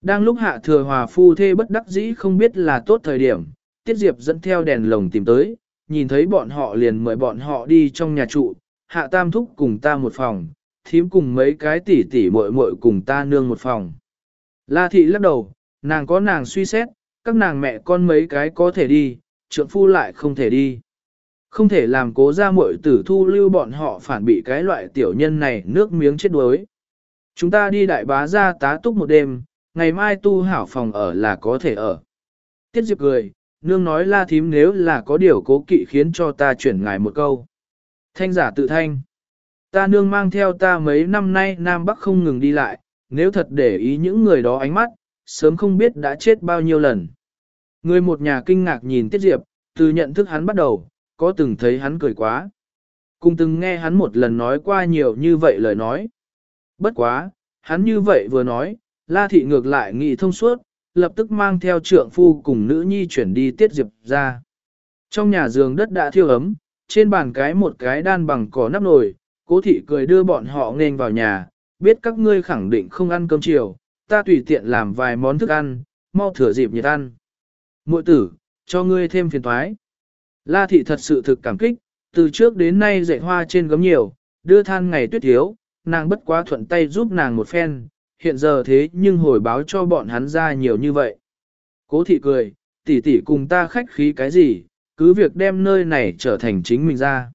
Đang lúc hạ thừa hòa phu thê bất đắc dĩ không biết là tốt thời điểm, Tiết Diệp dẫn theo đèn lồng tìm tới, nhìn thấy bọn họ liền mời bọn họ đi trong nhà trụ, hạ tam thúc cùng ta một phòng, thím cùng mấy cái tỷ tỷ muội muội cùng ta nương một phòng. La thị lắc đầu, nàng có nàng suy xét, các nàng mẹ con mấy cái có thể đi, trượng phu lại không thể đi. Không thể làm cố ra muội tử thu lưu bọn họ phản bị cái loại tiểu nhân này nước miếng chết đuối. Chúng ta đi đại bá ra tá túc một đêm, ngày mai tu hảo phòng ở là có thể ở. Tiết Diệp cười, nương nói la thím nếu là có điều cố kỵ khiến cho ta chuyển ngài một câu. Thanh giả tự thanh. Ta nương mang theo ta mấy năm nay Nam Bắc không ngừng đi lại, nếu thật để ý những người đó ánh mắt, sớm không biết đã chết bao nhiêu lần. Người một nhà kinh ngạc nhìn Tiết Diệp, từ nhận thức hắn bắt đầu, có từng thấy hắn cười quá. Cùng từng nghe hắn một lần nói qua nhiều như vậy lời nói. Bất quá, hắn như vậy vừa nói, La Thị ngược lại nghị thông suốt, lập tức mang theo trượng phu cùng nữ nhi chuyển đi Tiết Diệp ra. Trong nhà giường đất đã thiêu ấm, trên bàn cái một cái đan bằng cỏ nắp nồi, cố thị cười đưa bọn họ nghênh vào nhà, biết các ngươi khẳng định không ăn cơm chiều, ta tùy tiện làm vài món thức ăn, mau thừa dịp nhiệt ăn. Muội tử, cho ngươi thêm phiền toái. La thị thật sự thực cảm kích, từ trước đến nay dạy hoa trên gấm nhiều, đưa than ngày tuyết thiếu, nàng bất quá thuận tay giúp nàng một phen, hiện giờ thế nhưng hồi báo cho bọn hắn ra nhiều như vậy. Cố thị cười, tỷ tỷ cùng ta khách khí cái gì, cứ việc đem nơi này trở thành chính mình ra.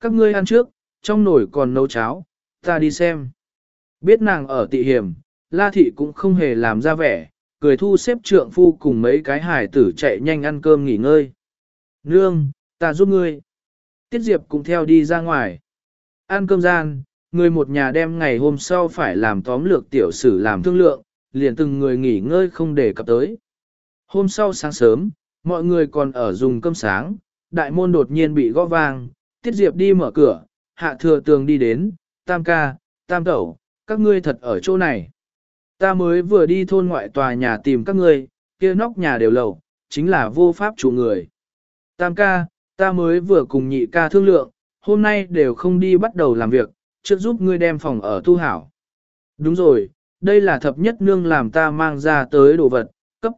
Các ngươi ăn trước, trong nồi còn nấu cháo, ta đi xem. Biết nàng ở tị hiểm, La Thị cũng không hề làm ra vẻ, cười thu xếp trượng phu cùng mấy cái hải tử chạy nhanh ăn cơm nghỉ ngơi. Nương, ta giúp ngươi. Tiết Diệp cũng theo đi ra ngoài. Ăn cơm gian, người một nhà đem ngày hôm sau phải làm tóm lược tiểu sử làm thương lượng, liền từng người nghỉ ngơi không để cập tới. Hôm sau sáng sớm, mọi người còn ở dùng cơm sáng, đại môn đột nhiên bị gõ vang, Tiết Diệp đi mở cửa, hạ thừa tường đi đến, tam ca, tam tẩu, các ngươi thật ở chỗ này. Ta mới vừa đi thôn ngoại tòa nhà tìm các ngươi, kia nóc nhà đều lầu, chính là vô pháp chủ người. Tam ca, ta mới vừa cùng nhị ca thương lượng, hôm nay đều không đi bắt đầu làm việc, trước giúp ngươi đem phòng ở tu hảo. Đúng rồi, đây là thập nhất nương làm ta mang ra tới đồ vật, cấp.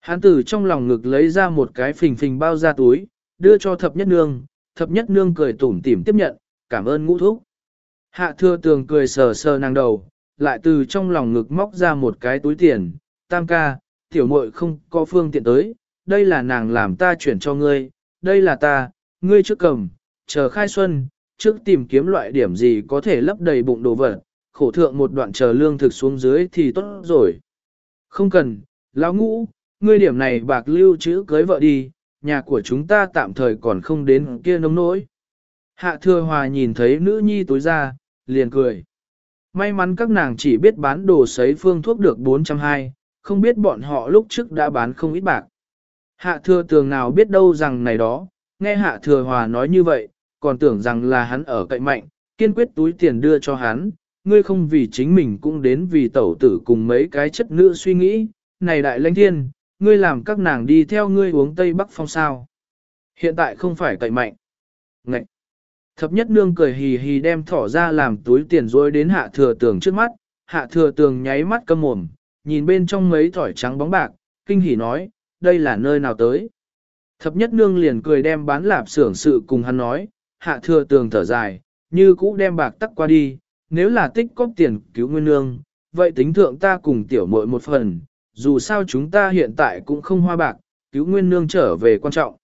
Hán tử trong lòng ngực lấy ra một cái phình phình bao ra túi, đưa cho thập nhất nương, thập nhất nương cười tủm tỉm tiếp nhận, cảm ơn ngũ thúc. Hạ thưa tường cười sờ sờ nàng đầu, lại từ trong lòng ngực móc ra một cái túi tiền, tam ca, tiểu muội không có phương tiện tới, đây là nàng làm ta chuyển cho ngươi, đây là ta, ngươi trước cầm, chờ khai xuân, trước tìm kiếm loại điểm gì có thể lấp đầy bụng đồ vật, khổ thượng một đoạn chờ lương thực xuống dưới thì tốt rồi. Không cần, lão ngũ, ngươi điểm này bạc lưu chữ cưới vợ đi, nhà của chúng ta tạm thời còn không đến kia nông nỗi. Hạ thừa hòa nhìn thấy nữ nhi tối ra, liền cười. May mắn các nàng chỉ biết bán đồ sấy phương thuốc được 420, không biết bọn họ lúc trước đã bán không ít bạc. Hạ thừa tường nào biết đâu rằng này đó, nghe hạ thừa hòa nói như vậy, còn tưởng rằng là hắn ở cậy mạnh, kiên quyết túi tiền đưa cho hắn, ngươi không vì chính mình cũng đến vì tẩu tử cùng mấy cái chất nữ suy nghĩ, này đại lãnh thiên, ngươi làm các nàng đi theo ngươi uống Tây Bắc phong sao. Hiện tại không phải cậy mạnh. Ngậy! Thập nhất nương cười hì hì đem thỏ ra làm túi tiền rối đến hạ thừa tường trước mắt, hạ thừa tường nháy mắt câm mồm, nhìn bên trong mấy thỏi trắng bóng bạc, kinh hỉ nói, đây là nơi nào tới. Thập nhất nương liền cười đem bán lạp xưởng sự cùng hắn nói, hạ thừa tường thở dài, như cũ đem bạc tắc qua đi, nếu là tích cóp tiền cứu nguyên nương, vậy tính thượng ta cùng tiểu muội một phần, dù sao chúng ta hiện tại cũng không hoa bạc, cứu nguyên nương trở về quan trọng.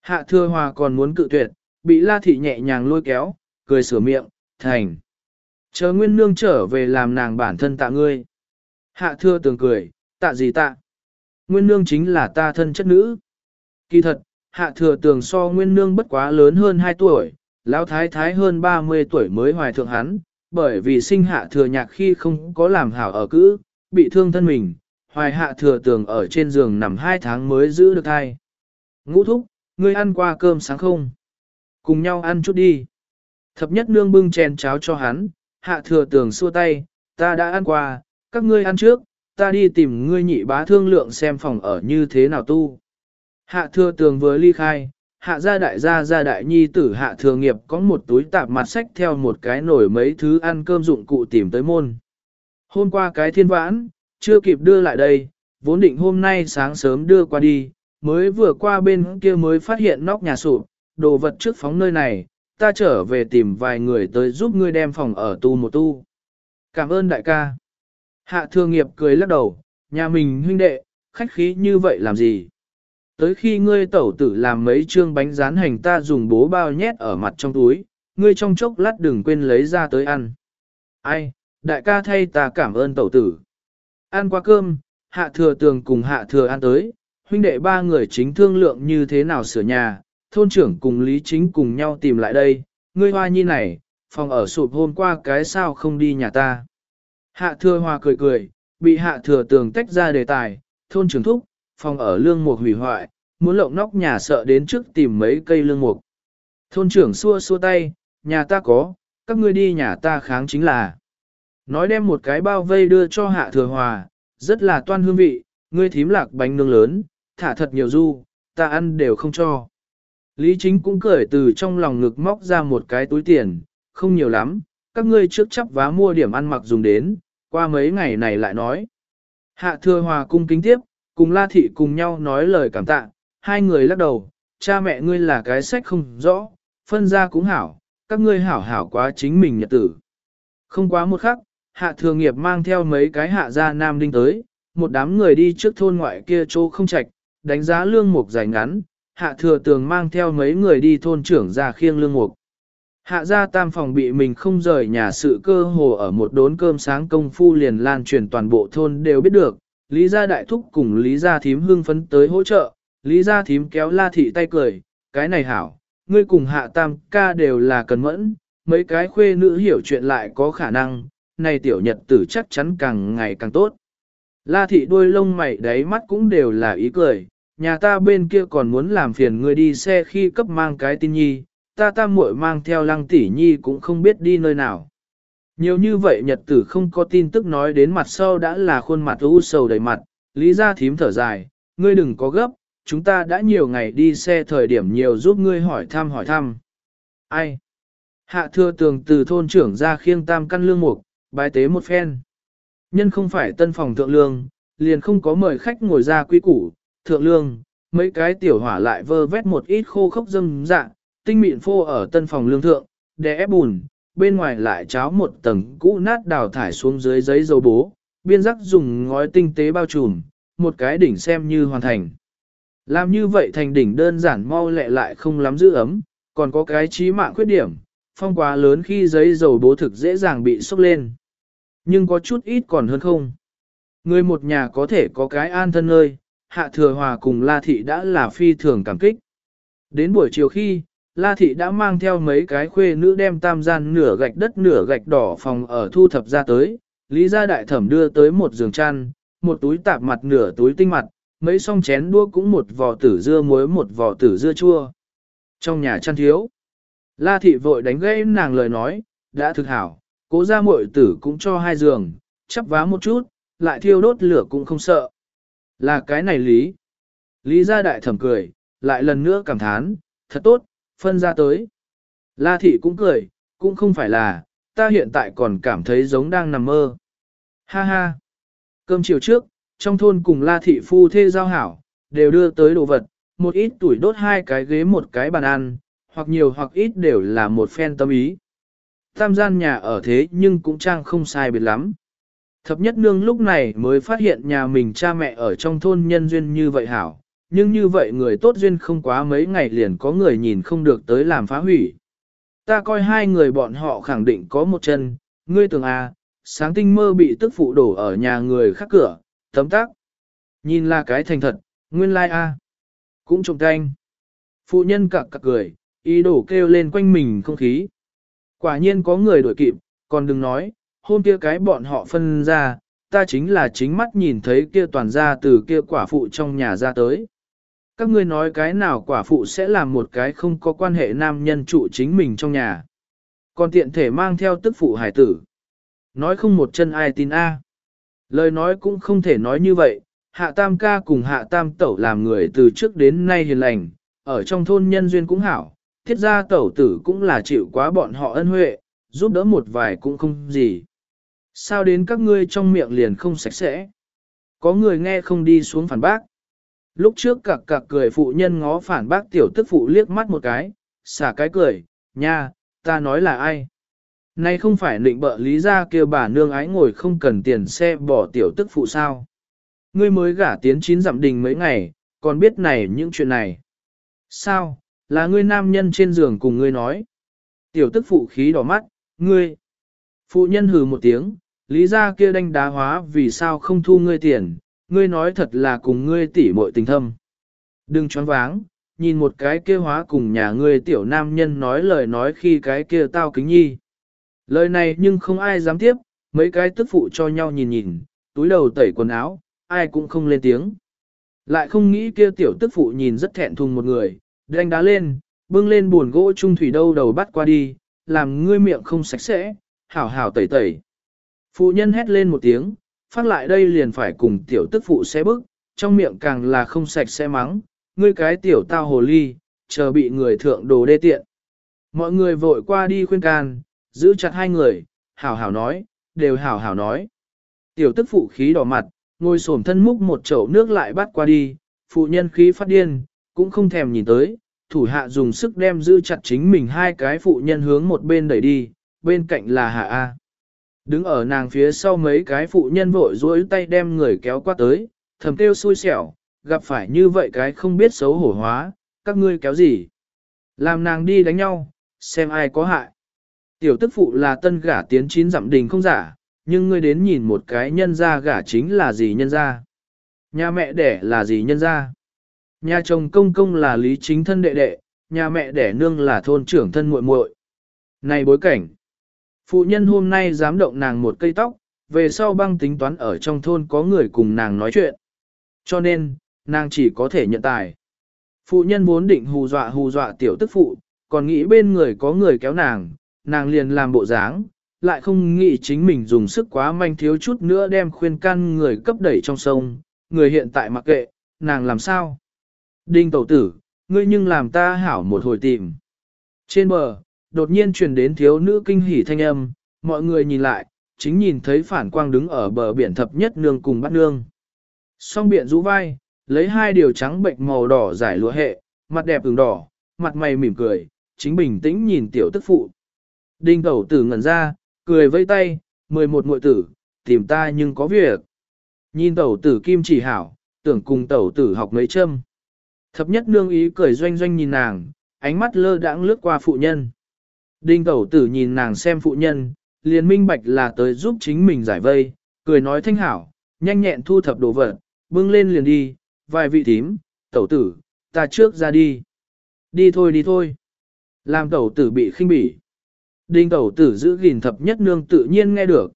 Hạ thừa hòa còn muốn cự tuyệt, bị la thị nhẹ nhàng lôi kéo, cười sửa miệng, thành. Chờ nguyên nương trở về làm nàng bản thân tạ ngươi. Hạ thừa tường cười, tạ gì tạ? Nguyên nương chính là ta thân chất nữ. Kỳ thật, hạ thừa tường so nguyên nương bất quá lớn hơn 2 tuổi, lão thái thái hơn 30 tuổi mới hoài thượng hắn, bởi vì sinh hạ thừa nhạc khi không có làm hảo ở cữ, bị thương thân mình, hoài hạ thừa tường ở trên giường nằm 2 tháng mới giữ được thai. Ngũ thúc, ngươi ăn qua cơm sáng không? Cùng nhau ăn chút đi. Thập nhất nương bưng chén cháo cho hắn, hạ thừa tường xua tay, ta đã ăn qua, các ngươi ăn trước, ta đi tìm ngươi nhị bá thương lượng xem phòng ở như thế nào tu. Hạ thừa tường vừa ly khai, hạ gia đại gia gia đại nhi tử hạ thừa nghiệp có một túi tạp mặt sách theo một cái nổi mấy thứ ăn cơm dụng cụ tìm tới môn. Hôm qua cái thiên vãn, chưa kịp đưa lại đây, vốn định hôm nay sáng sớm đưa qua đi, mới vừa qua bên kia mới phát hiện nóc nhà sụp, đồ vật trước phóng nơi này, ta trở về tìm vài người tới giúp ngươi đem phòng ở tu một tu. Cảm ơn đại ca. Hạ thừa nghiệp cười lắc đầu, nhà mình huynh đệ, khách khí như vậy làm gì? Tới khi ngươi tẩu tử làm mấy chương bánh rán hành ta dùng bố bao nhét ở mặt trong túi, ngươi trong chốc lát đừng quên lấy ra tới ăn. Ai, đại ca thay ta cảm ơn tẩu tử. Ăn qua cơm, hạ thừa tường cùng hạ thừa ăn tới, huynh đệ ba người chính thương lượng như thế nào sửa nhà, thôn trưởng cùng Lý Chính cùng nhau tìm lại đây, ngươi hoa nhi này, phòng ở sụp hôm qua cái sao không đi nhà ta. Hạ thừa hòa cười cười, bị hạ thừa tường tách ra đề tài, thôn trưởng thúc, phòng ở lương mục hủy hoại, muốn lộng nóc nhà sợ đến trước tìm mấy cây lương mục. Thôn trưởng xua xua tay, nhà ta có, các ngươi đi nhà ta kháng chính là. Nói đem một cái bao vây đưa cho hạ thừa hòa, rất là toan hương vị, ngươi thím lạc bánh nướng lớn, thả thật nhiều du, ta ăn đều không cho. Lý chính cũng cười từ trong lòng ngực móc ra một cái túi tiền, không nhiều lắm, các ngươi trước chấp vá mua điểm ăn mặc dùng đến, qua mấy ngày này lại nói. Hạ thừa hòa cung kính tiếp, cùng la thị cùng nhau nói lời cảm tạ, hai người lắc đầu, cha mẹ ngươi là cái sách không rõ, phân ra cũng hảo, các ngươi hảo hảo quá chính mình nhật tử. Không quá một khắc, hạ thừa nghiệp mang theo mấy cái hạ gia nam đinh tới, một đám người đi trước thôn ngoại kia chỗ không chạch, đánh giá lương mục dài ngắn, hạ thừa tường mang theo mấy người đi thôn trưởng ra khiêng lương mục. Hạ gia tam phòng bị mình không rời nhà sự cơ hồ ở một đốn cơm sáng công phu liền lan truyền toàn bộ thôn đều biết được, Lý gia đại thúc cùng Lý gia thím hưng phấn tới hỗ trợ, Lý gia thím kéo la thị tay cười, cái này hảo, ngươi cùng hạ tam ca đều là cần mẫn, mấy cái khuê nữ hiểu chuyện lại có khả năng, này tiểu nhật tử chắc chắn càng ngày càng tốt. La thị đôi lông mày đáy mắt cũng đều là ý cười, nhà ta bên kia còn muốn làm phiền ngươi đi xe khi cấp mang cái tin nhi, ta ta muội mang theo lăng tỷ nhi cũng không biết đi nơi nào. Nhiều như vậy nhật tử không có tin tức nói đến mặt sau đã là khuôn mặt u sầu đầy mặt, lý ra thím thở dài, ngươi đừng có gấp, chúng ta đã nhiều ngày đi xe thời điểm nhiều giúp ngươi hỏi thăm hỏi thăm. Ai? Hạ thừa tường từ thôn trưởng ra khiêng tam căn lương mục, bài tế một phen. Nhân không phải tân phòng thượng lương, liền không có mời khách ngồi ra quy củ, thượng lương, mấy cái tiểu hỏa lại vơ vét một ít khô khốc dâm dạ, tinh mịn phô ở tân phòng lương thượng, để ép bùn, bên ngoài lại cháo một tầng cũ nát đào thải xuống dưới giấy dầu bố, biên rắc dùng ngói tinh tế bao trùm, một cái đỉnh xem như hoàn thành. Làm như vậy thành đỉnh đơn giản mau lẹ lại không lắm giữ ấm, còn có cái trí mạng khuyết điểm, phong quá lớn khi giấy dầu bố thực dễ dàng bị sốc lên. Nhưng có chút ít còn hơn không. Người một nhà có thể có cái an thân nơi, hạ thừa hòa cùng La Thị đã là phi thường cảm kích. Đến buổi chiều khi, La Thị đã mang theo mấy cái khuê nữ đem tam gian nửa gạch đất nửa gạch đỏ phòng ở thu thập ra tới, Lý gia đại thẩm đưa tới một giường chăn, một túi tạp mặt nửa túi tinh mặt, mấy song chén đua cũng một vò tử dưa muối một vò tử dưa chua. Trong nhà chăn thiếu, La Thị vội đánh gây nàng lời nói, đã thực hảo, cố ra muội tử cũng cho hai giường, chắp vá một chút, lại thiêu đốt lửa cũng không sợ. Là cái này lý. Lý gia đại thẩm cười, lại lần nữa cảm thán, thật tốt, phân ra tới. La thị cũng cười, cũng không phải là, ta hiện tại còn cảm thấy giống đang nằm mơ. Ha ha. Cơm chiều trước, trong thôn cùng la thị phu thê giao hảo, đều đưa tới đồ vật, một ít tuổi đốt hai cái ghế một cái bàn ăn, hoặc nhiều hoặc ít đều là một phen tâm ý. Tam gian nhà ở thế nhưng cũng trang không sai biệt lắm. Thập nhất nương lúc này mới phát hiện nhà mình cha mẹ ở trong thôn nhân duyên như vậy hảo, nhưng như vậy người tốt duyên không quá mấy ngày liền có người nhìn không được tới làm phá hủy. Ta coi hai người bọn họ khẳng định có một chân, ngươi tưởng à, sáng tinh mơ bị tức phụ đổ ở nhà người khác cửa, tấm tác. Nhìn là cái thành thật, nguyên lai like a à. Cũng trùng canh. Phụ nhân cặc cặc cười, ý đổ kêu lên quanh mình không khí. Quả nhiên có người đổi kịp, còn đừng nói, hôm kia cái bọn họ phân ra, ta chính là chính mắt nhìn thấy kia toàn ra từ kia quả phụ trong nhà ra tới. Các ngươi nói cái nào quả phụ sẽ làm một cái không có quan hệ nam nhân trụ chính mình trong nhà. Còn tiện thể mang theo tức phụ hải tử. Nói không một chân ai tin A. Lời nói cũng không thể nói như vậy, hạ tam ca cùng hạ tam tẩu làm người từ trước đến nay hiền lành, ở trong thôn nhân duyên cũng hảo, thiết gia tẩu tử cũng là chịu quá bọn họ ân huệ, giúp đỡ một vài cũng không gì. Sao đến các ngươi trong miệng liền không sạch sẽ? Có người nghe không đi xuống phản bác. Lúc trước cặc cặc cười phụ nhân ngó phản bác tiểu tức phụ liếc mắt một cái, xả cái cười, nha, ta nói là ai? Nay không phải định bợ lý ra kêu bà nương ái ngồi không cần tiền xe bỏ tiểu tức phụ sao? Ngươi mới gả tiến chín dặm đình mấy ngày, còn biết này những chuyện này. Sao, là ngươi nam nhân trên giường cùng ngươi nói. Tiểu tức phụ khí đỏ mắt, ngươi. Phụ nhân hừ một tiếng, lý ra kia đánh đá hóa vì sao không thu ngươi tiền, ngươi nói thật là cùng ngươi tỉ muội tình thâm. Đừng choáng váng, nhìn một cái kia hóa cùng nhà ngươi tiểu nam nhân nói lời nói khi cái kia tao kính nhi. Lời này nhưng không ai dám tiếp, mấy cái tức phụ cho nhau nhìn nhìn, túi đầu tẩy quần áo, ai cũng không lên tiếng. Lại không nghĩ kia tiểu tức phụ nhìn rất thẹn thùng một người, đánh đá lên, bưng lên buồn gỗ trung thủy đâu đầu bắt qua đi, làm ngươi miệng không sạch sẽ, hảo hảo tẩy tẩy. Phụ nhân hét lên một tiếng, phát lại đây liền phải cùng tiểu tức phụ xe bức, trong miệng càng là không sạch sẽ mắng, ngươi cái tiểu tao hồ ly, chờ bị người thượng đồ đê tiện. Mọi người vội qua đi khuyên can, giữ chặt hai người, hảo hảo nói, đều hảo hảo nói. Tiểu tức phụ khí đỏ mặt, ngồi xổm thân múc một chậu nước lại bắt qua đi, phụ nhân khí phát điên, cũng không thèm nhìn tới, thủ hạ dùng sức đem giữ chặt chính mình hai cái phụ nhân hướng một bên đẩy đi, bên cạnh là hạ A. Đứng ở nàng phía sau mấy cái phụ nhân vội dối tay đem người kéo qua tới, thầm kêu xui xẻo, gặp phải như vậy cái không biết xấu hổ hóa, các ngươi kéo gì. Làm nàng đi đánh nhau, xem ai có hại. Tiểu tức phụ là tân gả tiến chín dặm đình không giả, nhưng ngươi đến nhìn một cái nhân ra gả chính là gì nhân ra. Nhà mẹ đẻ là gì nhân ra? Nhà chồng công công là lý chính thân đệ đệ, nhà mẹ đẻ nương là thôn trưởng thân muội muội. Này bối cảnh! Phụ nhân hôm nay dám động nàng một cây tóc, về sau băng tính toán ở trong thôn có người cùng nàng nói chuyện. Cho nên, nàng chỉ có thể nhận tài. Phụ nhân vốn định hù dọa hù dọa tiểu tức phụ, còn nghĩ bên người có người kéo nàng, nàng liền làm bộ dáng, lại không nghĩ chính mình dùng sức quá manh thiếu chút nữa đem khuyên can người cấp đẩy trong sông, người hiện tại mặc kệ, nàng làm sao? Đinh tẩu tử, ngươi nhưng làm ta hảo một hồi tìm. Trên bờ, đột nhiên truyền đến thiếu nữ kinh hỉ thanh âm, mọi người nhìn lại, chính nhìn thấy phản quang đứng ở bờ biển thập nhất nương cùng bắt nương. Song biển rũ vai, lấy hai điều trắng bệnh màu đỏ giải lụa hệ, mặt đẹp ửng đỏ, mặt mày mỉm cười, chính bình tĩnh nhìn tiểu tức phụ. Đinh tẩu tử ngẩn ra, cười vây tay, mười một muội tử, tìm ta nhưng có việc. Nhìn tẩu tử kim chỉ hảo, tưởng cùng tẩu tử học mấy châm. Thập nhất nương ý cười doanh doanh nhìn nàng, ánh mắt lơ đãng lướt qua phụ nhân. Đinh tẩu tử nhìn nàng xem phụ nhân, liền minh bạch là tới giúp chính mình giải vây, cười nói thanh hảo, nhanh nhẹn thu thập đồ vật, bưng lên liền đi, vài vị thím, tẩu tử, ta trước ra đi. Đi thôi đi thôi. Làm tẩu tử bị khinh bỉ. Đinh tẩu tử giữ gìn thập nhất nương tự nhiên nghe được.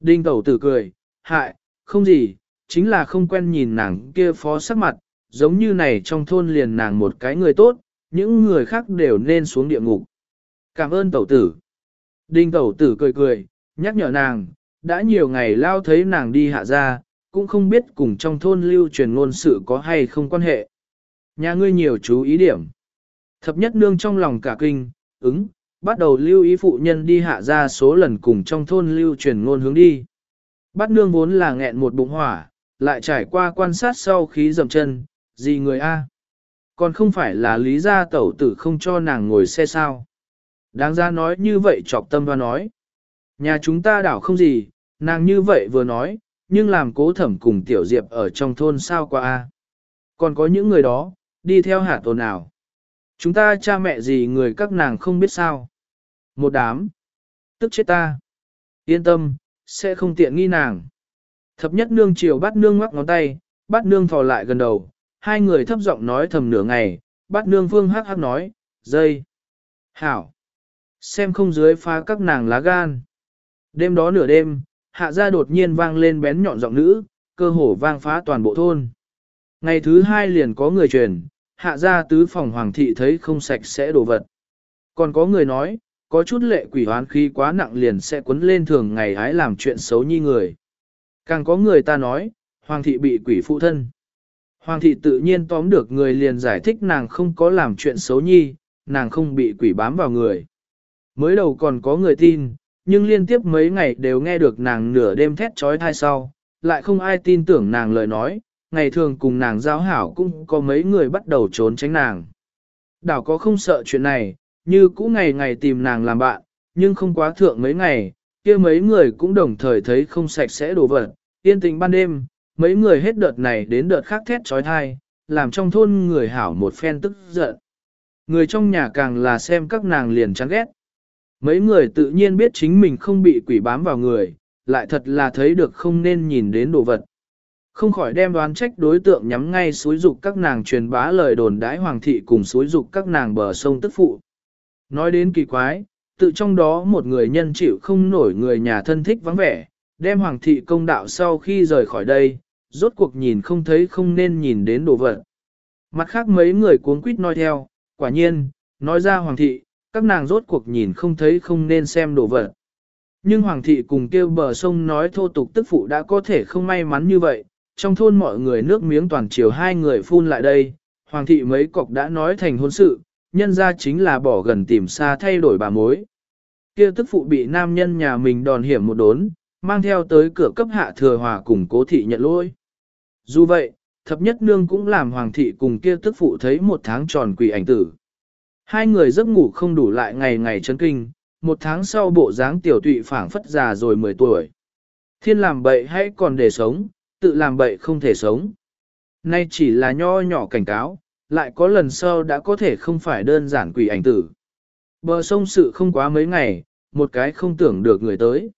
Đinh tẩu tử cười, hại, không gì, chính là không quen nhìn nàng kia phó sắc mặt, giống như này trong thôn liền nàng một cái người tốt, những người khác đều nên xuống địa ngục. Cảm ơn tẩu tử. Đinh tẩu tử cười cười, nhắc nhở nàng, đã nhiều ngày lao thấy nàng đi hạ ra, cũng không biết cùng trong thôn lưu truyền ngôn sự có hay không quan hệ. Nhà ngươi nhiều chú ý điểm. Thập nhất nương trong lòng cả kinh, ứng, bắt đầu lưu ý phụ nhân đi hạ ra số lần cùng trong thôn lưu truyền ngôn hướng đi. Bắt nương vốn là nghẹn một bụng hỏa, lại trải qua quan sát sau khí dầm chân, gì người A. Còn không phải là lý gia tẩu tử không cho nàng ngồi xe sao. Đáng ra nói như vậy chọc tâm và nói. Nhà chúng ta đảo không gì, nàng như vậy vừa nói, nhưng làm cố thẩm cùng tiểu diệp ở trong thôn sao qua A. Còn có những người đó, đi theo hạt tồn nào. Chúng ta cha mẹ gì người các nàng không biết sao. Một đám. Tức chết ta. Yên tâm, sẽ không tiện nghi nàng. Thập nhất nương chiều bắt nương ngoắc ngón tay, bắt nương thò lại gần đầu, hai người thấp giọng nói thầm nửa ngày, bắt nương phương hắc hắc nói, dây. Hảo. Xem không dưới phá các nàng lá gan. Đêm đó nửa đêm, hạ gia đột nhiên vang lên bén nhọn giọng nữ, cơ hồ vang phá toàn bộ thôn. Ngày thứ hai liền có người truyền, hạ gia tứ phòng hoàng thị thấy không sạch sẽ đồ vật. Còn có người nói, có chút lệ quỷ hoán khí quá nặng liền sẽ quấn lên thường ngày hái làm chuyện xấu như người. Càng có người ta nói, hoàng thị bị quỷ phụ thân. Hoàng thị tự nhiên tóm được người liền giải thích nàng không có làm chuyện xấu nhi, nàng không bị quỷ bám vào người. Mới đầu còn có người tin, nhưng liên tiếp mấy ngày đều nghe được nàng nửa đêm thét trói thai sau, lại không ai tin tưởng nàng lời nói, ngày thường cùng nàng giao hảo cũng có mấy người bắt đầu trốn tránh nàng. Đảo có không sợ chuyện này, như cũ ngày ngày tìm nàng làm bạn, nhưng không quá thượng mấy ngày, kia mấy người cũng đồng thời thấy không sạch sẽ đồ vật, yên tình ban đêm, mấy người hết đợt này đến đợt khác thét trói thai, làm trong thôn người hảo một phen tức giận. Người trong nhà càng là xem các nàng liền chán ghét. Mấy người tự nhiên biết chính mình không bị quỷ bám vào người, lại thật là thấy được không nên nhìn đến đồ vật. Không khỏi đem đoán trách đối tượng nhắm ngay suối dục các nàng truyền bá lời đồn đãi hoàng thị cùng suối dục các nàng bờ sông tức phụ. Nói đến kỳ quái, tự trong đó một người nhân chịu không nổi người nhà thân thích vắng vẻ, đem hoàng thị công đạo sau khi rời khỏi đây, rốt cuộc nhìn không thấy không nên nhìn đến đồ vật. Mặt khác mấy người cuốn quýt nói theo, quả nhiên, nói ra hoàng thị, các nàng rốt cuộc nhìn không thấy không nên xem đồ vật. Nhưng hoàng thị cùng kêu bờ sông nói thô tục tức phụ đã có thể không may mắn như vậy, trong thôn mọi người nước miếng toàn chiều hai người phun lại đây, hoàng thị mấy cọc đã nói thành hôn sự, nhân ra chính là bỏ gần tìm xa thay đổi bà mối. Kia tức phụ bị nam nhân nhà mình đòn hiểm một đốn, mang theo tới cửa cấp hạ thừa hòa cùng cố thị nhận lỗi. Dù vậy, thập nhất nương cũng làm hoàng thị cùng kia tức phụ thấy một tháng tròn quỷ ảnh tử. Hai người giấc ngủ không đủ lại ngày ngày chấn kinh, một tháng sau bộ dáng tiểu tụy phảng phất già rồi 10 tuổi. Thiên làm bậy hay còn để sống, tự làm bậy không thể sống. Nay chỉ là nho nhỏ cảnh cáo, lại có lần sau đã có thể không phải đơn giản quỷ ảnh tử. Bờ sông sự không quá mấy ngày, một cái không tưởng được người tới.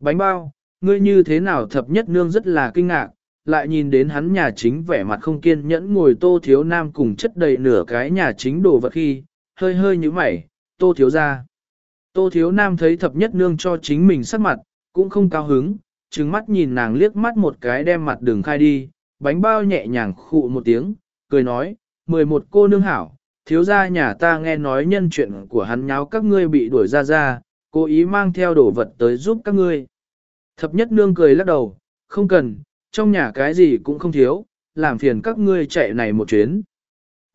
Bánh bao, ngươi như thế nào thập nhất nương rất là kinh ngạc, lại nhìn đến hắn nhà chính vẻ mặt không kiên nhẫn ngồi tô thiếu nam cùng chất đầy nửa cái nhà chính đồ vật khi, hơi hơi như mày, tô thiếu ra. Tô thiếu nam thấy thập nhất nương cho chính mình sắc mặt, cũng không cao hứng, trừng mắt nhìn nàng liếc mắt một cái đem mặt đường khai đi, bánh bao nhẹ nhàng khụ một tiếng, cười nói, mười một cô nương hảo, thiếu gia nhà ta nghe nói nhân chuyện của hắn nháo các ngươi bị đuổi ra ra, cố ý mang theo đồ vật tới giúp các ngươi. Thập nhất nương cười lắc đầu, không cần, trong nhà cái gì cũng không thiếu, làm phiền các ngươi chạy này một chuyến.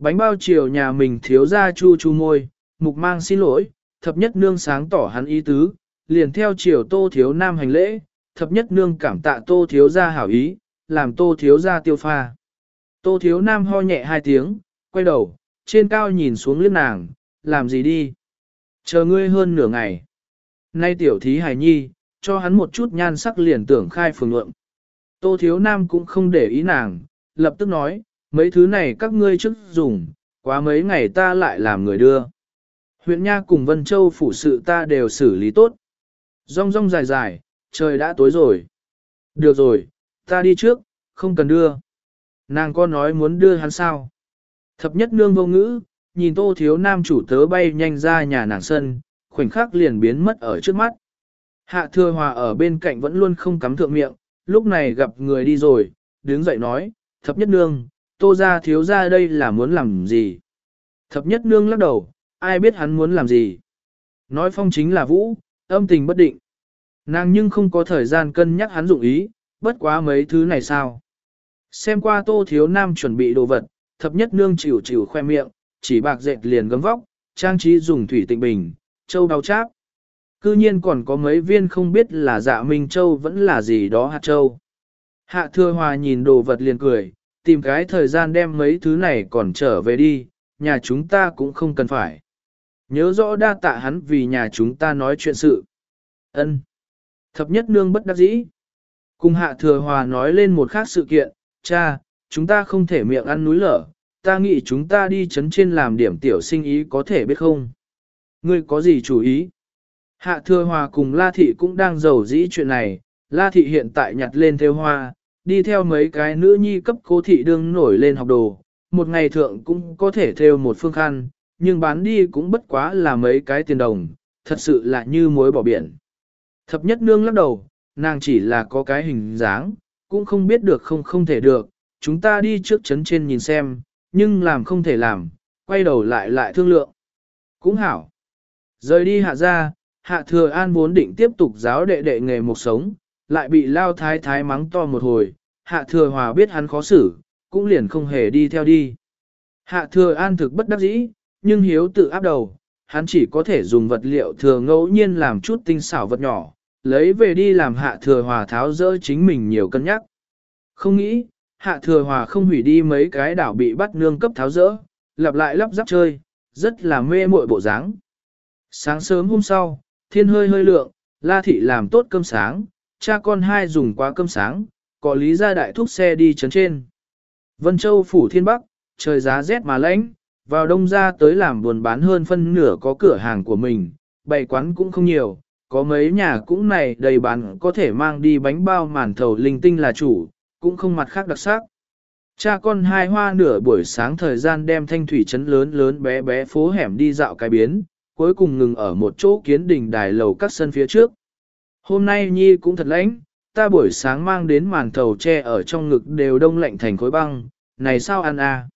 Bánh bao chiều nhà mình thiếu ra chu chu môi, mục mang xin lỗi, thập nhất nương sáng tỏ hắn ý tứ, liền theo chiều tô thiếu nam hành lễ, thập nhất nương cảm tạ tô thiếu ra hảo ý, làm tô thiếu ra tiêu pha. Tô thiếu nam ho nhẹ hai tiếng, quay đầu, trên cao nhìn xuống liếc nàng, làm gì đi. Chờ ngươi hơn nửa ngày. Nay tiểu thí hải nhi, cho hắn một chút nhan sắc liền tưởng khai phường lượng. Tô thiếu nam cũng không để ý nàng, lập tức nói, mấy thứ này các ngươi trước dùng, quá mấy ngày ta lại làm người đưa. Huyện Nha cùng Vân Châu phủ sự ta đều xử lý tốt. Rong rong dài dài, trời đã tối rồi. Được rồi, ta đi trước, không cần đưa. Nàng có nói muốn đưa hắn sao? Thập nhất nương vô ngữ, nhìn tô thiếu nam chủ tớ bay nhanh ra nhà nàng sân, khoảnh khắc liền biến mất ở trước mắt. Hạ thừa hòa ở bên cạnh vẫn luôn không cắm thượng miệng, lúc này gặp người đi rồi, đứng dậy nói, thập nhất nương, tô ra thiếu ra đây là muốn làm gì? Thập nhất nương lắc đầu, ai biết hắn muốn làm gì? Nói phong chính là vũ, âm tình bất định. Nàng nhưng không có thời gian cân nhắc hắn dụng ý, bất quá mấy thứ này sao? Xem qua tô thiếu nam chuẩn bị đồ vật, thập nhất nương chịu chịu khoe miệng, chỉ bạc dệt liền gấm vóc, trang trí dùng thủy tịnh bình, châu đau cháp. Cư nhiên còn có mấy viên không biết là dạ Minh Châu vẫn là gì đó hạt châu. Hạ thừa hòa nhìn đồ vật liền cười, tìm cái thời gian đem mấy thứ này còn trở về đi, nhà chúng ta cũng không cần phải. Nhớ rõ đa tạ hắn vì nhà chúng ta nói chuyện sự. ân Thập nhất nương bất đắc dĩ. Cùng hạ thừa hòa nói lên một khác sự kiện, cha, chúng ta không thể miệng ăn núi lở, ta nghĩ chúng ta đi chấn trên làm điểm tiểu sinh ý có thể biết không? Ngươi có gì chủ ý? Hạ thừa hòa cùng La Thị cũng đang giàu dĩ chuyện này, La Thị hiện tại nhặt lên theo hoa, đi theo mấy cái nữ nhi cấp cố thị đương nổi lên học đồ, một ngày thượng cũng có thể theo một phương khăn, nhưng bán đi cũng bất quá là mấy cái tiền đồng, thật sự là như muối bỏ biển. Thập nhất nương lắc đầu, nàng chỉ là có cái hình dáng, cũng không biết được không không thể được, chúng ta đi trước chấn trên nhìn xem, nhưng làm không thể làm, quay đầu lại lại thương lượng. Cũng hảo. Rời đi hạ ra, hạ thừa an vốn định tiếp tục giáo đệ đệ nghề một sống, lại bị lao thái thái mắng to một hồi, hạ thừa hòa biết hắn khó xử, cũng liền không hề đi theo đi. Hạ thừa an thực bất đắc dĩ, nhưng hiếu tự áp đầu, hắn chỉ có thể dùng vật liệu thừa ngẫu nhiên làm chút tinh xảo vật nhỏ, lấy về đi làm hạ thừa hòa tháo dỡ chính mình nhiều cân nhắc. Không nghĩ, hạ thừa hòa không hủy đi mấy cái đảo bị bắt nương cấp tháo dỡ, lặp lại lắp ráp chơi, rất là mê muội bộ dáng. Sáng sớm hôm sau, thiên hơi hơi lượng, la thị làm tốt cơm sáng, cha con hai dùng quá cơm sáng, có lý ra đại thúc xe đi chấn trên. Vân Châu phủ thiên bắc, trời giá rét mà lạnh, vào đông ra tới làm buồn bán hơn phân nửa có cửa hàng của mình, bày quán cũng không nhiều, có mấy nhà cũng này đầy bán có thể mang đi bánh bao màn thầu linh tinh là chủ, cũng không mặt khác đặc sắc. Cha con hai hoa nửa buổi sáng thời gian đem thanh thủy trấn lớn lớn bé bé phố hẻm đi dạo cái biến, cuối cùng ngừng ở một chỗ kiến đình đài lầu các sân phía trước. Hôm nay Nhi cũng thật lạnh, ta buổi sáng mang đến màn thầu tre ở trong ngực đều đông lạnh thành khối băng, này sao ăn à?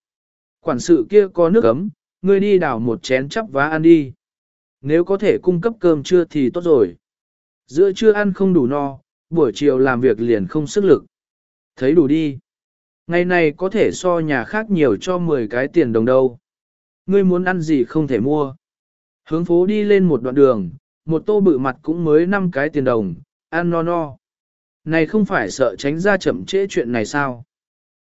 Quản sự kia có nước ấm, ngươi đi đảo một chén chắp vá ăn đi. Nếu có thể cung cấp cơm trưa thì tốt rồi. Giữa trưa ăn không đủ no, buổi chiều làm việc liền không sức lực. Thấy đủ đi. Ngày này có thể so nhà khác nhiều cho 10 cái tiền đồng đâu. Ngươi muốn ăn gì không thể mua. Hướng phố đi lên một đoạn đường, một tô bự mặt cũng mới 5 cái tiền đồng, ăn no no. Này không phải sợ tránh ra chậm trễ chuyện này sao?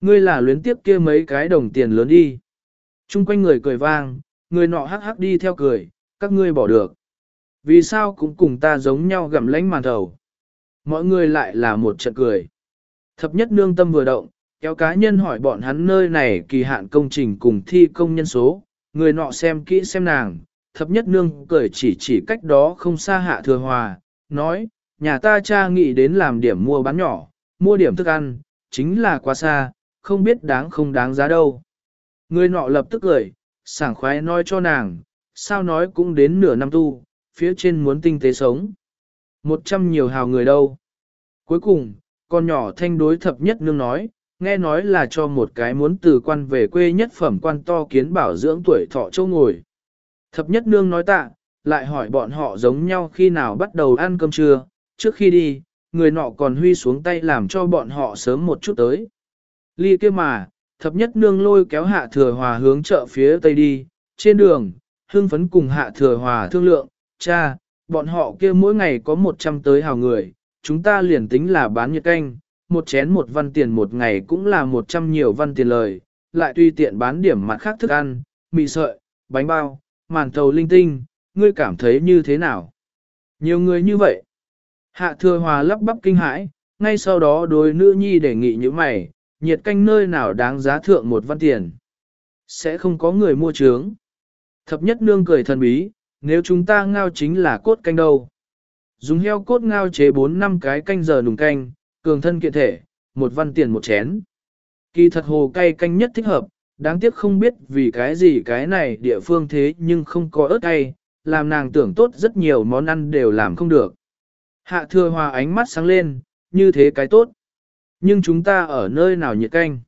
Ngươi là luyến tiếp kia mấy cái đồng tiền lớn đi. Trung quanh người cười vang, người nọ hắc hắc đi theo cười, các ngươi bỏ được. Vì sao cũng cùng ta giống nhau gặm lánh màn thầu. Mọi người lại là một trận cười. Thập nhất nương tâm vừa động, kéo cá nhân hỏi bọn hắn nơi này kỳ hạn công trình cùng thi công nhân số, người nọ xem kỹ xem nàng, thập nhất nương cười chỉ chỉ cách đó không xa hạ thừa hòa, nói, nhà ta cha nghĩ đến làm điểm mua bán nhỏ, mua điểm thức ăn, chính là quá xa, không biết đáng không đáng giá đâu. Người nọ lập tức cười, sảng khoái nói cho nàng, sao nói cũng đến nửa năm tu, phía trên muốn tinh tế sống. Một trăm nhiều hào người đâu. Cuối cùng, con nhỏ thanh đối thập nhất nương nói, nghe nói là cho một cái muốn từ quan về quê nhất phẩm quan to kiến bảo dưỡng tuổi thọ châu ngồi. Thập nhất nương nói tạ, lại hỏi bọn họ giống nhau khi nào bắt đầu ăn cơm trưa, trước khi đi, người nọ còn huy xuống tay làm cho bọn họ sớm một chút tới. Ly kia mà, thập nhất nương lôi kéo hạ thừa hòa hướng chợ phía tây đi, trên đường, hương phấn cùng hạ thừa hòa thương lượng, cha, bọn họ kia mỗi ngày có 100 tới hào người, chúng ta liền tính là bán nhiệt canh, một chén một văn tiền một ngày cũng là 100 nhiều văn tiền lời, lại tùy tiện bán điểm mặt khác thức ăn, mì sợi, bánh bao, màn thầu linh tinh, ngươi cảm thấy như thế nào? Nhiều người như vậy. Hạ thừa hòa lắp bắp kinh hãi, ngay sau đó đối nữ nhi đề nghị như mày, nhiệt canh nơi nào đáng giá thượng một văn tiền. Sẽ không có người mua trướng. Thập nhất nương cười thần bí, nếu chúng ta ngao chính là cốt canh đâu. Dùng heo cốt ngao chế 4 năm cái canh giờ nùng canh, cường thân kiện thể, một văn tiền một chén. Kỳ thật hồ cay canh nhất thích hợp, đáng tiếc không biết vì cái gì cái này địa phương thế nhưng không có ớt cay, làm nàng tưởng tốt rất nhiều món ăn đều làm không được. Hạ thừa hòa ánh mắt sáng lên, như thế cái tốt. Nhưng chúng ta ở nơi nào nhiệt canh?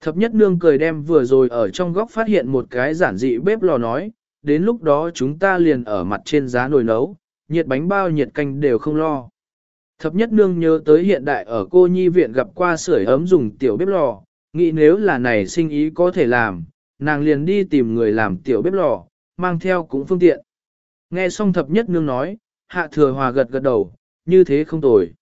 Thập nhất nương cười đem vừa rồi ở trong góc phát hiện một cái giản dị bếp lò nói, đến lúc đó chúng ta liền ở mặt trên giá nồi nấu, nhiệt bánh bao nhiệt canh đều không lo. Thập nhất nương nhớ tới hiện đại ở cô nhi viện gặp qua sưởi ấm dùng tiểu bếp lò, nghĩ nếu là này sinh ý có thể làm, nàng liền đi tìm người làm tiểu bếp lò, mang theo cũng phương tiện. Nghe xong thập nhất nương nói, hạ thừa hòa gật gật đầu, như thế không tồi.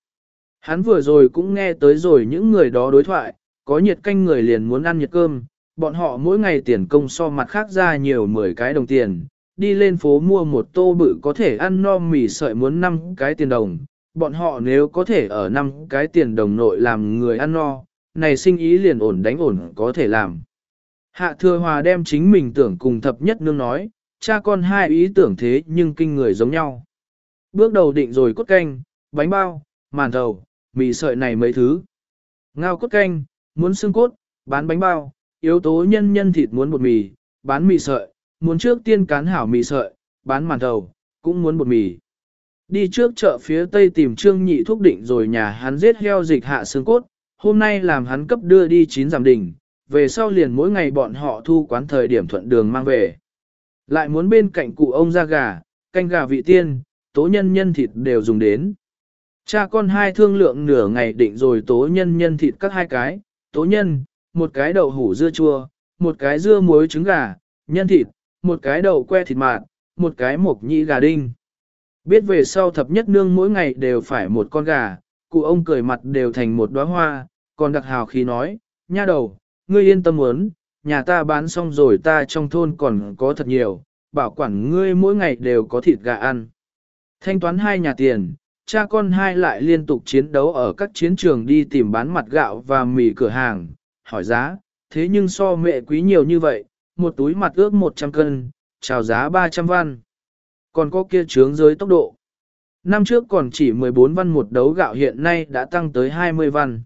Hắn vừa rồi cũng nghe tới rồi những người đó đối thoại, có nhiệt canh người liền muốn ăn nhiệt cơm, bọn họ mỗi ngày tiền công so mặt khác ra nhiều 10 cái đồng tiền, đi lên phố mua một tô bự có thể ăn no mì sợi muốn 5 cái tiền đồng, bọn họ nếu có thể ở 5 cái tiền đồng nội làm người ăn no, này sinh ý liền ổn đánh ổn có thể làm. Hạ thừa hòa đem chính mình tưởng cùng thập nhất nương nói, cha con hai ý tưởng thế nhưng kinh người giống nhau. Bước đầu định rồi cốt canh, bánh bao, màn thầu, mì sợi này mấy thứ. Ngao cốt canh, muốn xương cốt, bán bánh bao, yếu tố nhân nhân thịt muốn bột mì, bán mì sợi, muốn trước tiên cán hảo mì sợi, bán màn thầu, cũng muốn bột mì. Đi trước chợ phía tây tìm trương nhị thúc định rồi nhà hắn giết heo dịch hạ xương cốt, hôm nay làm hắn cấp đưa đi chín giảm đỉnh, về sau liền mỗi ngày bọn họ thu quán thời điểm thuận đường mang về. Lại muốn bên cạnh cụ ông ra gà, canh gà vị tiên, tố nhân nhân thịt đều dùng đến. Cha con hai thương lượng nửa ngày định rồi tố nhân nhân thịt các hai cái, tố nhân, một cái đậu hủ dưa chua, một cái dưa muối trứng gà, nhân thịt, một cái đậu que thịt mạt, một cái mộc nhĩ gà đinh. Biết về sau thập nhất nương mỗi ngày đều phải một con gà, cụ ông cười mặt đều thành một đóa hoa, còn đặc hào khi nói, nha đầu, ngươi yên tâm muốn, nhà ta bán xong rồi ta trong thôn còn có thật nhiều, bảo quản ngươi mỗi ngày đều có thịt gà ăn. Thanh toán hai nhà tiền, cha con hai lại liên tục chiến đấu ở các chiến trường đi tìm bán mặt gạo và mì cửa hàng, hỏi giá, thế nhưng so mẹ quý nhiều như vậy, một túi mặt ước 100 cân, chào giá 300 văn. Còn có kia trướng giới tốc độ. Năm trước còn chỉ 14 văn một đấu gạo hiện nay đã tăng tới 20 văn.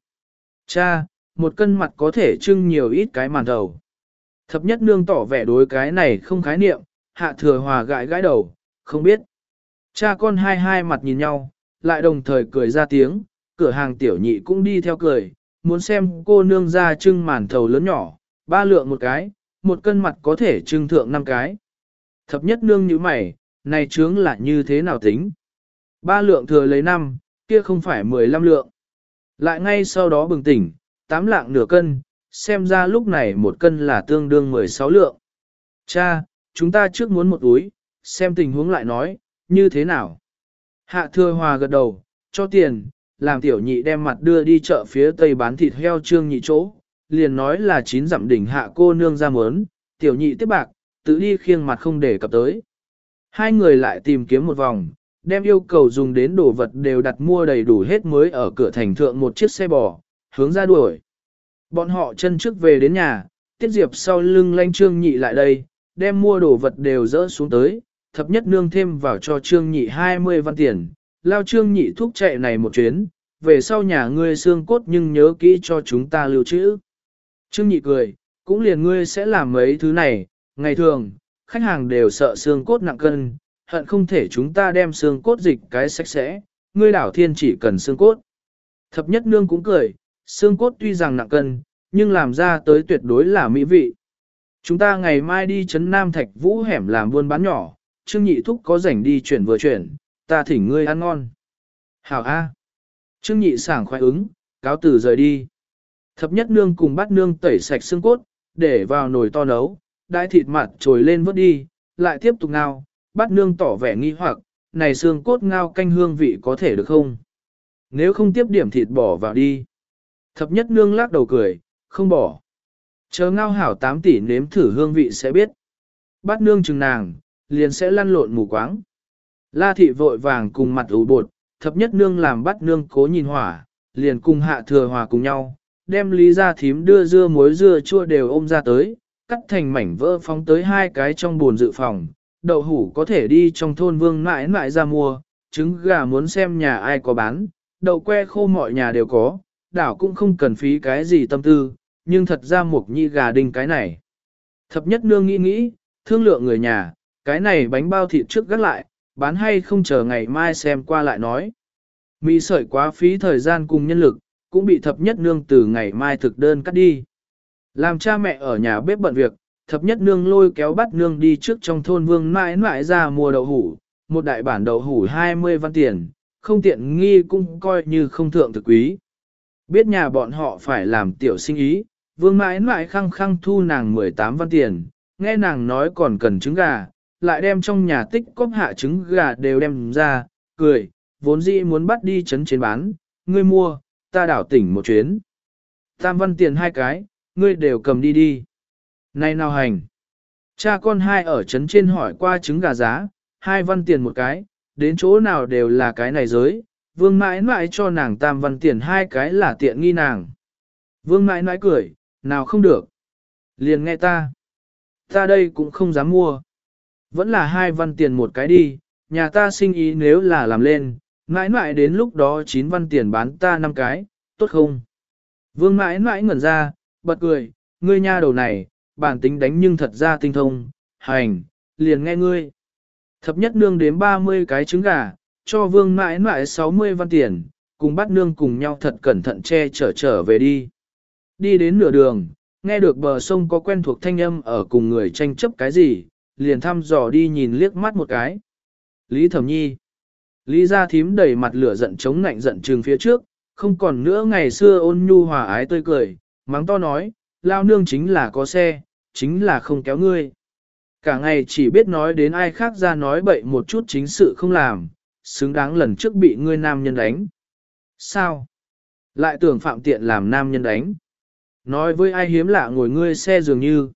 Cha, một cân mặt có thể trưng nhiều ít cái màn đầu. Thập nhất nương tỏ vẻ đối cái này không khái niệm, hạ thừa hòa gãi gãi đầu, không biết. Cha con hai hai mặt nhìn nhau, lại đồng thời cười ra tiếng, cửa hàng tiểu nhị cũng đi theo cười, muốn xem cô nương ra trưng màn thầu lớn nhỏ, ba lượng một cái, một cân mặt có thể trưng thượng năm cái. Thập nhất nương như mày, này trướng là như thế nào tính? Ba lượng thừa lấy năm, kia không phải mười lăm lượng. Lại ngay sau đó bừng tỉnh, tám lạng nửa cân, xem ra lúc này một cân là tương đương mười sáu lượng. Cha, chúng ta trước muốn một túi, xem tình huống lại nói, như thế nào? Hạ thừa hòa gật đầu, cho tiền, làm tiểu nhị đem mặt đưa đi chợ phía tây bán thịt heo trương nhị chỗ, liền nói là chín dặm đỉnh hạ cô nương ra mớn, tiểu nhị tiếp bạc, tự đi khiêng mặt không để cập tới. Hai người lại tìm kiếm một vòng, đem yêu cầu dùng đến đồ vật đều đặt mua đầy đủ hết mới ở cửa thành thượng một chiếc xe bò, hướng ra đuổi. Bọn họ chân trước về đến nhà, tiết diệp sau lưng lanh trương nhị lại đây, đem mua đồ vật đều dỡ xuống tới, thập nhất nương thêm vào cho trương nhị 20 văn tiền, lao trương nhị thúc chạy này một chuyến, về sau nhà ngươi xương cốt nhưng nhớ kỹ cho chúng ta lưu trữ. Trương nhị cười, cũng liền ngươi sẽ làm mấy thứ này, ngày thường, khách hàng đều sợ xương cốt nặng cân, hận không thể chúng ta đem xương cốt dịch cái sạch sẽ, ngươi đảo thiên chỉ cần xương cốt. Thập nhất nương cũng cười, xương cốt tuy rằng nặng cân, nhưng làm ra tới tuyệt đối là mỹ vị. Chúng ta ngày mai đi chấn Nam Thạch Vũ hẻm làm buôn bán nhỏ, Trương Nhị Thúc có rảnh đi chuyển vừa chuyển, ta thỉnh ngươi ăn ngon. Hảo A. Trương Nhị sảng khoái ứng, cáo tử rời đi. Thập nhất nương cùng bắt nương tẩy sạch xương cốt, để vào nồi to nấu, đại thịt mặt trồi lên vớt đi, lại tiếp tục ngao, Bát nương tỏ vẻ nghi hoặc, này xương cốt ngao canh hương vị có thể được không? Nếu không tiếp điểm thịt bỏ vào đi. Thập nhất nương lắc đầu cười, không bỏ. Chờ ngao hảo 8 tỷ nếm thử hương vị sẽ biết. Bát nương chừng nàng, liền sẽ lăn lộn mù quáng. La thị vội vàng cùng mặt ủ bột, thập nhất nương làm bắt nương cố nhìn hỏa, liền cùng hạ thừa hòa cùng nhau, đem lý ra thím đưa dưa muối dưa chua đều ôm ra tới, cắt thành mảnh vỡ phóng tới hai cái trong buồn dự phòng. Đậu hủ có thể đi trong thôn vương mãi mãi ra mua, trứng gà muốn xem nhà ai có bán, đậu que khô mọi nhà đều có, đảo cũng không cần phí cái gì tâm tư, nhưng thật ra mục nhi gà đinh cái này. Thập nhất nương nghĩ nghĩ, thương lượng người nhà, cái này bánh bao thịt trước gắt lại, bán hay không chờ ngày mai xem qua lại nói. Mì sợi quá phí thời gian cùng nhân lực, cũng bị thập nhất nương từ ngày mai thực đơn cắt đi. Làm cha mẹ ở nhà bếp bận việc, thập nhất nương lôi kéo bắt nương đi trước trong thôn vương mãi mãi ra mua đậu hủ, một đại bản đậu hủ 20 văn tiền, không tiện nghi cũng coi như không thượng thực quý. Biết nhà bọn họ phải làm tiểu sinh ý, vương mãi mãi khăng khăng thu nàng 18 văn tiền, nghe nàng nói còn cần trứng gà, lại đem trong nhà tích cóp hạ trứng gà đều đem ra, cười, vốn dĩ muốn bắt đi chấn trên bán, ngươi mua, ta đảo tỉnh một chuyến. Tam văn tiền hai cái, ngươi đều cầm đi đi nay nào hành. Cha con hai ở trấn trên hỏi qua trứng gà giá, hai văn tiền một cái, đến chỗ nào đều là cái này giới, vương mãi mãi cho nàng tam văn tiền hai cái là tiện nghi nàng. Vương mãi mãi cười, nào không được. Liền nghe ta. Ta đây cũng không dám mua. Vẫn là hai văn tiền một cái đi, nhà ta sinh ý nếu là làm lên, mãi mãi đến lúc đó chín văn tiền bán ta năm cái, tốt không? Vương mãi mãi ngẩn ra, bật cười, ngươi nha đầu này, bản tính đánh nhưng thật ra tinh thông, hành, liền nghe ngươi. Thập nhất nương đếm 30 cái trứng gà, cho vương mãi mãi 60 văn tiền, cùng bắt nương cùng nhau thật cẩn thận che chở trở về đi. Đi đến nửa đường, nghe được bờ sông có quen thuộc thanh âm ở cùng người tranh chấp cái gì, liền thăm dò đi nhìn liếc mắt một cái. Lý Thẩm Nhi Lý Gia Thím đầy mặt lửa giận chống nạnh giận trường phía trước, không còn nữa ngày xưa ôn nhu hòa ái tươi cười, mắng to nói, lao nương chính là có xe, chính là không kéo ngươi. Cả ngày chỉ biết nói đến ai khác ra nói bậy một chút chính sự không làm, xứng đáng lần trước bị ngươi nam nhân đánh. Sao? Lại tưởng phạm tiện làm nam nhân đánh. Nói với ai hiếm lạ ngồi ngươi xe dường như.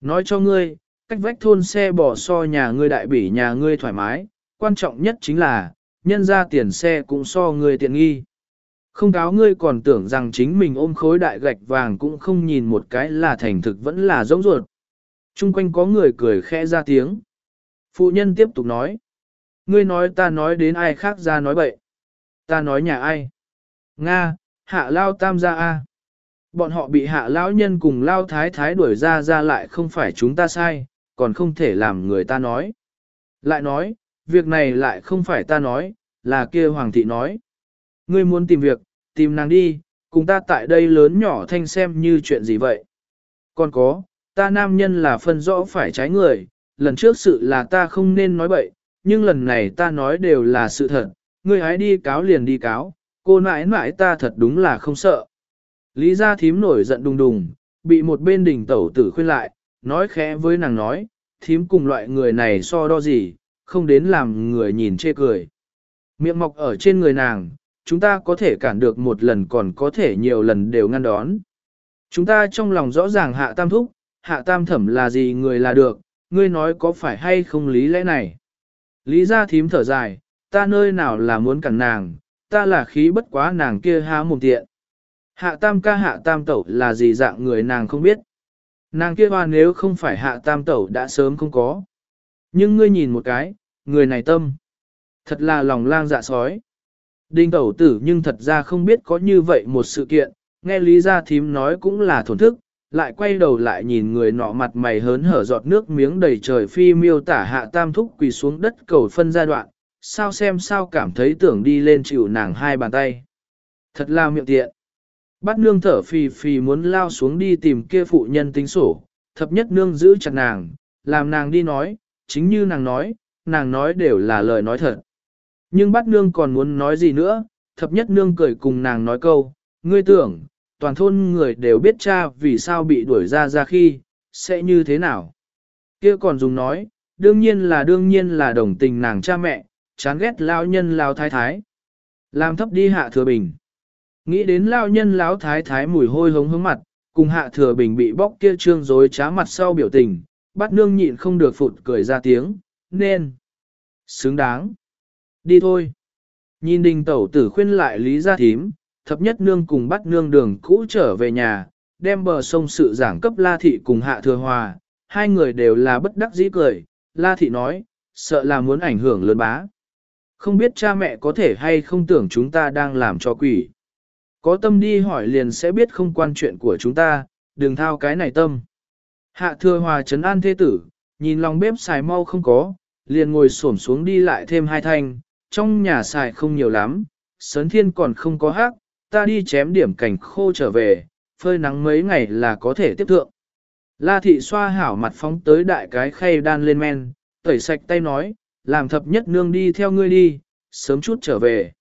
Nói cho ngươi, cách vách thôn xe bỏ so nhà ngươi đại bỉ nhà ngươi thoải mái, quan trọng nhất chính là, nhân ra tiền xe cũng so ngươi tiện nghi. Không cáo ngươi còn tưởng rằng chính mình ôm khối đại gạch vàng cũng không nhìn một cái là thành thực vẫn là giống ruột. Trung quanh có người cười khẽ ra tiếng. Phụ nhân tiếp tục nói. Ngươi nói ta nói đến ai khác ra nói bậy. Ta nói nhà ai. Nga, hạ lao tam gia A. Bọn họ bị hạ lão nhân cùng lao thái thái đuổi ra ra lại không phải chúng ta sai, còn không thể làm người ta nói. Lại nói, việc này lại không phải ta nói, là kia hoàng thị nói. Ngươi muốn tìm việc, tìm nàng đi, cùng ta tại đây lớn nhỏ thanh xem như chuyện gì vậy. Còn có, ta nam nhân là phân rõ phải trái người, lần trước sự là ta không nên nói bậy, nhưng lần này ta nói đều là sự thật, ngươi hãy đi cáo liền đi cáo, cô nãi nãi ta thật đúng là không sợ. Lý gia thím nổi giận đùng đùng, bị một bên đỉnh tẩu tử khuyên lại, nói khẽ với nàng nói, thím cùng loại người này so đo gì, không đến làm người nhìn chê cười. Miệng mọc ở trên người nàng, chúng ta có thể cản được một lần còn có thể nhiều lần đều ngăn đón. Chúng ta trong lòng rõ ràng hạ tam thúc, hạ tam thẩm là gì người là được, ngươi nói có phải hay không lý lẽ này. Lý gia thím thở dài, ta nơi nào là muốn cản nàng, ta là khí bất quá nàng kia há mồm tiện. Hạ tam ca hạ tam tẩu là gì dạng người nàng không biết. Nàng kia hoa nếu không phải hạ tam tẩu đã sớm không có. Nhưng ngươi nhìn một cái, người này tâm. Thật là lòng lang dạ sói. Đinh tẩu tử nhưng thật ra không biết có như vậy một sự kiện, nghe Lý Gia Thím nói cũng là thổn thức, lại quay đầu lại nhìn người nọ mặt mày hớn hở giọt nước miếng đầy trời phi miêu tả hạ tam thúc quỳ xuống đất cầu phân giai đoạn, sao xem sao cảm thấy tưởng đi lên chịu nàng hai bàn tay. Thật là miệng tiện. Bắt nương thở phì phì muốn lao xuống đi tìm kia phụ nhân tính sổ, thập nhất nương giữ chặt nàng, làm nàng đi nói, chính như nàng nói, nàng nói đều là lời nói thật. Nhưng bắt nương còn muốn nói gì nữa, thập nhất nương cười cùng nàng nói câu, ngươi tưởng, toàn thôn người đều biết cha vì sao bị đuổi ra ra khi, sẽ như thế nào. kia còn dùng nói, đương nhiên là đương nhiên là đồng tình nàng cha mẹ, chán ghét lao nhân lao thái thái. Làm thấp đi hạ thừa bình. Nghĩ đến lao nhân lão thái thái mùi hôi hống hướng mặt, cùng hạ thừa bình bị bóc kia trương rối trá mặt sau biểu tình, bắt nương nhịn không được phụt cười ra tiếng, nên. Xứng đáng. Đi thôi. Nhìn đình tẩu tử khuyên lại lý gia thím, thập nhất nương cùng bắt nương đường cũ trở về nhà, đem bờ sông sự giảng cấp La Thị cùng Hạ Thừa Hòa, hai người đều là bất đắc dĩ cười, La Thị nói, sợ là muốn ảnh hưởng lớn bá. Không biết cha mẹ có thể hay không tưởng chúng ta đang làm cho quỷ. Có tâm đi hỏi liền sẽ biết không quan chuyện của chúng ta, đừng thao cái này tâm. Hạ Thừa Hòa trấn an thế tử, nhìn lòng bếp xài mau không có, liền ngồi xổm xuống đi lại thêm hai thanh, trong nhà xài không nhiều lắm, sớn thiên còn không có hát, ta đi chém điểm cảnh khô trở về, phơi nắng mấy ngày là có thể tiếp thượng. La thị xoa hảo mặt phóng tới đại cái khay đan lên men, tẩy sạch tay nói, làm thập nhất nương đi theo ngươi đi, sớm chút trở về.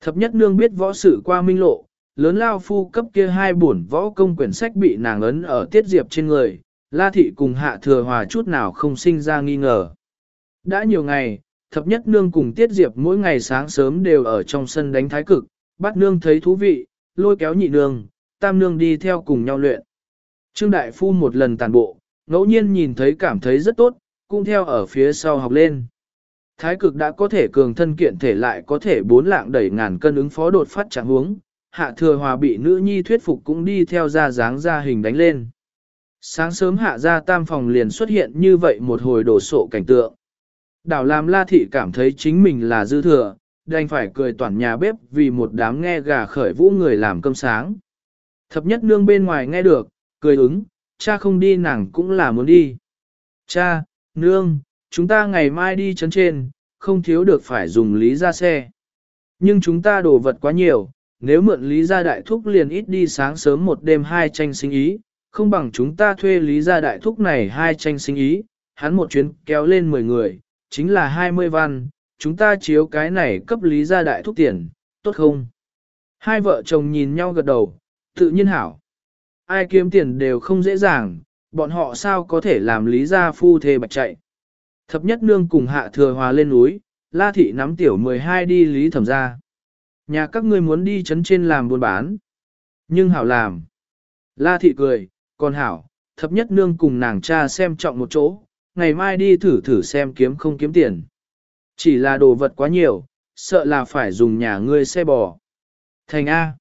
Thập nhất nương biết võ sự qua minh lộ, lớn lao phu cấp kia hai bổn võ công quyển sách bị nàng ấn ở tiết diệp trên người, la thị cùng hạ thừa hòa chút nào không sinh ra nghi ngờ. Đã nhiều ngày, thập nhất nương cùng tiết diệp mỗi ngày sáng sớm đều ở trong sân đánh thái cực, bắt nương thấy thú vị, lôi kéo nhị nương, tam nương đi theo cùng nhau luyện. Trương Đại Phu một lần tàn bộ, ngẫu nhiên nhìn thấy cảm thấy rất tốt, cũng theo ở phía sau học lên. Thái cực đã có thể cường thân kiện thể lại có thể bốn lạng đẩy ngàn cân ứng phó đột phát trạng huống, hạ thừa hòa bị nữ nhi thuyết phục cũng đi theo ra dáng ra hình đánh lên. Sáng sớm hạ ra tam phòng liền xuất hiện như vậy một hồi đổ sộ cảnh tượng. Đảo làm la thị cảm thấy chính mình là dư thừa, đành phải cười toàn nhà bếp vì một đám nghe gà khởi vũ người làm cơm sáng. Thập nhất nương bên ngoài nghe được, cười ứng, cha không đi nàng cũng là muốn đi. Cha, nương, chúng ta ngày mai đi chấn trên, không thiếu được phải dùng lý ra xe. Nhưng chúng ta đồ vật quá nhiều, nếu mượn lý gia đại thúc liền ít đi sáng sớm một đêm hai tranh sinh ý, không bằng chúng ta thuê lý gia đại thúc này hai tranh sinh ý, hắn một chuyến kéo lên 10 người, chính là 20 văn, chúng ta chiếu cái này cấp lý gia đại thúc tiền, tốt không? Hai vợ chồng nhìn nhau gật đầu, tự nhiên hảo. Ai kiếm tiền đều không dễ dàng, bọn họ sao có thể làm lý gia phu thê bạch chạy. Thập nhất nương cùng hạ thừa hòa lên núi, la thị nắm tiểu 12 đi lý thẩm ra. Nhà các ngươi muốn đi chấn trên làm buôn bán. Nhưng hảo làm. La thị cười, còn hảo, thập nhất nương cùng nàng cha xem trọng một chỗ, ngày mai đi thử thử xem kiếm không kiếm tiền. Chỉ là đồ vật quá nhiều, sợ là phải dùng nhà ngươi xe bò. Thành A.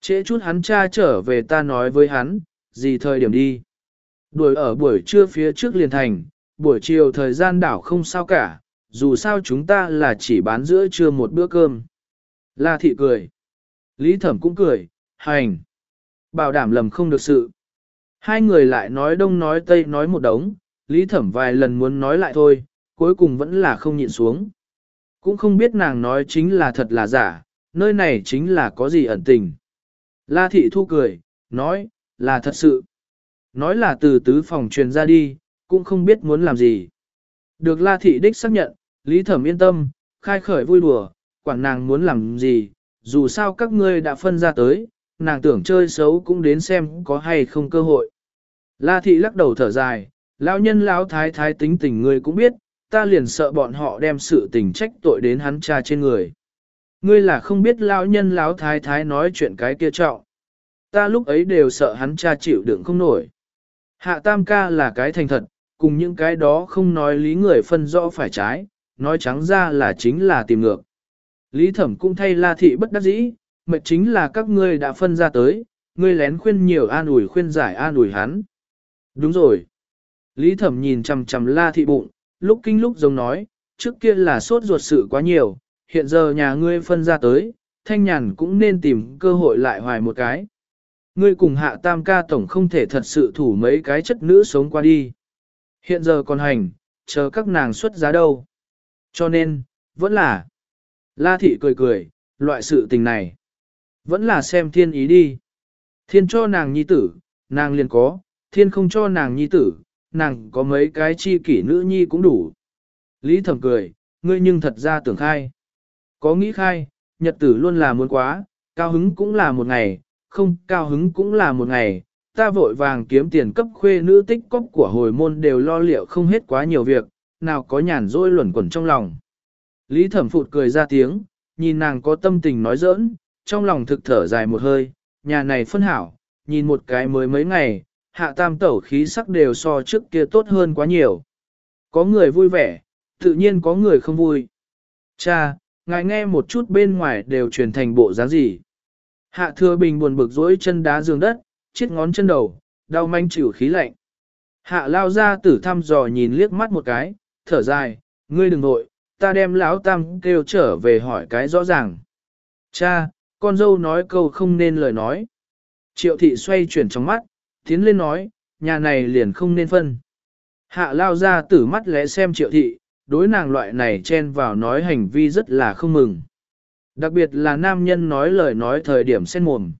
Trễ chút hắn cha trở về ta nói với hắn, gì thời điểm đi. Đuổi ở buổi trưa phía trước liền thành, buổi chiều thời gian đảo không sao cả, dù sao chúng ta là chỉ bán giữa trưa một bữa cơm. La thị cười. Lý thẩm cũng cười, hành. Bảo đảm lầm không được sự. Hai người lại nói đông nói tây nói một đống, Lý thẩm vài lần muốn nói lại thôi, cuối cùng vẫn là không nhịn xuống. Cũng không biết nàng nói chính là thật là giả, nơi này chính là có gì ẩn tình. La thị thu cười, nói, là thật sự. Nói là từ tứ phòng truyền ra đi, cũng không biết muốn làm gì. Được La thị đích xác nhận, Lý thẩm yên tâm, khai khởi vui đùa, quản nàng muốn làm gì, dù sao các ngươi đã phân ra tới, nàng tưởng chơi xấu cũng đến xem có hay không cơ hội. La thị lắc đầu thở dài, lão nhân lão thái thái tính tình ngươi cũng biết, ta liền sợ bọn họ đem sự tình trách tội đến hắn cha trên người. Ngươi là không biết lão nhân lão thái thái nói chuyện cái kia trọng. Ta lúc ấy đều sợ hắn cha chịu đựng không nổi. Hạ tam ca là cái thành thật, cùng những cái đó không nói lý người phân rõ phải trái, nói trắng ra là chính là tìm ngược. Lý thẩm cũng thay la thị bất đắc dĩ, mệt chính là các ngươi đã phân ra tới, ngươi lén khuyên nhiều an ủi khuyên giải an ủi hắn. Đúng rồi. Lý thẩm nhìn chằm chằm la thị bụng, lúc kinh lúc giống nói, trước kia là sốt ruột sự quá nhiều, hiện giờ nhà ngươi phân ra tới, thanh nhàn cũng nên tìm cơ hội lại hoài một cái. Ngươi cùng hạ tam ca tổng không thể thật sự thủ mấy cái chất nữ sống qua đi. Hiện giờ còn hành, chờ các nàng xuất giá đâu. Cho nên, vẫn là. La thị cười cười, loại sự tình này. Vẫn là xem thiên ý đi. Thiên cho nàng nhi tử, nàng liền có, thiên không cho nàng nhi tử, nàng có mấy cái chi kỷ nữ nhi cũng đủ. Lý thẩm cười, ngươi nhưng thật ra tưởng khai. Có nghĩ khai, nhật tử luôn là muốn quá, cao hứng cũng là một ngày, không cao hứng cũng là một ngày. Ta vội vàng kiếm tiền cấp khuê nữ tích cốc của hồi môn đều lo liệu không hết quá nhiều việc, nào có nhàn rỗi luẩn quẩn trong lòng. Lý thẩm phụt cười ra tiếng, nhìn nàng có tâm tình nói giỡn, trong lòng thực thở dài một hơi, nhà này phân hảo, nhìn một cái mới mấy ngày, hạ tam tẩu khí sắc đều so trước kia tốt hơn quá nhiều. Có người vui vẻ, tự nhiên có người không vui. Cha, ngài nghe một chút bên ngoài đều truyền thành bộ dáng gì. Hạ thừa bình buồn bực dỗi chân đá giường đất, chiếc ngón chân đầu, đau manh chịu khí lạnh. Hạ lao ra tử thăm dò nhìn liếc mắt một cái, thở dài, ngươi đừng nội, ta đem lão tam kêu trở về hỏi cái rõ ràng. Cha, con dâu nói câu không nên lời nói. Triệu thị xoay chuyển trong mắt, tiến lên nói, nhà này liền không nên phân. Hạ lao ra tử mắt lẽ xem triệu thị, đối nàng loại này chen vào nói hành vi rất là không mừng. Đặc biệt là nam nhân nói lời nói thời điểm sen mồm.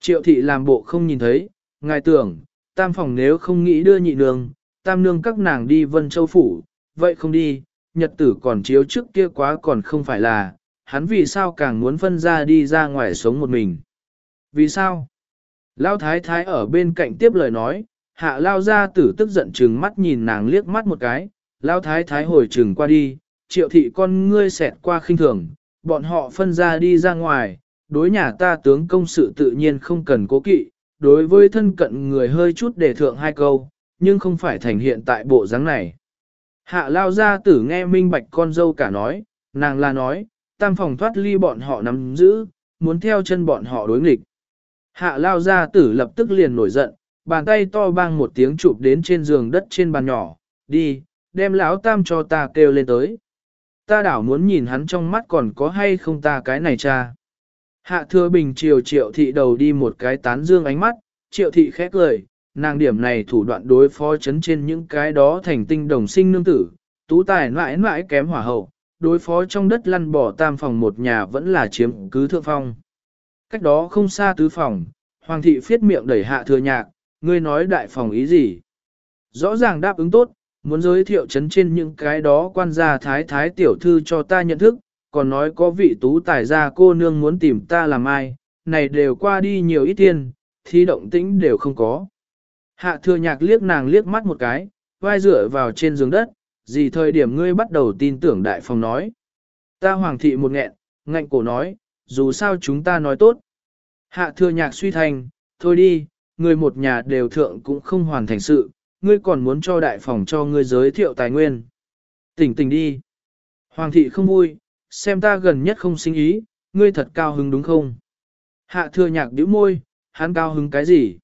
Triệu thị làm bộ không nhìn thấy, ngài tưởng, tam phòng nếu không nghĩ đưa nhị nương, tam nương các nàng đi vân châu phủ, vậy không đi, nhật tử còn chiếu trước kia quá còn không phải là, hắn vì sao càng muốn phân ra đi ra ngoài sống một mình. Vì sao? Lao thái thái ở bên cạnh tiếp lời nói, hạ lao ra tử tức giận trừng mắt nhìn nàng liếc mắt một cái, lao thái thái hồi trừng qua đi, triệu thị con ngươi xẹt qua khinh thường, bọn họ phân ra đi ra ngoài, đối nhà ta tướng công sự tự nhiên không cần cố kỵ, đối với thân cận người hơi chút để thượng hai câu, nhưng không phải thành hiện tại bộ dáng này. Hạ lao ra tử nghe minh bạch con dâu cả nói, nàng là nói, tam phòng thoát ly bọn họ nắm giữ, muốn theo chân bọn họ đối nghịch. Hạ lao ra tử lập tức liền nổi giận, bàn tay to bang một tiếng chụp đến trên giường đất trên bàn nhỏ, đi, đem lão tam cho ta kêu lên tới. Ta đảo muốn nhìn hắn trong mắt còn có hay không ta cái này cha. Hạ thừa bình chiều triệu thị đầu đi một cái tán dương ánh mắt, triệu thị khẽ lời, nàng điểm này thủ đoạn đối phó chấn trên những cái đó thành tinh đồng sinh nương tử, tú tài mãi mãi kém hỏa hậu, đối phó trong đất lăn bỏ tam phòng một nhà vẫn là chiếm cứ thượng phong. Cách đó không xa tứ phòng, hoàng thị phiết miệng đẩy hạ thừa nhạc, ngươi nói đại phòng ý gì? Rõ ràng đáp ứng tốt, muốn giới thiệu chấn trên những cái đó quan gia thái thái tiểu thư cho ta nhận thức, còn nói có vị tú tài gia cô nương muốn tìm ta làm ai, này đều qua đi nhiều ít tiền, thi động tĩnh đều không có. Hạ thừa nhạc liếc nàng liếc mắt một cái, vai dựa vào trên giường đất, gì thời điểm ngươi bắt đầu tin tưởng đại phòng nói. Ta hoàng thị một nghẹn, ngạnh cổ nói, dù sao chúng ta nói tốt. Hạ thừa nhạc suy thành, thôi đi, người một nhà đều thượng cũng không hoàn thành sự, ngươi còn muốn cho đại phòng cho ngươi giới thiệu tài nguyên. Tỉnh tỉnh đi. Hoàng thị không vui, xem ta gần nhất không sinh ý, ngươi thật cao hứng đúng không? Hạ thừa nhạc bĩu môi, hắn cao hứng cái gì?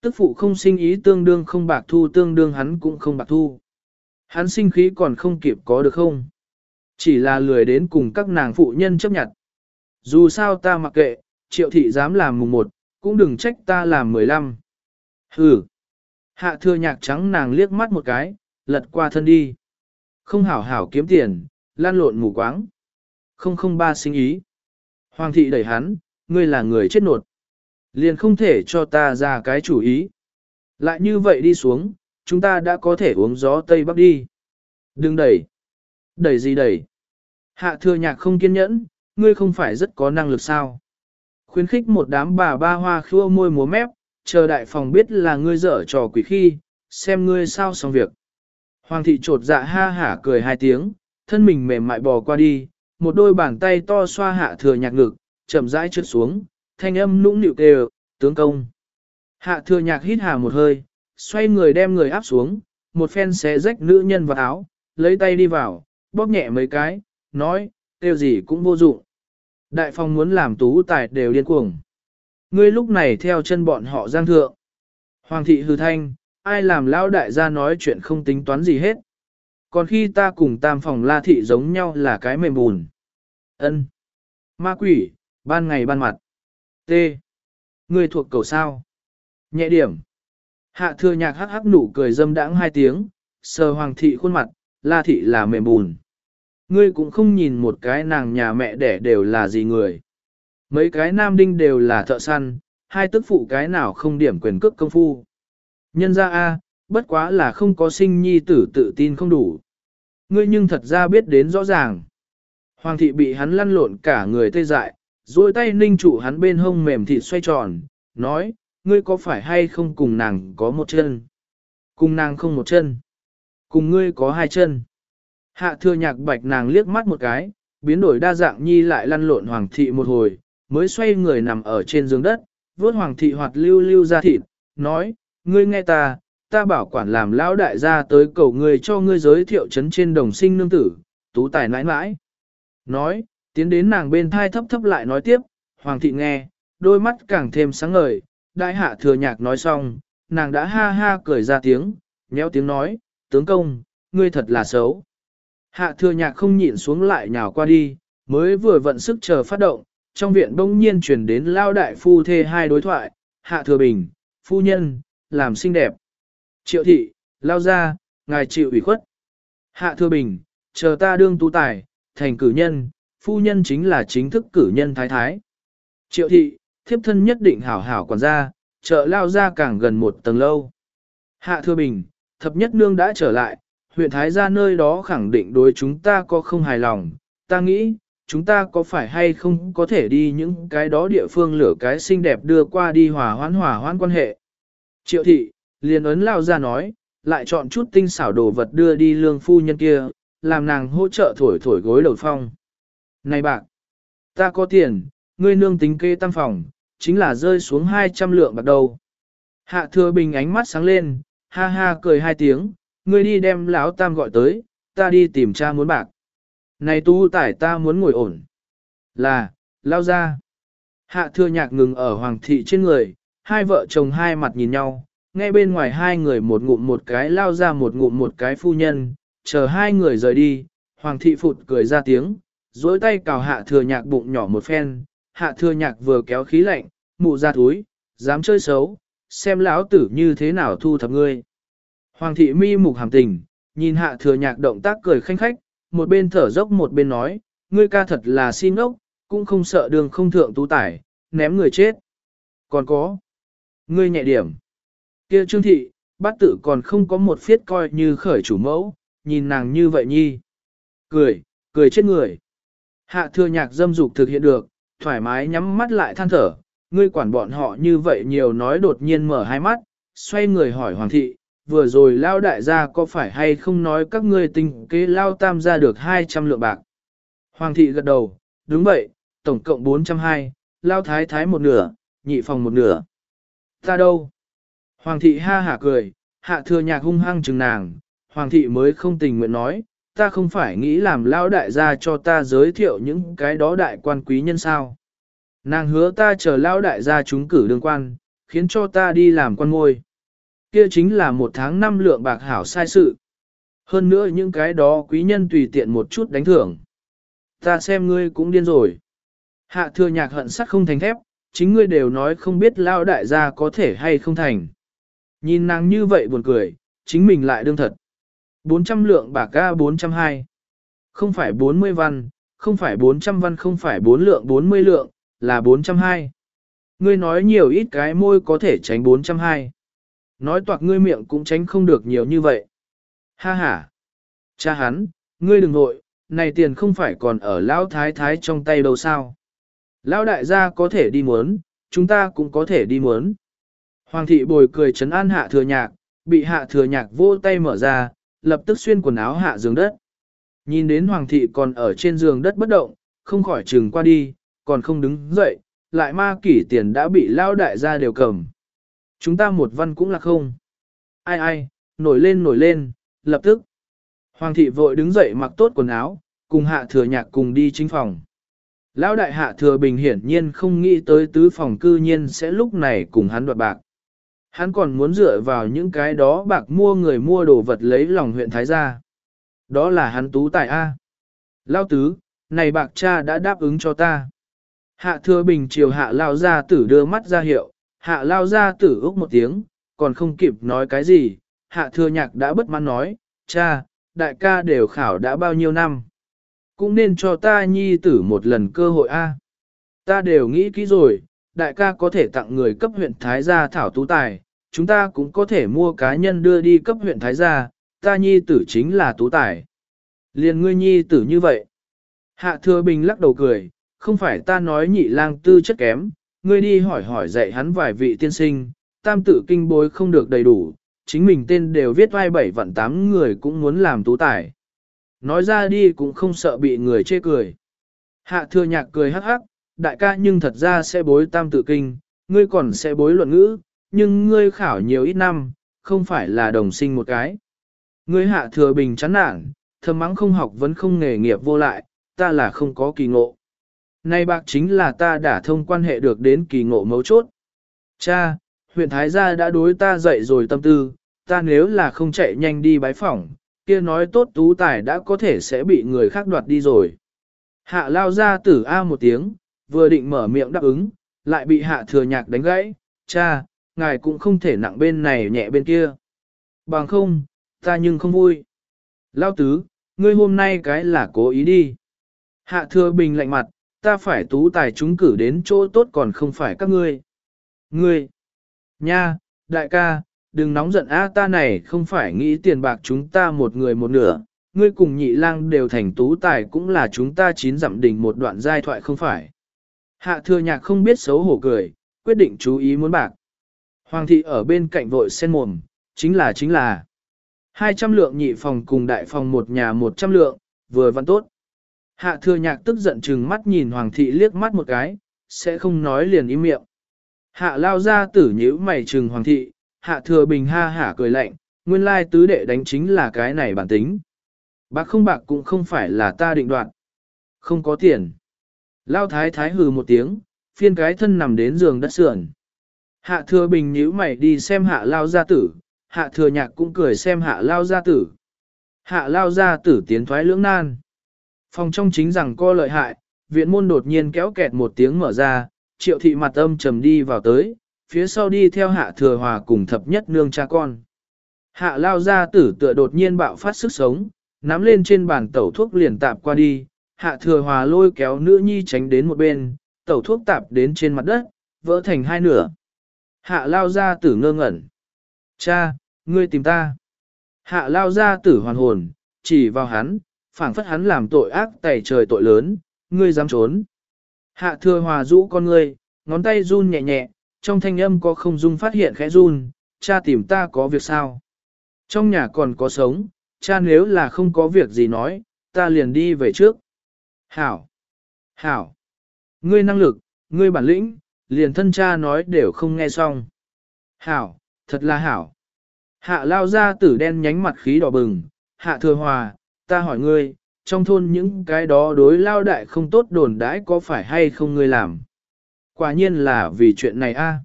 Tức phụ không sinh ý tương đương không bạc thu tương đương hắn cũng không bạc thu. Hắn sinh khí còn không kịp có được không? Chỉ là lười đến cùng các nàng phụ nhân chấp nhận. Dù sao ta mặc kệ, triệu thị dám làm mùng một, cũng đừng trách ta làm mười lăm. Hừ. Hạ thừa nhạc trắng nàng liếc mắt một cái, lật qua thân đi. Không hảo hảo kiếm tiền, lan lộn mù quáng. Không không ba sinh ý. Hoàng thị đẩy hắn, ngươi là người chết nột. Liền không thể cho ta ra cái chủ ý. Lại như vậy đi xuống, chúng ta đã có thể uống gió Tây Bắc đi. Đừng đẩy. Đẩy gì đẩy? Hạ thừa nhạc không kiên nhẫn, ngươi không phải rất có năng lực sao? Khuyến khích một đám bà ba hoa khua môi múa mép, chờ đại phòng biết là ngươi dở trò quỷ khi, xem ngươi sao xong việc. Hoàng thị trột dạ ha hả cười hai tiếng, thân mình mềm mại bò qua đi, một đôi bàn tay to xoa hạ thừa nhạc ngực, chậm rãi trượt xuống, thanh âm nũng nịu kêu, tướng công. Hạ thừa nhạc hít hà một hơi, xoay người đem người áp xuống, một phen xé rách nữ nhân vào áo, lấy tay đi vào, bóp nhẹ mấy cái, nói, kêu gì cũng vô dụng. Đại phong muốn làm tú tài đều điên cuồng. Ngươi lúc này theo chân bọn họ giang thượng. Hoàng thị hư thanh, ai làm lão đại gia nói chuyện không tính toán gì hết. Còn khi ta cùng tam phòng la thị giống nhau là cái mềm bùn. ân Ma quỷ, ban ngày ban mặt. T. Người thuộc cầu sao. Nhẹ điểm. Hạ thừa nhạc hắc hắc nụ cười dâm đãng hai tiếng, sờ hoàng thị khuôn mặt, la thị là mềm bùn. Ngươi cũng không nhìn một cái nàng nhà mẹ đẻ đều là gì người. Mấy cái nam đinh đều là thợ săn, hai tức phụ cái nào không điểm quyền cước công phu. Nhân ra A, bất quá là không có sinh nhi tử tự tin không đủ. Ngươi nhưng thật ra biết đến rõ ràng. Hoàng thị bị hắn lăn lộn cả người tê dại, duỗi tay ninh trụ hắn bên hông mềm thịt xoay tròn, nói, ngươi có phải hay không cùng nàng có một chân? Cùng nàng không một chân. Cùng ngươi có hai chân. Hạ thừa nhạc bạch nàng liếc mắt một cái, biến đổi đa dạng nhi lại lăn lộn hoàng thị một hồi, mới xoay người nằm ở trên giường đất, vuốt hoàng thị hoạt lưu lưu ra thịt, nói, ngươi nghe ta, ta bảo quản làm lão đại gia tới cầu ngươi cho ngươi giới thiệu chấn trên đồng sinh nương tử, tú tài nãi nãi. Nói, tiến đến nàng bên thai thấp thấp lại nói tiếp, hoàng thị nghe, đôi mắt càng thêm sáng ngời, đại hạ thừa nhạc nói xong, nàng đã ha ha cười ra tiếng, nhéo tiếng nói, tướng công, ngươi thật là xấu. Hạ thừa nhạc không nhịn xuống lại nhào qua đi, mới vừa vận sức chờ phát động, trong viện bỗng nhiên chuyển đến lao đại phu thê hai đối thoại, hạ thừa bình, phu nhân, làm xinh đẹp. Triệu thị, lao ra, ngài chịu ủy khuất. Hạ thừa bình, chờ ta đương tú tài, thành cử nhân, phu nhân chính là chính thức cử nhân thái thái. Triệu thị, thiếp thân nhất định hảo hảo quản gia, chợ lao ra càng gần một tầng lâu. Hạ thừa bình, thập nhất nương đã trở lại, huyện Thái gia nơi đó khẳng định đối chúng ta có không hài lòng, ta nghĩ, chúng ta có phải hay không có thể đi những cái đó địa phương lửa cái xinh đẹp đưa qua đi hòa hoãn hòa hoãn quan hệ. Triệu thị, liền ấn lao ra nói, lại chọn chút tinh xảo đồ vật đưa đi lương phu nhân kia, làm nàng hỗ trợ thổi thổi gối đầu phong. Này bạn, ta có tiền, ngươi nương tính kê tam phòng, chính là rơi xuống 200 lượng bạc đầu. Hạ thừa bình ánh mắt sáng lên, ha ha cười hai tiếng, ngươi đi đem lão tam gọi tới, ta đi tìm cha muốn bạc. Này tu tải ta muốn ngồi ổn. Là, lao ra. Hạ thừa nhạc ngừng ở hoàng thị trên người, hai vợ chồng hai mặt nhìn nhau, ngay bên ngoài hai người một ngụm một cái lao ra một ngụm một cái phu nhân, chờ hai người rời đi, hoàng thị phụt cười ra tiếng, dối tay cào hạ thừa nhạc bụng nhỏ một phen, hạ thừa nhạc vừa kéo khí lạnh, mụ ra túi, dám chơi xấu, xem lão tử như thế nào thu thập ngươi. Hoàng thị mi mục hàm tình, nhìn hạ thừa nhạc động tác cười khanh khách, một bên thở dốc một bên nói, ngươi ca thật là xin ốc, cũng không sợ đường không thượng tú tải, ném người chết. Còn có, ngươi nhẹ điểm. kia trương thị, bát tử còn không có một phiết coi như khởi chủ mẫu, nhìn nàng như vậy nhi. Cười, cười chết người. Hạ thừa nhạc dâm dục thực hiện được, thoải mái nhắm mắt lại than thở, ngươi quản bọn họ như vậy nhiều nói đột nhiên mở hai mắt, xoay người hỏi hoàng thị, vừa rồi lao đại gia có phải hay không nói các ngươi tình kế lao tam gia được 200 lượng bạc. Hoàng thị gật đầu, đúng vậy, tổng cộng 420, lao thái thái một nửa, nhị phòng một nửa. Ta đâu? Hoàng thị ha hả cười, hạ thừa nhạc hung hăng chừng nàng, hoàng thị mới không tình nguyện nói, ta không phải nghĩ làm lao đại gia cho ta giới thiệu những cái đó đại quan quý nhân sao. Nàng hứa ta chờ lao đại gia chúng cử đương quan, khiến cho ta đi làm quan ngôi kia chính là một tháng năm lượng bạc hảo sai sự. Hơn nữa những cái đó quý nhân tùy tiện một chút đánh thưởng. Ta xem ngươi cũng điên rồi. Hạ thừa nhạc hận sắt không thành thép, chính ngươi đều nói không biết lao đại gia có thể hay không thành. Nhìn nàng như vậy buồn cười, chính mình lại đương thật. 400 lượng bạc ca 420. Không phải 40 văn, không phải 400 văn không phải 4 lượng 40 lượng, là 420. Ngươi nói nhiều ít cái môi có thể tránh 420. Nói toạc ngươi miệng cũng tránh không được nhiều như vậy. Ha ha. Cha hắn, ngươi đừng nội, này tiền không phải còn ở lão thái thái trong tay đâu sao. Lão đại gia có thể đi muốn, chúng ta cũng có thể đi muốn. Hoàng thị bồi cười trấn an hạ thừa nhạc, bị hạ thừa nhạc vô tay mở ra, lập tức xuyên quần áo hạ giường đất. Nhìn đến hoàng thị còn ở trên giường đất bất động, không khỏi chừng qua đi, còn không đứng dậy, lại ma kỷ tiền đã bị lao đại gia đều cầm. Chúng ta một văn cũng là không. Ai ai, nổi lên nổi lên, lập tức. Hoàng thị vội đứng dậy mặc tốt quần áo, cùng hạ thừa nhạc cùng đi chính phòng. Lão đại hạ thừa bình hiển nhiên không nghĩ tới tứ phòng cư nhiên sẽ lúc này cùng hắn đoạt bạc. Hắn còn muốn dựa vào những cái đó bạc mua người mua đồ vật lấy lòng huyện Thái gia. Đó là hắn tú tài A. Lao tứ, này bạc cha đã đáp ứng cho ta. Hạ thừa bình chiều hạ lao gia tử đưa mắt ra hiệu, hạ lao ra tử úc một tiếng, còn không kịp nói cái gì, hạ thừa nhạc đã bất mãn nói, cha, đại ca đều khảo đã bao nhiêu năm. Cũng nên cho ta nhi tử một lần cơ hội a. Ta đều nghĩ kỹ rồi, đại ca có thể tặng người cấp huyện Thái Gia thảo tú tài, chúng ta cũng có thể mua cá nhân đưa đi cấp huyện Thái Gia, ta nhi tử chính là tú tài. Liền ngươi nhi tử như vậy. Hạ thừa bình lắc đầu cười, không phải ta nói nhị lang tư chất kém, ngươi đi hỏi hỏi dạy hắn vài vị tiên sinh, tam tự kinh bối không được đầy đủ, chính mình tên đều viết vai bảy vạn tám người cũng muốn làm tú tài. Nói ra đi cũng không sợ bị người chê cười. Hạ thừa nhạc cười hắc hắc, đại ca nhưng thật ra sẽ bối tam tự kinh, ngươi còn sẽ bối luận ngữ, nhưng ngươi khảo nhiều ít năm, không phải là đồng sinh một cái. Ngươi hạ thừa bình chán nản, thầm mắng không học vẫn không nghề nghiệp vô lại, ta là không có kỳ ngộ. Nay bạc chính là ta đã thông quan hệ được đến kỳ ngộ mấu chốt. Cha, huyện Thái gia đã đối ta dậy rồi tâm tư, ta nếu là không chạy nhanh đi bái phỏng, kia nói tốt tú tài đã có thể sẽ bị người khác đoạt đi rồi. Hạ lao ra tử A một tiếng, vừa định mở miệng đáp ứng, lại bị hạ thừa nhạc đánh gãy, cha, ngài cũng không thể nặng bên này nhẹ bên kia. Bằng không, ta nhưng không vui. Lao tứ, ngươi hôm nay cái là cố ý đi. Hạ thừa bình lạnh mặt, ta phải tú tài chúng cử đến chỗ tốt còn không phải các ngươi. Ngươi, nha, đại ca, đừng nóng giận a ta này không phải nghĩ tiền bạc chúng ta một người một nửa, ngươi cùng nhị lang đều thành tú tài cũng là chúng ta chín dặm đỉnh một đoạn giai thoại không phải. Hạ thừa nhạc không biết xấu hổ cười, quyết định chú ý muốn bạc. Hoàng thị ở bên cạnh vội sen mồm, chính là chính là 200 lượng nhị phòng cùng đại phòng một nhà 100 lượng, vừa văn tốt. Hạ thừa nhạc tức giận chừng mắt nhìn hoàng thị liếc mắt một cái, sẽ không nói liền im miệng. Hạ lao ra tử nhíu mày trừng hoàng thị, hạ thừa bình ha hả cười lạnh, nguyên lai tứ đệ đánh chính là cái này bản tính. Bạc không bạc cũng không phải là ta định đoạt. Không có tiền. Lao thái thái hừ một tiếng, phiên cái thân nằm đến giường đất sườn. Hạ thừa bình nhíu mày đi xem hạ lao gia tử, hạ thừa nhạc cũng cười xem hạ lao gia tử. Hạ lao gia tử tiến thoái lưỡng nan. Phòng trong chính rằng co lợi hại, viện môn đột nhiên kéo kẹt một tiếng mở ra, triệu thị mặt âm trầm đi vào tới, phía sau đi theo hạ thừa hòa cùng thập nhất nương cha con. Hạ lao gia tử tựa đột nhiên bạo phát sức sống, nắm lên trên bàn tẩu thuốc liền tạp qua đi, hạ thừa hòa lôi kéo nữ nhi tránh đến một bên, tẩu thuốc tạp đến trên mặt đất, vỡ thành hai nửa. Hạ lao ra tử ngơ ngẩn. Cha, ngươi tìm ta. Hạ lao ra tử hoàn hồn, chỉ vào hắn, phảng phất hắn làm tội ác tẩy trời tội lớn, ngươi dám trốn. Hạ thừa hòa rũ con ngươi, ngón tay run nhẹ nhẹ, trong thanh âm có không dung phát hiện khẽ run, cha tìm ta có việc sao? Trong nhà còn có sống, cha nếu là không có việc gì nói, ta liền đi về trước. Hảo! Hảo! Ngươi năng lực, ngươi bản lĩnh, liền thân cha nói đều không nghe xong. Hảo! Thật là hảo! Hạ lao ra tử đen nhánh mặt khí đỏ bừng, hạ thừa hòa, ta hỏi ngươi, trong thôn những cái đó đối lao đại không tốt đồn đãi có phải hay không ngươi làm? Quả nhiên là vì chuyện này a. À.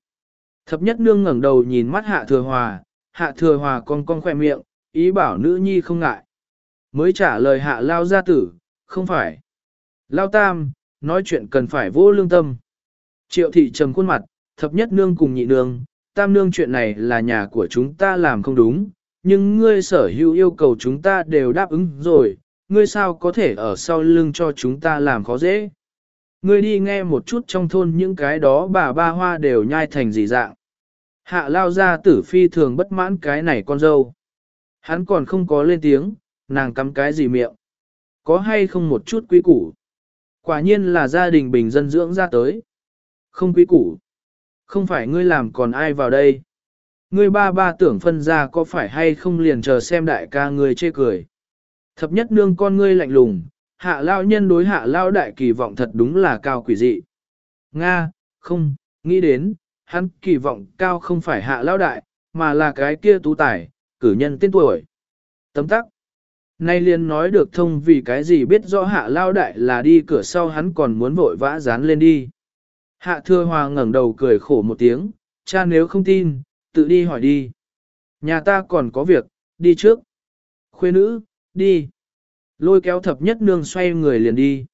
Thập nhất nương ngẩng đầu nhìn mắt hạ thừa hòa, hạ thừa hòa con con khoe miệng, ý bảo nữ nhi không ngại. Mới trả lời hạ lao gia tử, không phải. Lao tam, nói chuyện cần phải vô lương tâm. Triệu thị trầm khuôn mặt, thập nhất nương cùng nhị nương, tam nương chuyện này là nhà của chúng ta làm không đúng, nhưng ngươi sở hữu yêu cầu chúng ta đều đáp ứng rồi, ngươi sao có thể ở sau lưng cho chúng ta làm khó dễ. Ngươi đi nghe một chút trong thôn những cái đó bà ba hoa đều nhai thành gì dạng. Hạ lao ra tử phi thường bất mãn cái này con dâu. Hắn còn không có lên tiếng, nàng cắm cái gì miệng. Có hay không một chút quý củ. Quả nhiên là gia đình bình dân dưỡng ra tới. Không quý củ. Không phải ngươi làm còn ai vào đây. Ngươi ba ba tưởng phân ra có phải hay không liền chờ xem đại ca ngươi chê cười. Thập nhất nương con ngươi lạnh lùng, hạ lao nhân đối hạ lao đại kỳ vọng thật đúng là cao quỷ dị. Nga, không, nghĩ đến, hắn kỳ vọng cao không phải hạ lao đại, mà là cái kia tú tài, cử nhân tên tuổi. Tấm tắc. Nay liền nói được thông vì cái gì biết rõ hạ lao đại là đi cửa sau hắn còn muốn vội vã dán lên đi. Hạ thừa hòa ngẩng đầu cười khổ một tiếng, cha nếu không tin, tự đi hỏi đi. Nhà ta còn có việc, đi trước. Khuê nữ, đi. Lôi kéo thập nhất nương xoay người liền đi.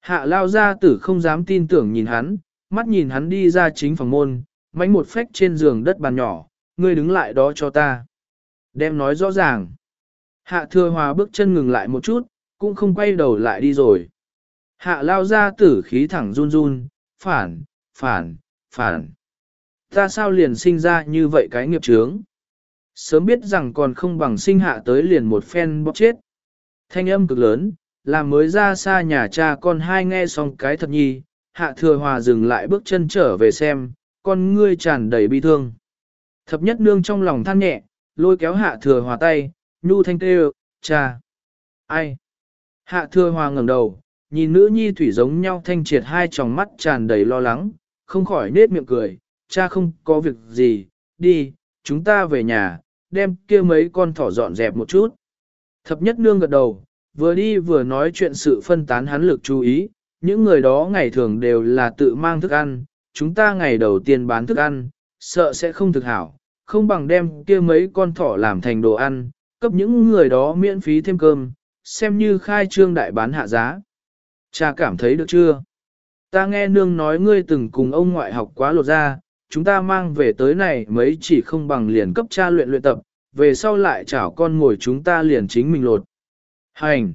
Hạ lao gia tử không dám tin tưởng nhìn hắn, mắt nhìn hắn đi ra chính phòng môn, mánh một phách trên giường đất bàn nhỏ, ngươi đứng lại đó cho ta. Đem nói rõ ràng. Hạ thừa hòa bước chân ngừng lại một chút, cũng không quay đầu lại đi rồi. Hạ lao ra tử khí thẳng run run, phản, phản, phản. Ta sao liền sinh ra như vậy cái nghiệp chướng? Sớm biết rằng còn không bằng sinh hạ tới liền một phen bóp chết. Thanh âm cực lớn, làm mới ra xa nhà cha con hai nghe xong cái thật nhi, hạ thừa hòa dừng lại bước chân trở về xem, con ngươi tràn đầy bi thương. Thập nhất nương trong lòng than nhẹ, lôi kéo hạ thừa hòa tay, nhu thanh kêu, cha. Ai? Hạ thừa hòa ngẩng đầu, nhìn nữ nhi thủy giống nhau thanh triệt hai tròng mắt tràn đầy lo lắng, không khỏi nết miệng cười, cha không có việc gì, đi, chúng ta về nhà, đem kia mấy con thỏ dọn dẹp một chút. Thập nhất nương gật đầu, vừa đi vừa nói chuyện sự phân tán hắn lực chú ý, những người đó ngày thường đều là tự mang thức ăn, chúng ta ngày đầu tiên bán thức ăn, sợ sẽ không thực hảo, không bằng đem kia mấy con thỏ làm thành đồ ăn, cấp những người đó miễn phí thêm cơm, xem như khai trương đại bán hạ giá. Cha cảm thấy được chưa? Ta nghe nương nói ngươi từng cùng ông ngoại học quá lột ra, chúng ta mang về tới này mấy chỉ không bằng liền cấp cha luyện luyện tập, về sau lại chảo con ngồi chúng ta liền chính mình lột. Hành!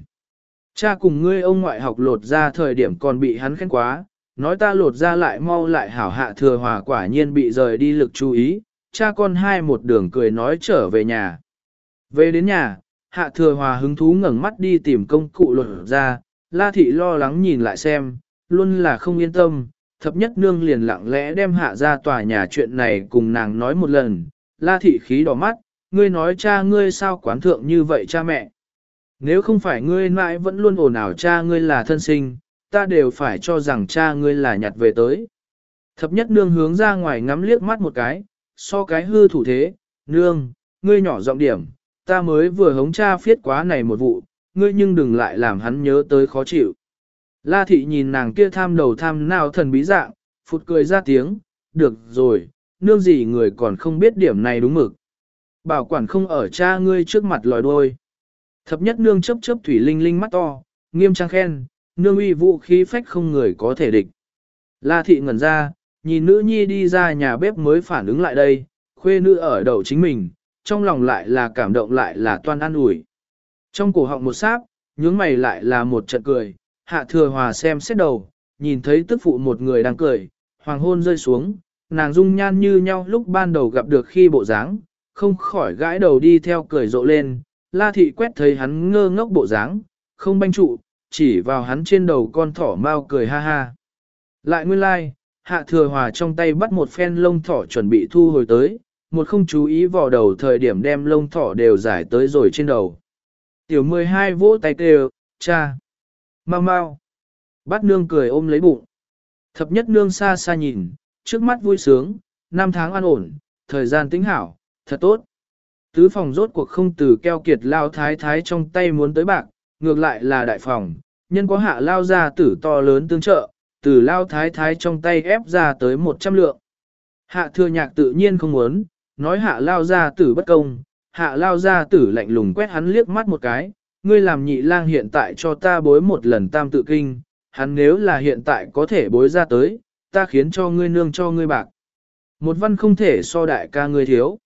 Cha cùng ngươi ông ngoại học lột ra thời điểm còn bị hắn khen quá, nói ta lột ra lại mau lại hảo hạ thừa hòa quả nhiên bị rời đi lực chú ý, cha con hai một đường cười nói trở về nhà. Về đến nhà, hạ thừa hòa hứng thú ngẩng mắt đi tìm công cụ lột ra, la thị lo lắng nhìn lại xem, luôn là không yên tâm, thập nhất nương liền lặng lẽ đem hạ ra tòa nhà chuyện này cùng nàng nói một lần, la thị khí đỏ mắt, ngươi nói cha ngươi sao quán thượng như vậy cha mẹ. Nếu không phải ngươi mãi vẫn luôn ồn ào cha ngươi là thân sinh, ta đều phải cho rằng cha ngươi là nhặt về tới. Thập nhất nương hướng ra ngoài ngắm liếc mắt một cái, so cái hư thủ thế, nương, ngươi nhỏ giọng điểm, ta mới vừa hống cha phiết quá này một vụ, ngươi nhưng đừng lại làm hắn nhớ tới khó chịu. La thị nhìn nàng kia tham đầu tham nào thần bí dạng, phụt cười ra tiếng, được rồi, nương gì người còn không biết điểm này đúng mực. Bảo quản không ở cha ngươi trước mặt lòi đôi. Thập nhất nương chấp chấp thủy linh linh mắt to, nghiêm trang khen, nương uy vũ khí phách không người có thể địch. La thị ngẩn ra, nhìn nữ nhi đi ra nhà bếp mới phản ứng lại đây, khuê nữ ở đầu chính mình, trong lòng lại là cảm động lại là toan ăn ủi. Trong cổ họng một sáp, nhướng mày lại là một trận cười, hạ thừa hòa xem xét đầu, nhìn thấy tức phụ một người đang cười, hoàng hôn rơi xuống, nàng dung nhan như nhau lúc ban đầu gặp được khi bộ dáng, không khỏi gãi đầu đi theo cười rộ lên, la thị quét thấy hắn ngơ ngốc bộ dáng, không banh trụ, chỉ vào hắn trên đầu con thỏ mau cười ha ha. Lại nguyên lai, like, hạ thừa hòa trong tay bắt một phen lông thỏ chuẩn bị thu hồi tới, một không chú ý vào đầu thời điểm đem lông thỏ đều giải tới rồi trên đầu. Tiểu 12 vỗ tay kêu, cha, mau mau. Bát nương cười ôm lấy bụng. Thập nhất nương xa xa nhìn, trước mắt vui sướng, năm tháng an ổn, thời gian tính hảo, thật tốt. Tứ phòng rốt cuộc không từ keo kiệt lao thái thái trong tay muốn tới bạc, ngược lại là đại phòng, nhân có hạ lao ra tử to lớn tương trợ, từ lao thái thái trong tay ép ra tới 100 lượng. Hạ thừa nhạc tự nhiên không muốn, nói hạ lao ra tử bất công, hạ lao ra tử lạnh lùng quét hắn liếc mắt một cái, ngươi làm nhị lang hiện tại cho ta bối một lần tam tự kinh, hắn nếu là hiện tại có thể bối ra tới, ta khiến cho ngươi nương cho ngươi bạc. Một văn không thể so đại ca ngươi thiếu.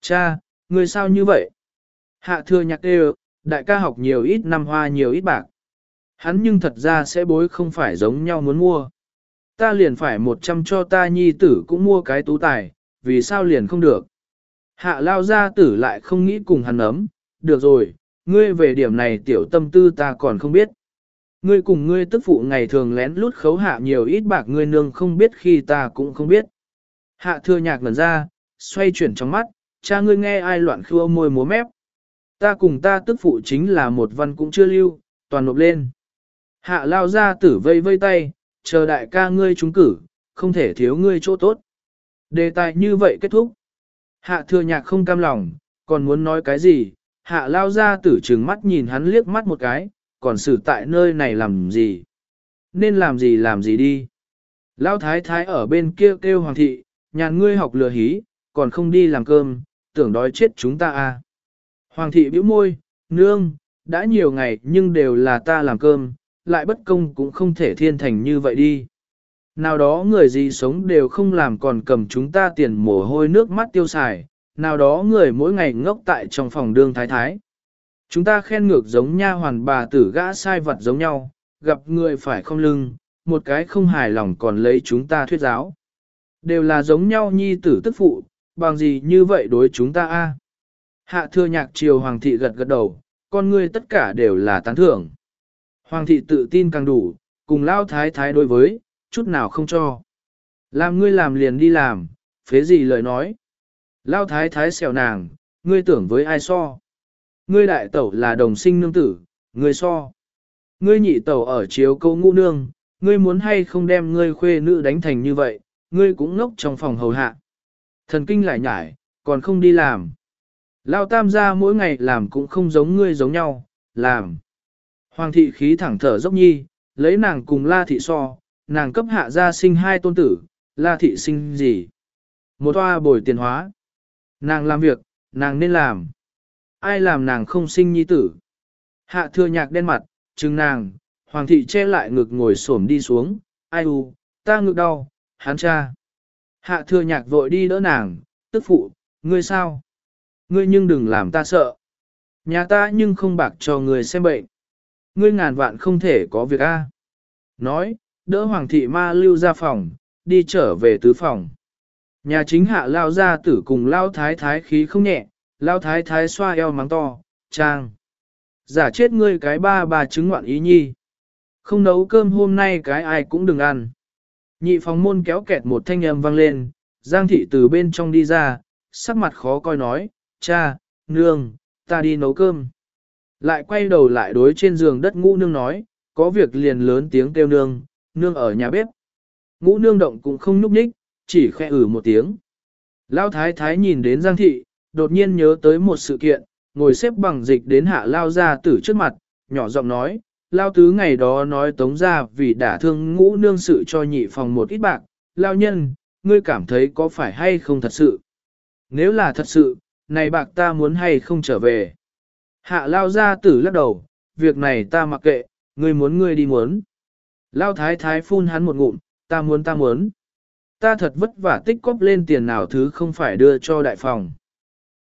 Cha, ngươi sao như vậy? Hạ thừa nhạc đều, đại ca học nhiều ít năm hoa nhiều ít bạc. Hắn nhưng thật ra sẽ bối không phải giống nhau muốn mua. Ta liền phải một trăm cho ta nhi tử cũng mua cái tú tài, vì sao liền không được. Hạ lao gia tử lại không nghĩ cùng hắn ấm, được rồi, ngươi về điểm này tiểu tâm tư ta còn không biết. Ngươi cùng ngươi tức phụ ngày thường lén lút khấu hạ nhiều ít bạc ngươi nương không biết khi ta cũng không biết. Hạ thưa nhạc ngần ra, xoay chuyển trong mắt, cha ngươi nghe ai loạn khua môi múa mép. Ta cùng ta tức phụ chính là một văn cũng chưa lưu, toàn nộp lên. Hạ lao ra tử vây vây tay, chờ đại ca ngươi trúng cử, không thể thiếu ngươi chỗ tốt. Đề tài như vậy kết thúc. Hạ thừa nhạc không cam lòng, còn muốn nói cái gì, hạ lao ra tử trừng mắt nhìn hắn liếc mắt một cái, còn xử tại nơi này làm gì. Nên làm gì làm gì đi. Lao thái thái ở bên kia kêu, kêu hoàng thị, nhàn ngươi học lừa hí, còn không đi làm cơm, tưởng đói chết chúng ta à. Hoàng thị bĩu môi, nương, đã nhiều ngày nhưng đều là ta làm cơm, lại bất công cũng không thể thiên thành như vậy đi. Nào đó người gì sống đều không làm còn cầm chúng ta tiền mồ hôi nước mắt tiêu xài, nào đó người mỗi ngày ngốc tại trong phòng đương thái thái. Chúng ta khen ngược giống nha hoàn bà tử gã sai vật giống nhau, gặp người phải không lưng, một cái không hài lòng còn lấy chúng ta thuyết giáo. Đều là giống nhau nhi tử tức phụ, bằng gì như vậy đối chúng ta a? Hạ thưa nhạc triều hoàng thị gật gật đầu, con ngươi tất cả đều là tán thưởng. Hoàng thị tự tin càng đủ, cùng lao thái thái đối với, chút nào không cho. Làm ngươi làm liền đi làm, phế gì lời nói. Lao thái thái xèo nàng, ngươi tưởng với ai so. Ngươi đại tẩu là đồng sinh nương tử, ngươi so. Ngươi nhị tẩu ở chiếu câu ngũ nương, ngươi muốn hay không đem ngươi khuê nữ đánh thành như vậy, ngươi cũng ngốc trong phòng hầu hạ. Thần kinh lại nhải, còn không đi làm. Lao tam gia mỗi ngày làm cũng không giống ngươi giống nhau, làm. Hoàng thị khí thẳng thở dốc nhi, lấy nàng cùng la thị so, nàng cấp hạ gia sinh hai tôn tử, la thị sinh gì? Một toa bồi tiền hóa. Nàng làm việc, nàng nên làm. Ai làm nàng không sinh nhi tử? Hạ thừa nhạc đen mặt, chừng nàng, hoàng thị che lại ngực ngồi xổm đi xuống, ai u, ta ngực đau, hắn cha. Hạ thừa nhạc vội đi đỡ nàng, tức phụ, ngươi sao? Ngươi nhưng đừng làm ta sợ. Nhà ta nhưng không bạc cho người xem bệnh. Ngươi ngàn vạn không thể có việc a. Nói, đỡ hoàng thị ma lưu ra phòng, đi trở về tứ phòng. Nhà chính hạ lao ra tử cùng lao thái thái khí không nhẹ, lao thái thái xoa eo mắng to, trang. Giả chết ngươi cái ba bà chứng ngoạn ý nhi. Không nấu cơm hôm nay cái ai cũng đừng ăn. Nhị phòng môn kéo kẹt một thanh âm vang lên, Giang thị từ bên trong đi ra, sắc mặt khó coi nói, cha, nương, ta đi nấu cơm. Lại quay đầu lại đối trên giường đất ngũ nương nói, có việc liền lớn tiếng kêu nương, nương ở nhà bếp. Ngũ nương động cũng không núp nhích, chỉ khẽ ử một tiếng. Lao thái thái nhìn đến Giang thị, đột nhiên nhớ tới một sự kiện, ngồi xếp bằng dịch đến hạ Lao ra tử trước mặt, nhỏ giọng nói, Lao tứ ngày đó nói tống ra vì đả thương ngũ nương sự cho nhị phòng một ít bạc, Lao nhân, ngươi cảm thấy có phải hay không thật sự? Nếu là thật sự, này bạc ta muốn hay không trở về? Hạ Lao ra tử lắc đầu, việc này ta mặc kệ, ngươi muốn ngươi đi muốn. Lao thái thái phun hắn một ngụm, ta muốn ta muốn. Ta thật vất vả tích cóp lên tiền nào thứ không phải đưa cho đại phòng.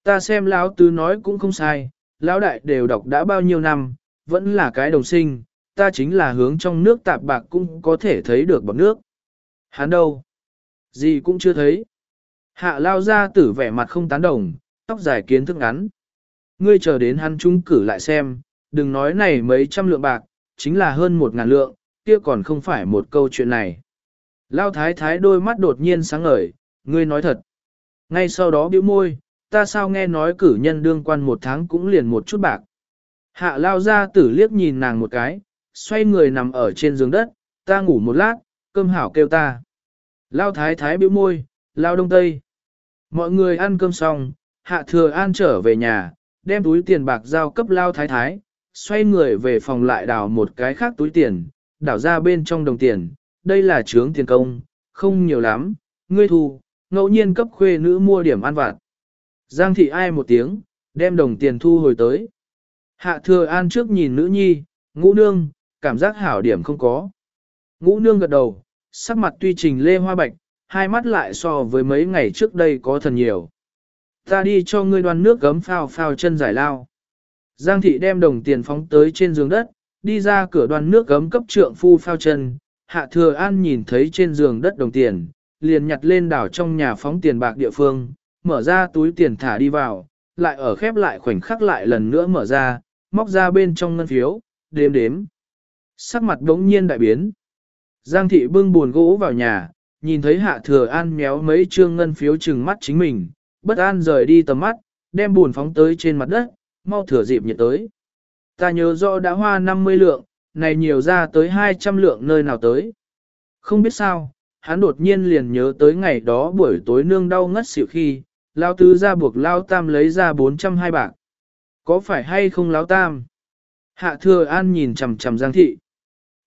Ta xem lão tứ nói cũng không sai, lão đại đều đọc đã bao nhiêu năm, vẫn là cái đồng sinh, ta chính là hướng trong nước tạp bạc cũng có thể thấy được bọc nước. Hắn đâu? Gì cũng chưa thấy. Hạ lao ra tử vẻ mặt không tán đồng, tóc dài kiến thức ngắn. Ngươi chờ đến hắn trung cử lại xem, đừng nói này mấy trăm lượng bạc, chính là hơn một ngàn lượng, kia còn không phải một câu chuyện này. Lao thái thái đôi mắt đột nhiên sáng ngời, ngươi nói thật. Ngay sau đó bĩu môi, ta sao nghe nói cử nhân đương quan một tháng cũng liền một chút bạc. Hạ lao ra tử liếc nhìn nàng một cái, xoay người nằm ở trên giường đất, ta ngủ một lát, cơm hảo kêu ta. Lao thái thái bĩu môi, lao đông tây. Mọi người ăn cơm xong, hạ thừa an trở về nhà, đem túi tiền bạc giao cấp lao thái thái, xoay người về phòng lại đào một cái khác túi tiền, đảo ra bên trong đồng tiền, đây là trướng tiền công, không nhiều lắm, ngươi thu, ngẫu nhiên cấp khuê nữ mua điểm ăn vặt. Giang thị ai một tiếng, đem đồng tiền thu hồi tới. Hạ thừa an trước nhìn nữ nhi, ngũ nương, cảm giác hảo điểm không có. Ngũ nương gật đầu, sắc mặt tuy trình lê hoa bạch, hai mắt lại so với mấy ngày trước đây có thần nhiều. Ta đi cho ngươi đoan nước gấm phao phao chân giải lao. Giang thị đem đồng tiền phóng tới trên giường đất, đi ra cửa đoan nước gấm cấp trượng phu phao chân. Hạ thừa an nhìn thấy trên giường đất đồng tiền, liền nhặt lên đảo trong nhà phóng tiền bạc địa phương, mở ra túi tiền thả đi vào, lại ở khép lại khoảnh khắc lại lần nữa mở ra, móc ra bên trong ngân phiếu, đếm đếm. Sắc mặt đống nhiên đại biến. Giang thị bưng buồn gỗ vào nhà, nhìn thấy hạ thừa an méo mấy trương ngân phiếu trừng mắt chính mình, bất an rời đi tầm mắt, đem buồn phóng tới trên mặt đất, mau thừa dịp nhiệt tới. Ta nhớ rõ đã hoa 50 lượng, này nhiều ra tới 200 lượng nơi nào tới. Không biết sao, hắn đột nhiên liền nhớ tới ngày đó buổi tối nương đau ngất xỉu khi, lao tứ ra buộc lao tam lấy ra 420 bạc. Có phải hay không lao tam? Hạ thừa an nhìn chầm chầm Giang thị.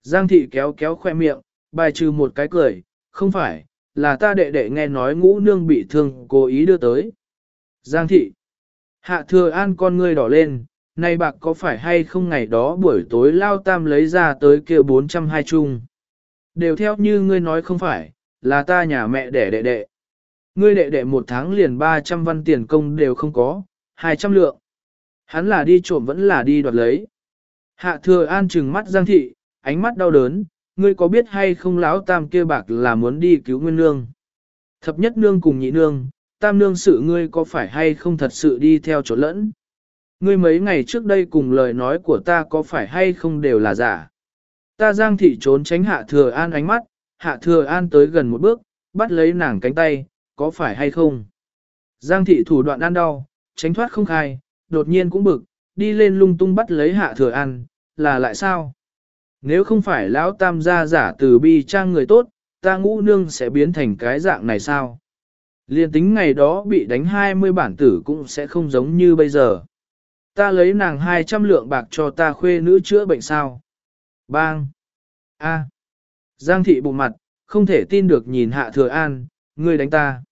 Giang thị kéo kéo khoe miệng, bài trừ một cái cười, không phải, là ta đệ đệ nghe nói ngũ nương bị thương cố ý đưa tới. Giang thị. Hạ thừa an con ngươi đỏ lên, này bạc có phải hay không ngày đó buổi tối lao tam lấy ra tới kia 420 chung. Đều theo như ngươi nói không phải, là ta nhà mẹ đẻ đệ đệ. Ngươi đệ đệ một tháng liền 300 văn tiền công đều không có, 200 lượng. Hắn là đi trộm vẫn là đi đoạt lấy. Hạ thừa an trừng mắt giang thị, ánh mắt đau đớn, ngươi có biết hay không lão tam kia bạc là muốn đi cứu nguyên nương. Thập nhất nương cùng nhị nương, tam nương sự ngươi có phải hay không thật sự đi theo chỗ lẫn. Ngươi mấy ngày trước đây cùng lời nói của ta có phải hay không đều là giả. Ta giang thị trốn tránh hạ thừa an ánh mắt, hạ thừa an tới gần một bước, bắt lấy nàng cánh tay, có phải hay không. Giang thị thủ đoạn ăn đau, tránh thoát không khai, đột nhiên cũng bực, đi lên lung tung bắt lấy hạ thừa an, là lại sao? Nếu không phải lão tam gia giả từ bi trang người tốt, ta ngũ nương sẽ biến thành cái dạng này sao? Liên tính ngày đó bị đánh 20 bản tử cũng sẽ không giống như bây giờ. Ta lấy nàng 200 lượng bạc cho ta khuê nữ chữa bệnh sao? Bang! A! Giang thị bụng mặt, không thể tin được nhìn hạ thừa an, ngươi đánh ta.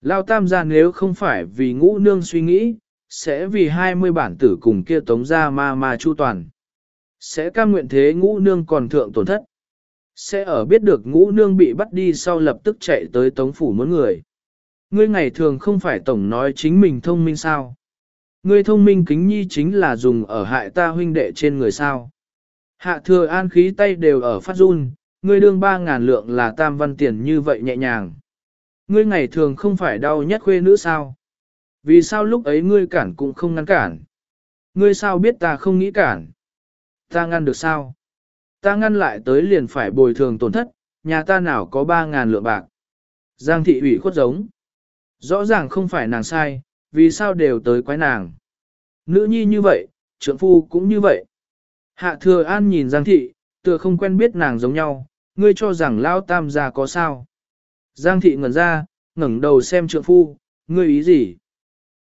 Lao tam gia nếu không phải vì ngũ nương suy nghĩ, sẽ vì 20 bản tử cùng kia tống ra ma ma chu toàn. Sẽ cam nguyện thế ngũ nương còn thượng tổn thất. Sẽ ở biết được ngũ nương bị bắt đi sau lập tức chạy tới tống phủ muốn người. Ngươi ngày thường không phải tổng nói chính mình thông minh sao. Ngươi thông minh kính nhi chính là dùng ở hại ta huynh đệ trên người sao. Hạ thừa an khí tay đều ở phát run, ngươi đương ba ngàn lượng là tam văn tiền như vậy nhẹ nhàng. Ngươi ngày thường không phải đau nhất khuê nữ sao? Vì sao lúc ấy ngươi cản cũng không ngăn cản? Ngươi sao biết ta không nghĩ cản? Ta ngăn được sao? Ta ngăn lại tới liền phải bồi thường tổn thất, nhà ta nào có ba ngàn lượng bạc. Giang thị ủy khuất giống. Rõ ràng không phải nàng sai, vì sao đều tới quái nàng. Nữ nhi như vậy, trưởng phu cũng như vậy. Hạ thừa an nhìn Giang thị, tựa không quen biết nàng giống nhau, ngươi cho rằng lao tam gia có sao. Giang thị ngẩn ra, ngẩng đầu xem trượng phu, ngươi ý gì?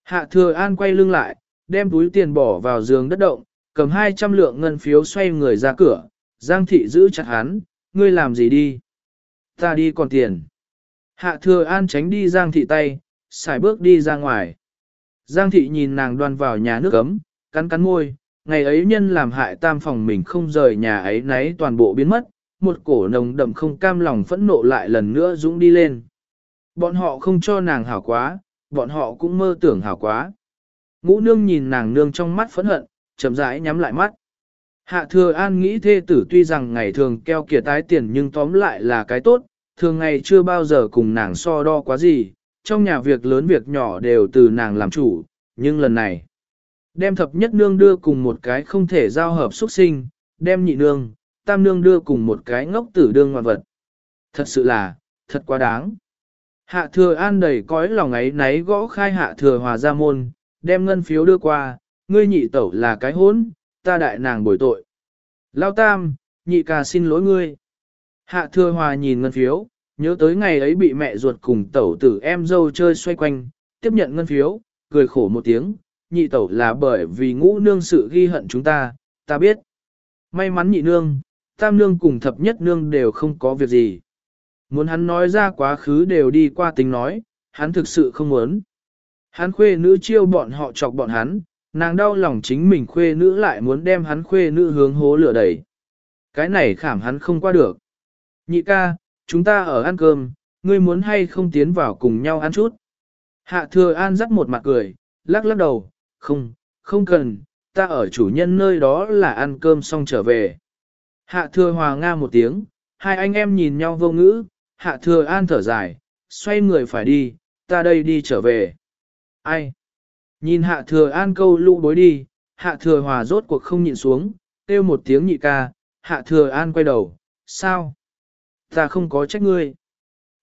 Hạ thừa an quay lưng lại, đem túi tiền bỏ vào giường đất động, cầm 200 lượng ngân phiếu xoay người ra cửa, Giang thị giữ chặt hắn, ngươi làm gì đi? Ta đi còn tiền. Hạ thừa an tránh đi Giang thị tay, xài bước đi ra ngoài. Giang thị nhìn nàng đoan vào nhà nước ấm, cắn cắn môi, ngày ấy nhân làm hại tam phòng mình không rời nhà ấy nấy toàn bộ biến mất, một cổ nồng đậm không cam lòng phẫn nộ lại lần nữa dũng đi lên. Bọn họ không cho nàng hảo quá, bọn họ cũng mơ tưởng hảo quá. Ngũ nương nhìn nàng nương trong mắt phẫn hận, chậm rãi nhắm lại mắt. Hạ thừa an nghĩ thê tử tuy rằng ngày thường keo kiệt tái tiền nhưng tóm lại là cái tốt, thường ngày chưa bao giờ cùng nàng so đo quá gì, trong nhà việc lớn việc nhỏ đều từ nàng làm chủ, nhưng lần này, đem thập nhất nương đưa cùng một cái không thể giao hợp xuất sinh, đem nhị nương, tam nương đưa cùng một cái ngốc tử đương ngoan vật. Thật sự là, thật quá đáng. Hạ thừa an đầy cõi lòng ấy náy gõ khai hạ thừa hòa ra môn, đem ngân phiếu đưa qua, ngươi nhị tẩu là cái hốn, ta đại nàng bồi tội. Lao tam, nhị ca xin lỗi ngươi. Hạ thừa hòa nhìn ngân phiếu, nhớ tới ngày ấy bị mẹ ruột cùng tẩu tử em dâu chơi xoay quanh, tiếp nhận ngân phiếu, cười khổ một tiếng, nhị tẩu là bởi vì ngũ nương sự ghi hận chúng ta, ta biết. May mắn nhị nương, tam nương cùng thập nhất nương đều không có việc gì. Muốn hắn nói ra quá khứ đều đi qua tính nói, hắn thực sự không muốn. Hắn khuê nữ chiêu bọn họ chọc bọn hắn, nàng đau lòng chính mình khuê nữ lại muốn đem hắn khuê nữ hướng hố lửa đẩy. Cái này khảm hắn không qua được. Nhị ca, chúng ta ở ăn cơm, ngươi muốn hay không tiến vào cùng nhau ăn chút. Hạ thừa an dắt một mặt cười, lắc lắc đầu, không, không cần, ta ở chủ nhân nơi đó là ăn cơm xong trở về. Hạ thừa hòa nga một tiếng, hai anh em nhìn nhau vô ngữ, hạ thừa an thở dài, xoay người phải đi, ta đây đi trở về. Ai? Nhìn hạ thừa an câu lũ bối đi, hạ thừa hòa rốt cuộc không nhịn xuống, kêu một tiếng nhị ca, hạ thừa an quay đầu, sao? Ta không có trách ngươi.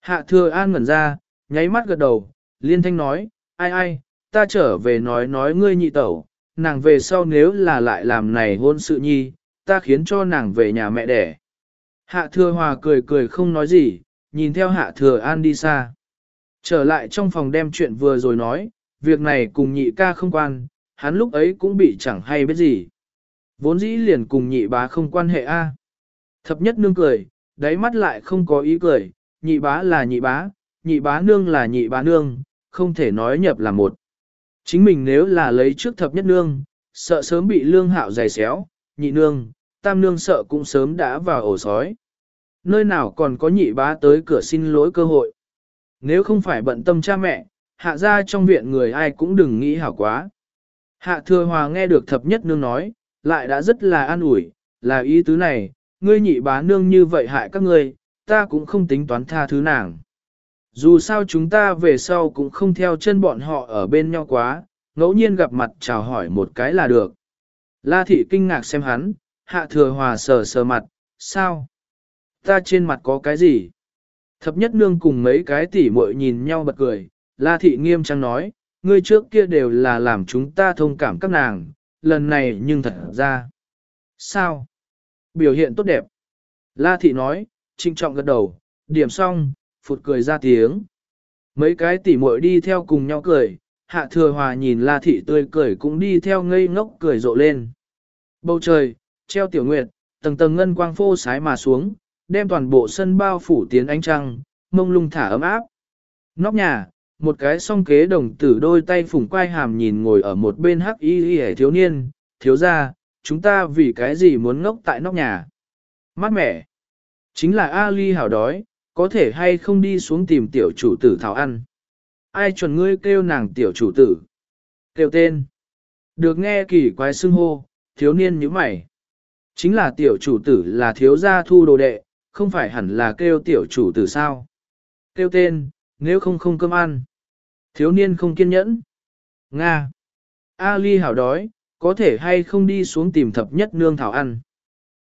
Hạ thừa an ngẩn ra, nháy mắt gật đầu, liên thanh nói, ai ai, ta trở về nói nói ngươi nhị tẩu, nàng về sau nếu là lại làm này hôn sự nhi, ta khiến cho nàng về nhà mẹ đẻ. Hạ thừa hòa cười cười không nói gì, nhìn theo hạ thừa an đi xa. Trở lại trong phòng đem chuyện vừa rồi nói, việc này cùng nhị ca không quan, hắn lúc ấy cũng bị chẳng hay biết gì. Vốn dĩ liền cùng nhị bá không quan hệ a. Thập nhất nương cười, đáy mắt lại không có ý cười, nhị bá là nhị bá, nhị bá nương là nhị bá nương, không thể nói nhập là một. Chính mình nếu là lấy trước thập nhất nương, sợ sớm bị lương hạo giày xéo, nhị nương, tam nương sợ cũng sớm đã vào ổ sói. Nơi nào còn có nhị bá tới cửa xin lỗi cơ hội. Nếu không phải bận tâm cha mẹ, hạ ra trong viện người ai cũng đừng nghĩ hảo quá. Hạ thừa hòa nghe được thập nhất nương nói, lại đã rất là an ủi, là ý tứ này, ngươi nhị bá nương như vậy hại các ngươi, ta cũng không tính toán tha thứ nàng. Dù sao chúng ta về sau cũng không theo chân bọn họ ở bên nhau quá, ngẫu nhiên gặp mặt chào hỏi một cái là được. La thị kinh ngạc xem hắn, hạ thừa hòa sờ sờ mặt, sao? Ta trên mặt có cái gì? Thập nhất nương cùng mấy cái tỉ muội nhìn nhau bật cười, la thị nghiêm trang nói, ngươi trước kia đều là làm chúng ta thông cảm các nàng, lần này nhưng thật ra. Sao? Biểu hiện tốt đẹp. La thị nói, trinh trọng gật đầu, điểm xong, phụt cười ra tiếng. Mấy cái tỉ muội đi theo cùng nhau cười, hạ thừa hòa nhìn la thị tươi cười cũng đi theo ngây ngốc cười rộ lên. Bầu trời, treo tiểu nguyệt, tầng tầng ngân quang phô sái mà xuống, đem toàn bộ sân bao phủ tiến ánh trăng, mông lung thả ấm áp. Nóc nhà, một cái song kế đồng tử đôi tay phủng quai hàm nhìn ngồi ở một bên hắc y y thiếu niên, thiếu gia chúng ta vì cái gì muốn ngốc tại nóc nhà. Mát mẻ. Chính là Ali hảo đói, có thể hay không đi xuống tìm tiểu chủ tử thảo ăn. Ai chuẩn ngươi kêu nàng tiểu chủ tử? Kêu tên. Được nghe kỳ quái xưng hô, thiếu niên như mày. Chính là tiểu chủ tử là thiếu gia thu đồ đệ, không phải hẳn là kêu tiểu chủ tử sao. Kêu tên, nếu không không cơm ăn. Thiếu niên không kiên nhẫn. Nga. Ali hảo đói, có thể hay không đi xuống tìm thập nhất nương thảo ăn.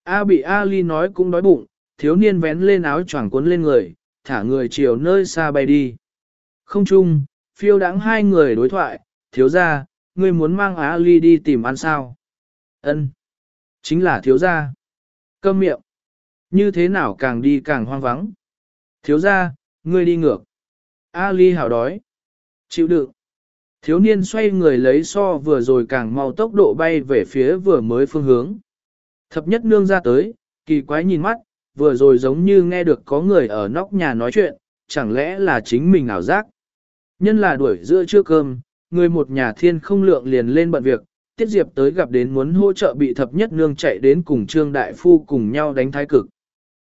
A bị A Ly nói cũng đói bụng, thiếu niên vén lên áo choàng cuốn lên người, thả người chiều nơi xa bay đi. Không chung, phiêu đáng hai người đối thoại, thiếu gia, ngươi muốn mang A Ly đi tìm ăn sao? Ân, Chính là thiếu gia. Câm miệng. Như thế nào càng đi càng hoang vắng. Thiếu gia, ngươi đi ngược. A Ly hảo đói. Chịu đựng. Thiếu niên xoay người lấy so vừa rồi càng mau tốc độ bay về phía vừa mới phương hướng. Thập nhất nương ra tới, kỳ quái nhìn mắt, vừa rồi giống như nghe được có người ở nóc nhà nói chuyện, chẳng lẽ là chính mình ảo giác. Nhân là đuổi giữa trưa cơm, người một nhà thiên không lượng liền lên bận việc, Tiết Diệp tới gặp đến muốn hỗ trợ bị thập nhất nương chạy đến cùng Trương Đại Phu cùng nhau đánh thái cực.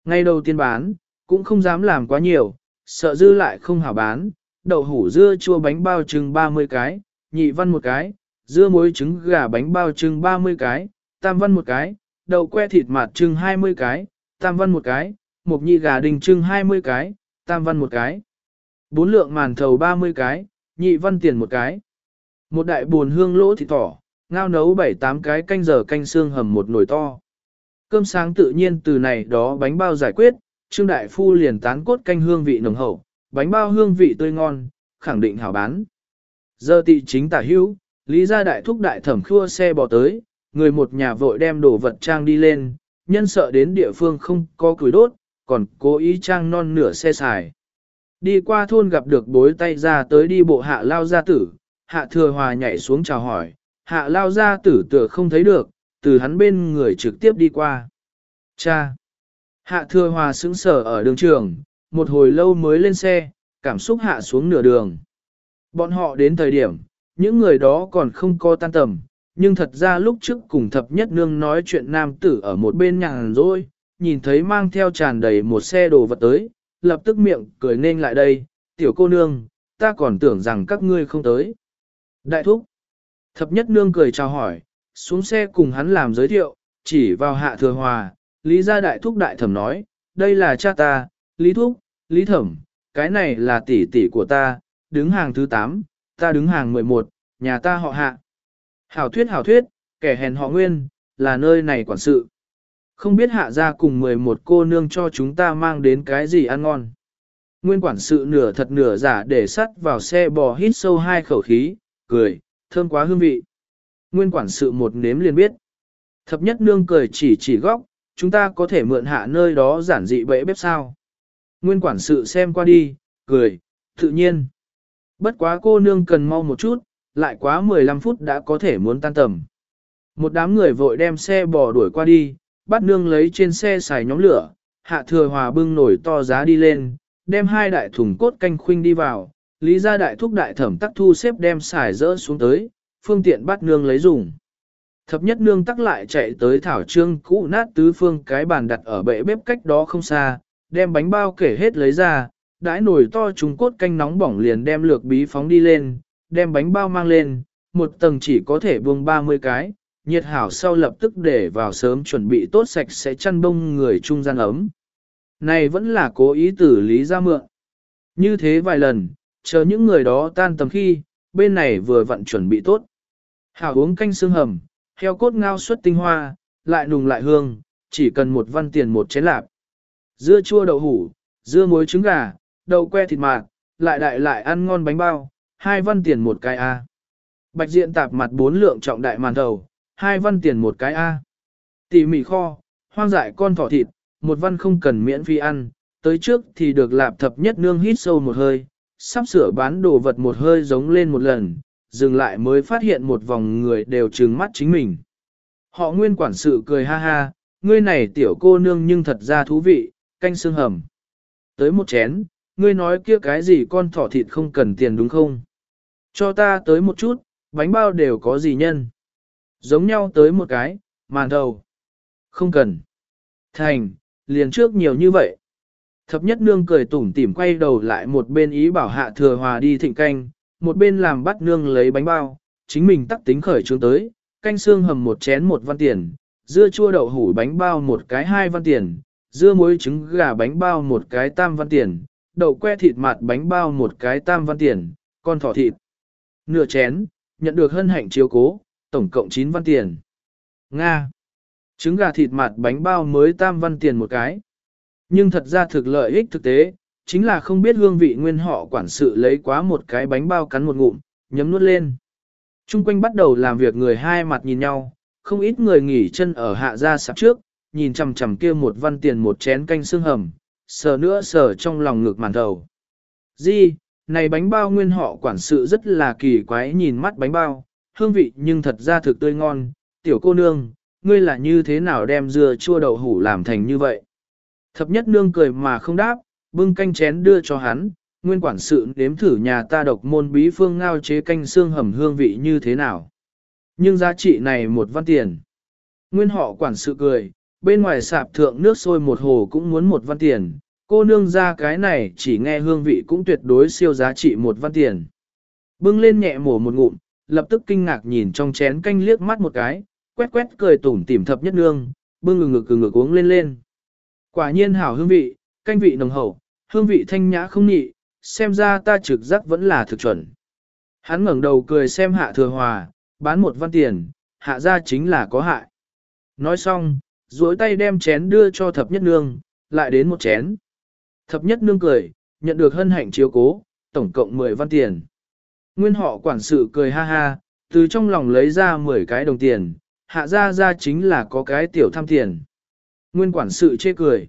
Ngay đầu tiên bán, cũng không dám làm quá nhiều, sợ dư lại không hảo bán, đậu hủ dưa chua bánh bao trưng 30 cái, nhị văn một cái, dưa muối trứng gà bánh bao trưng 30 cái, tam văn một cái, đậu que thịt mạt trưng 20 cái, tam văn một cái, một nhị gà đình trưng 20 cái, tam văn một cái. Bốn lượng màn thầu 30 cái, nhị văn tiền một cái. Một đại buồn hương lỗ thịt thỏ, ngao nấu 7-8 cái canh giờ canh xương hầm một nồi to. Cơm sáng tự nhiên từ này đó bánh bao giải quyết, Trương Đại Phu liền tán cốt canh hương vị nồng hậu, bánh bao hương vị tươi ngon, khẳng định hảo bán. Giờ tị chính tả hữu, lý gia đại thúc đại thẩm khua xe bỏ tới, người một nhà vội đem đồ vật trang đi lên, nhân sợ đến địa phương không có củi đốt, còn cố ý trang non nửa xe xài. Đi qua thôn gặp được bối tay ra tới đi bộ hạ lao gia tử, hạ thừa hòa nhảy xuống chào hỏi, hạ lao gia tử tựa không thấy được, từ hắn bên người trực tiếp đi qua. Cha! Hạ thừa hòa sững sở ở đường trường, một hồi lâu mới lên xe, cảm xúc hạ xuống nửa đường. Bọn họ đến thời điểm, những người đó còn không có tan tầm, nhưng thật ra lúc trước cùng thập nhất nương nói chuyện nam tử ở một bên nhà rồi, nhìn thấy mang theo tràn đầy một xe đồ vật tới, lập tức miệng cười nên lại đây, tiểu cô nương, ta còn tưởng rằng các ngươi không tới. Đại thúc, thập nhất nương cười chào hỏi, xuống xe cùng hắn làm giới thiệu, chỉ vào hạ thừa hòa, lý gia đại thúc đại thẩm nói, đây là cha ta, lý thúc, lý thẩm, cái này là tỷ tỷ của ta, đứng hàng thứ 8, ta đứng hàng 11, nhà ta họ hạ. Hảo thuyết hảo thuyết, kẻ hèn họ nguyên, là nơi này quản sự. Không biết hạ ra cùng 11 cô nương cho chúng ta mang đến cái gì ăn ngon. Nguyên quản sự nửa thật nửa giả để sắt vào xe bò hít sâu hai khẩu khí, cười, thơm quá hương vị. Nguyên quản sự một nếm liền biết. Thập nhất nương cười chỉ chỉ góc, chúng ta có thể mượn hạ nơi đó giản dị bẫy bếp sao. Nguyên quản sự xem qua đi, cười, tự nhiên. Bất quá cô nương cần mau một chút, lại quá 15 phút đã có thể muốn tan tầm. Một đám người vội đem xe bò đuổi qua đi, bắt nương lấy trên xe xài nhóm lửa, hạ thừa hòa bưng nổi to giá đi lên, đem hai đại thùng cốt canh khuynh đi vào, lý gia đại thúc đại thẩm tắc thu xếp đem xài rỡ xuống tới, phương tiện bắt nương lấy dùng. Thập nhất nương tắc lại chạy tới thảo trương cũ nát tứ phương cái bàn đặt ở bệ bếp cách đó không xa, đem bánh bao kể hết lấy ra, đãi nồi to trùng cốt canh nóng bỏng liền đem lược bí phóng đi lên, đem bánh bao mang lên, một tầng chỉ có thể buông 30 cái, nhiệt hảo sau lập tức để vào sớm chuẩn bị tốt sạch sẽ chăn bông người trung gian ấm. Này vẫn là cố ý tử lý ra mượn. Như thế vài lần, chờ những người đó tan tầm khi, bên này vừa vặn chuẩn bị tốt. Hảo uống canh xương hầm, heo cốt ngao xuất tinh hoa, lại nùng lại hương, chỉ cần một văn tiền một chén lạp. Dưa chua đậu hủ, dưa muối trứng gà, đậu que thịt mạt, lại đại lại ăn ngon bánh bao, hai văn tiền một cái A. Bạch diện tạp mặt bốn lượng trọng đại màn đầu, hai văn tiền một cái A. Tỉ mỉ kho, hoang dại con thỏ thịt, một văn không cần miễn phí ăn, tới trước thì được lạp thập nhất nương hít sâu một hơi, sắp sửa bán đồ vật một hơi giống lên một lần, dừng lại mới phát hiện một vòng người đều trừng mắt chính mình. Họ nguyên quản sự cười ha ha, ngươi này tiểu cô nương nhưng thật ra thú vị, canh xương hầm. Tới một chén, ngươi nói kia cái gì con thỏ thịt không cần tiền đúng không? Cho ta tới một chút, bánh bao đều có gì nhân? Giống nhau tới một cái, màn đầu. Không cần. Thành, liền trước nhiều như vậy. Thập nhất nương cười tủm tỉm quay đầu lại một bên ý bảo hạ thừa hòa đi thịnh canh, một bên làm bắt nương lấy bánh bao, chính mình tắc tính khởi trướng tới, canh xương hầm một chén một văn tiền, dưa chua đậu hủ bánh bao một cái hai văn tiền, dưa muối trứng gà bánh bao một cái tam văn tiền, đậu que thịt mặt bánh bao một cái tam văn tiền, con thỏ thịt. Nửa chén, nhận được hân hạnh chiếu cố, tổng cộng 9 văn tiền. Nga. Trứng gà thịt mặt bánh bao mới tam văn tiền một cái. Nhưng thật ra thực lợi ích thực tế, chính là không biết hương vị nguyên họ quản sự lấy quá một cái bánh bao cắn một ngụm, nhấm nuốt lên. Trung quanh bắt đầu làm việc người hai mặt nhìn nhau, không ít người nghỉ chân ở hạ ra sạp trước, nhìn chằm chằm kia một văn tiền một chén canh xương hầm, sờ nữa sờ trong lòng ngực màn đầu. Di, này bánh bao nguyên họ quản sự rất là kỳ quái nhìn mắt bánh bao, hương vị nhưng thật ra thực tươi ngon, tiểu cô nương, ngươi là như thế nào đem dưa chua đậu hủ làm thành như vậy? Thập nhất nương cười mà không đáp, bưng canh chén đưa cho hắn, nguyên quản sự nếm thử nhà ta độc môn bí phương ngao chế canh xương hầm hương vị như thế nào. Nhưng giá trị này một văn tiền. Nguyên họ quản sự cười, bên ngoài sạp thượng nước sôi một hồ cũng muốn một văn tiền, cô nương ra cái này chỉ nghe hương vị cũng tuyệt đối siêu giá trị một văn tiền. Bưng lên nhẹ mổ một ngụm, lập tức kinh ngạc nhìn trong chén canh liếc mắt một cái, quét quét cười tủm tỉm thập nhất nương, bưng ngực ngực ngực uống lên lên. Quả nhiên hảo hương vị, canh vị nồng hậu, hương vị thanh nhã không nhị, xem ra ta trực giác vẫn là thực chuẩn. Hắn ngẩng đầu cười xem hạ thừa hòa, bán một văn tiền, hạ ra chính là có hại. Nói xong, duỗi tay đem chén đưa cho thập nhất nương, lại đến một chén. Thập nhất nương cười, nhận được hân hạnh chiếu cố, tổng cộng 10 văn tiền. Nguyên họ quản sự cười ha ha, từ trong lòng lấy ra 10 cái đồng tiền, hạ ra ra chính là có cái tiểu tham tiền. Nguyên quản sự chê cười.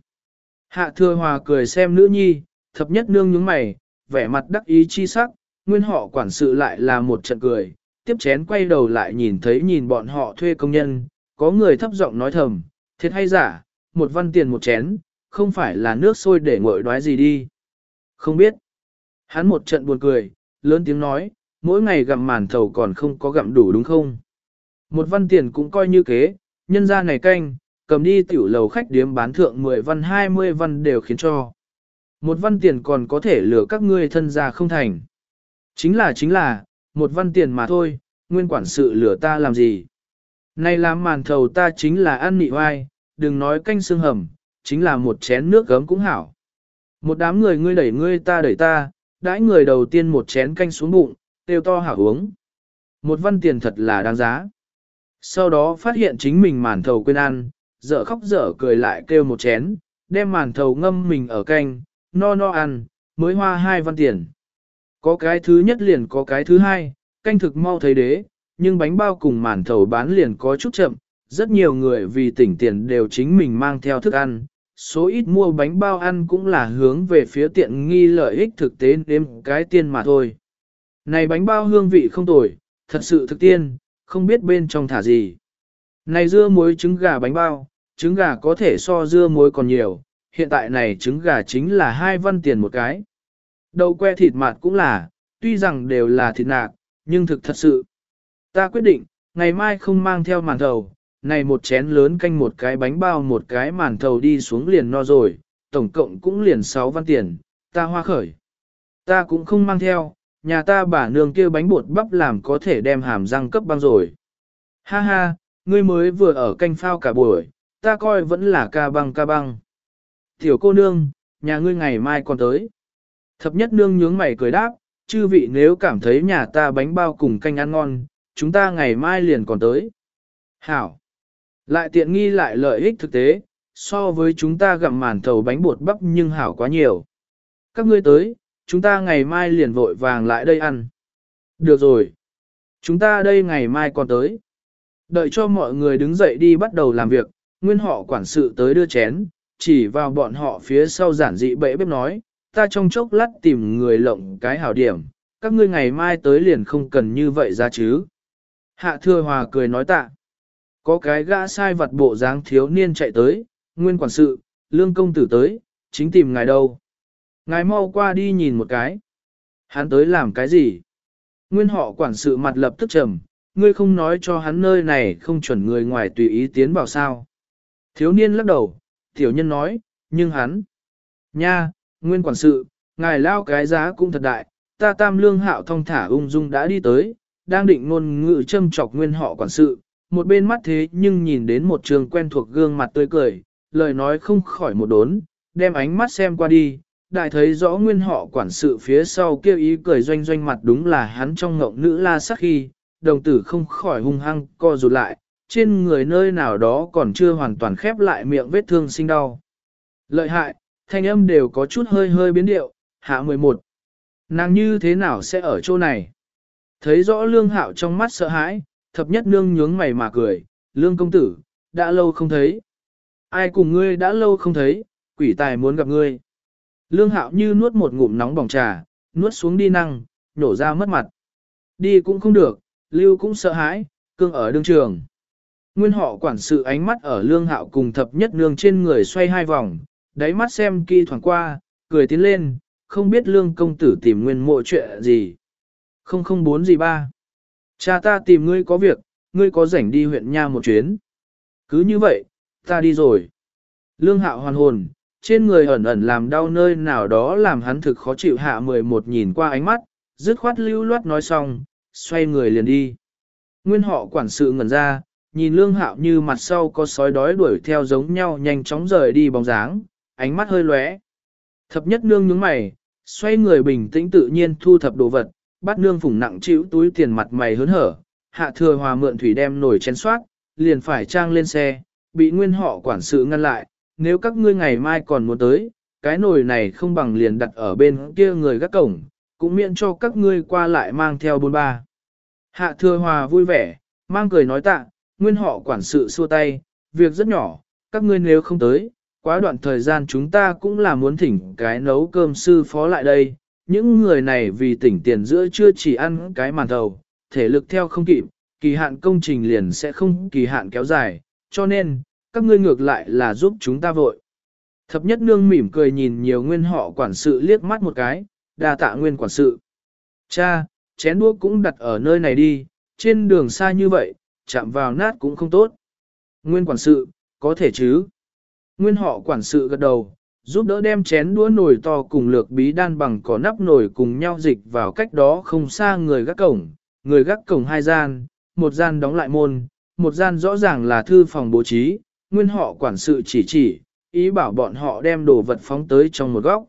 Hạ thừa hòa cười xem nữ nhi, thập nhất nương nhướng mày, vẻ mặt đắc ý chi sắc, nguyên họ quản sự lại là một trận cười, tiếp chén quay đầu lại nhìn thấy nhìn bọn họ thuê công nhân, có người thấp giọng nói thầm, thiệt hay giả, một văn tiền một chén, không phải là nước sôi để nguội đoái gì đi. Không biết. Hắn một trận buồn cười, lớn tiếng nói, mỗi ngày gặm màn thầu còn không có gặm đủ đúng không? Một văn tiền cũng coi như kế, nhân ra này canh, cầm đi tiểu lầu khách điếm bán thượng 10 văn 20 văn đều khiến cho. Một văn tiền còn có thể lừa các ngươi thân gia không thành. Chính là chính là, một văn tiền mà thôi, nguyên quản sự lừa ta làm gì. Này làm màn thầu ta chính là ăn nị oai, đừng nói canh xương hầm, chính là một chén nước gấm cũng hảo. Một đám người ngươi đẩy ngươi ta đẩy ta, đãi người đầu tiên một chén canh xuống bụng, tiêu to hảo uống. Một văn tiền thật là đáng giá. Sau đó phát hiện chính mình màn thầu quên ăn, dở khóc dở cười lại kêu một chén, đem màn thầu ngâm mình ở canh, no no ăn, mới hoa hai văn tiền. Có cái thứ nhất liền có cái thứ hai, canh thực mau thấy đế, nhưng bánh bao cùng màn thầu bán liền có chút chậm, rất nhiều người vì tỉnh tiền đều chính mình mang theo thức ăn, số ít mua bánh bao ăn cũng là hướng về phía tiện nghi lợi ích thực tế đêm cái tiên mà thôi. Này bánh bao hương vị không tồi, thật sự thực tiên, không biết bên trong thả gì. Này dưa muối trứng gà bánh bao, trứng gà có thể so dưa muối còn nhiều, hiện tại này trứng gà chính là hai văn tiền một cái. Đậu que thịt mặt cũng là, tuy rằng đều là thịt nạc, nhưng thực thật sự. Ta quyết định, ngày mai không mang theo màn thầu, này một chén lớn canh một cái bánh bao một cái màn thầu đi xuống liền no rồi, tổng cộng cũng liền 6 văn tiền, ta hoa khởi. Ta cũng không mang theo, nhà ta bà nương kia bánh bột bắp làm có thể đem hàm răng cấp băng rồi. Ha ha, ngươi mới vừa ở canh phao cả buổi, ta coi vẫn là ca băng ca băng. Tiểu cô nương, nhà ngươi ngày mai còn tới. Thập nhất nương nhướng mày cười đáp, chư vị nếu cảm thấy nhà ta bánh bao cùng canh ăn ngon, chúng ta ngày mai liền còn tới. Hảo. Lại tiện nghi lại lợi ích thực tế, so với chúng ta gặm màn thầu bánh bột bắp nhưng hảo quá nhiều. Các ngươi tới, chúng ta ngày mai liền vội vàng lại đây ăn. Được rồi. Chúng ta đây ngày mai còn tới. Đợi cho mọi người đứng dậy đi bắt đầu làm việc, nguyên họ quản sự tới đưa chén, chỉ vào bọn họ phía sau giản dị bệ bếp nói, ta trong chốc lát tìm người lộng cái hảo điểm, các ngươi ngày mai tới liền không cần như vậy ra chứ. Hạ thừa hòa cười nói tạ. Có cái gã sai vật bộ dáng thiếu niên chạy tới, nguyên quản sự, lương công tử tới, chính tìm ngài đâu. Ngài mau qua đi nhìn một cái. Hắn tới làm cái gì? Nguyên họ quản sự mặt lập tức trầm, ngươi không nói cho hắn nơi này không chuẩn người ngoài tùy ý tiến vào sao. Thiếu niên lắc đầu, tiểu nhân nói, nhưng hắn. Nha, nguyên quản sự, ngài lao cái giá cũng thật đại, ta tam lương hạo thông thả ung dung đã đi tới, đang định ngôn ngữ châm chọc nguyên họ quản sự, một bên mắt thế nhưng nhìn đến một trường quen thuộc gương mặt tươi cười, lời nói không khỏi một đốn, đem ánh mắt xem qua đi, đại thấy rõ nguyên họ quản sự phía sau kêu ý cười doanh doanh mặt đúng là hắn trong ngộng nữ la sắc khi, đồng tử không khỏi hung hăng co rụt lại, trên người nơi nào đó còn chưa hoàn toàn khép lại miệng vết thương sinh đau. Lợi hại, thanh âm đều có chút hơi hơi biến điệu, hạ 11. Nàng như thế nào sẽ ở chỗ này? Thấy rõ lương hạo trong mắt sợ hãi, thập nhất nương nhướng mày mà cười, lương công tử, đã lâu không thấy. Ai cùng ngươi đã lâu không thấy, quỷ tài muốn gặp ngươi. Lương hạo như nuốt một ngụm nóng bỏng trà, nuốt xuống đi năng, nổ ra mất mặt. Đi cũng không được, lưu cũng sợ hãi, cương ở đương trường. Nguyên họ quản sự ánh mắt ở lương hạo cùng thập nhất nương trên người xoay hai vòng, đáy mắt xem kỳ thoảng qua, cười tiến lên, không biết lương công tử tìm nguyên mộ chuyện gì. Không không bốn gì ba. Cha ta tìm ngươi có việc, ngươi có rảnh đi huyện nha một chuyến. Cứ như vậy, ta đi rồi. Lương hạo hoàn hồn, trên người ẩn ẩn làm đau nơi nào đó làm hắn thực khó chịu hạ 11 nhìn qua ánh mắt, dứt khoát lưu loát nói xong, xoay người liền đi. Nguyên họ quản sự ngẩn ra, nhìn lương hạo như mặt sau có sói đói đuổi theo giống nhau nhanh chóng rời đi bóng dáng, ánh mắt hơi lóe. Thập nhất nương nhướng mày, xoay người bình tĩnh tự nhiên thu thập đồ vật, bắt nương phủng nặng chịu túi tiền mặt mày hớn hở, hạ thừa hòa mượn thủy đem nổi chén soát, liền phải trang lên xe, bị nguyên họ quản sự ngăn lại, nếu các ngươi ngày mai còn muốn tới, cái nồi này không bằng liền đặt ở bên kia người gác cổng, cũng miễn cho các ngươi qua lại mang theo bốn ba. Hạ thừa hòa vui vẻ, mang cười nói tạ, nguyên họ quản sự xua tay, việc rất nhỏ, các ngươi nếu không tới, quá đoạn thời gian chúng ta cũng là muốn thỉnh cái nấu cơm sư phó lại đây, những người này vì tỉnh tiền giữa chưa chỉ ăn cái màn thầu, thể lực theo không kịp, kỳ hạn công trình liền sẽ không kỳ hạn kéo dài, cho nên, các ngươi ngược lại là giúp chúng ta vội. Thập nhất nương mỉm cười nhìn nhiều nguyên họ quản sự liếc mắt một cái, đa tạ nguyên quản sự. Cha, chén đũa cũng đặt ở nơi này đi, trên đường xa như vậy, chạm vào nát cũng không tốt. Nguyên quản sự, có thể chứ? Nguyên họ quản sự gật đầu, giúp đỡ đem chén đũa nồi to cùng lược bí đan bằng có nắp nồi cùng nhau dịch vào cách đó không xa người gác cổng, người gác cổng hai gian, một gian đóng lại môn, một gian rõ ràng là thư phòng bố trí, nguyên họ quản sự chỉ chỉ, ý bảo bọn họ đem đồ vật phóng tới trong một góc.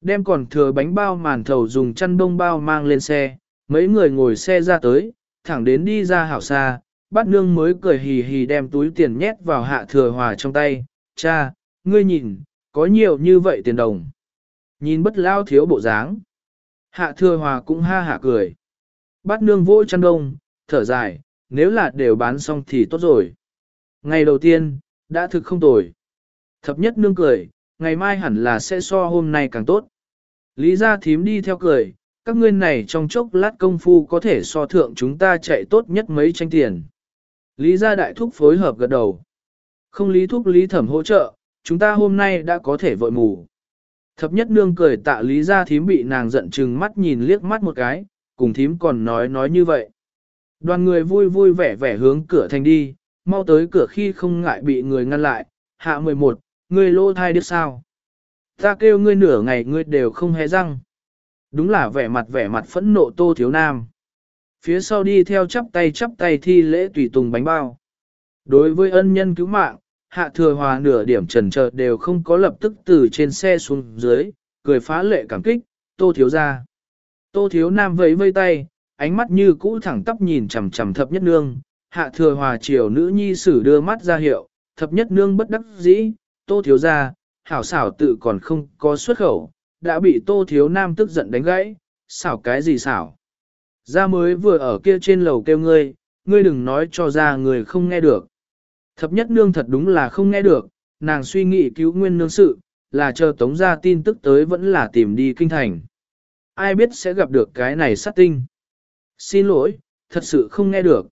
Đem còn thừa bánh bao màn thầu dùng chăn đông bao mang lên xe, mấy người ngồi xe ra tới, thẳng đến đi ra hảo xa, bát nương mới cười hì hì đem túi tiền nhét vào hạ thừa hòa trong tay, cha, ngươi nhìn, có nhiều như vậy tiền đồng. Nhìn bất lao thiếu bộ dáng. Hạ thừa hòa cũng ha hạ cười. Bát nương vỗ chăn đông, thở dài, nếu là đều bán xong thì tốt rồi. Ngày đầu tiên, đã thực không tồi. Thập nhất nương cười, ngày mai hẳn là sẽ so hôm nay càng tốt. Lý gia thím đi theo cười, các ngươi này trong chốc lát công phu có thể so thượng chúng ta chạy tốt nhất mấy tranh tiền. Lý gia đại thúc phối hợp gật đầu. Không lý thúc lý thẩm hỗ trợ, chúng ta hôm nay đã có thể vội mù. Thập nhất nương cười tạ lý ra thím bị nàng giận chừng mắt nhìn liếc mắt một cái, cùng thím còn nói nói như vậy. Đoàn người vui vui vẻ vẻ hướng cửa thành đi, mau tới cửa khi không ngại bị người ngăn lại, hạ 11, ngươi lô thai đứa sao. Ta kêu ngươi nửa ngày ngươi đều không hé răng. Đúng là vẻ mặt vẻ mặt phẫn nộ tô thiếu nam. Phía sau đi theo chắp tay chắp tay thi lễ tùy tùng bánh bao. Đối với ân nhân cứu mạng, hạ thừa hòa nửa điểm trần chờ đều không có lập tức từ trên xe xuống dưới, cười phá lệ cảm kích, tô thiếu ra. Tô thiếu nam vẫy vây tay, ánh mắt như cũ thẳng tắp nhìn chằm chằm thập nhất nương, hạ thừa hòa chiều nữ nhi sử đưa mắt ra hiệu, thập nhất nương bất đắc dĩ, tô thiếu ra, hảo xảo tự còn không có xuất khẩu, đã bị tô thiếu nam tức giận đánh gãy, xảo cái gì xảo. Ra mới vừa ở kia trên lầu kêu ngươi, ngươi đừng nói cho ra người không nghe được. Thập nhất nương thật đúng là không nghe được, nàng suy nghĩ cứu nguyên nương sự, là chờ tống ra tin tức tới vẫn là tìm đi kinh thành. Ai biết sẽ gặp được cái này sát tinh. Xin lỗi, thật sự không nghe được.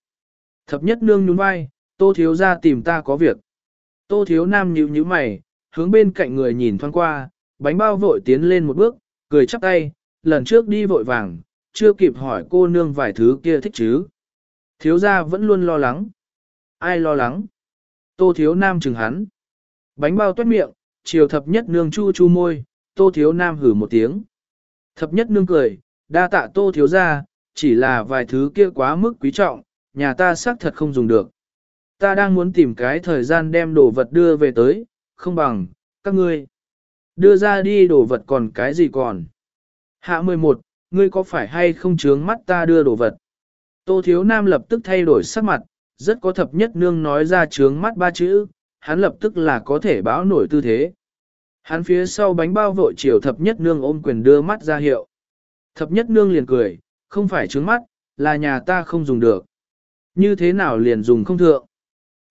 Thập nhất nương nhún vai, tô thiếu ra tìm ta có việc. Tô thiếu nam nhíu nhíu mày, hướng bên cạnh người nhìn thoáng qua, bánh bao vội tiến lên một bước, cười chắp tay, lần trước đi vội vàng, chưa kịp hỏi cô nương vài thứ kia thích chứ. Thiếu gia vẫn luôn lo lắng. Ai lo lắng? Tô thiếu nam chừng hắn. Bánh bao tuét miệng, chiều thập nhất nương chu chu môi, tô thiếu nam hử một tiếng. Thập nhất nương cười, đa tạ tô thiếu gia, chỉ là vài thứ kia quá mức quý trọng, nhà ta xác thật không dùng được. Ta đang muốn tìm cái thời gian đem đồ vật đưa về tới, không bằng, các ngươi. Đưa ra đi đồ vật còn cái gì còn. Hạ 11, ngươi có phải hay không chướng mắt ta đưa đồ vật? Tô Thiếu Nam lập tức thay đổi sắc mặt, rất có thập nhất nương nói ra trướng mắt ba chữ, hắn lập tức là có thể báo nổi tư thế. Hắn phía sau bánh bao vội chiều thập nhất nương ôm quyền đưa mắt ra hiệu. Thập nhất nương liền cười, không phải trướng mắt, là nhà ta không dùng được. Như thế nào liền dùng không thượng?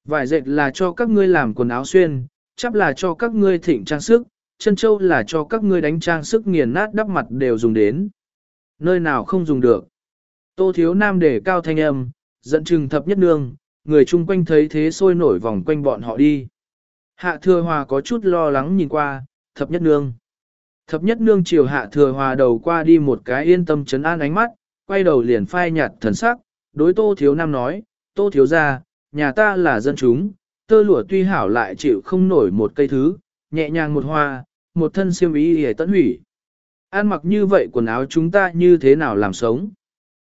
Vải dệt là cho các ngươi làm quần áo xuyên, chắp là cho các ngươi thịnh trang sức, chân châu là cho các ngươi đánh trang sức nghiền nát đắp mặt đều dùng đến. Nơi nào không dùng được? Tô thiếu nam để cao thanh âm, giận chừng thập nhất nương, người chung quanh thấy thế sôi nổi vòng quanh bọn họ đi. Hạ thừa hòa có chút lo lắng nhìn qua, thập nhất nương. Thập nhất nương chiều hạ thừa hòa đầu qua đi một cái yên tâm chấn an ánh mắt, quay đầu liền phai nhạt thần sắc, đối tô thiếu nam nói, tô thiếu ra, nhà ta là dân chúng, tơ lụa tuy hảo lại chịu không nổi một cây thứ, nhẹ nhàng một hoa, một thân siêm ý hề tận hủy. An mặc như vậy quần áo chúng ta như thế nào làm sống?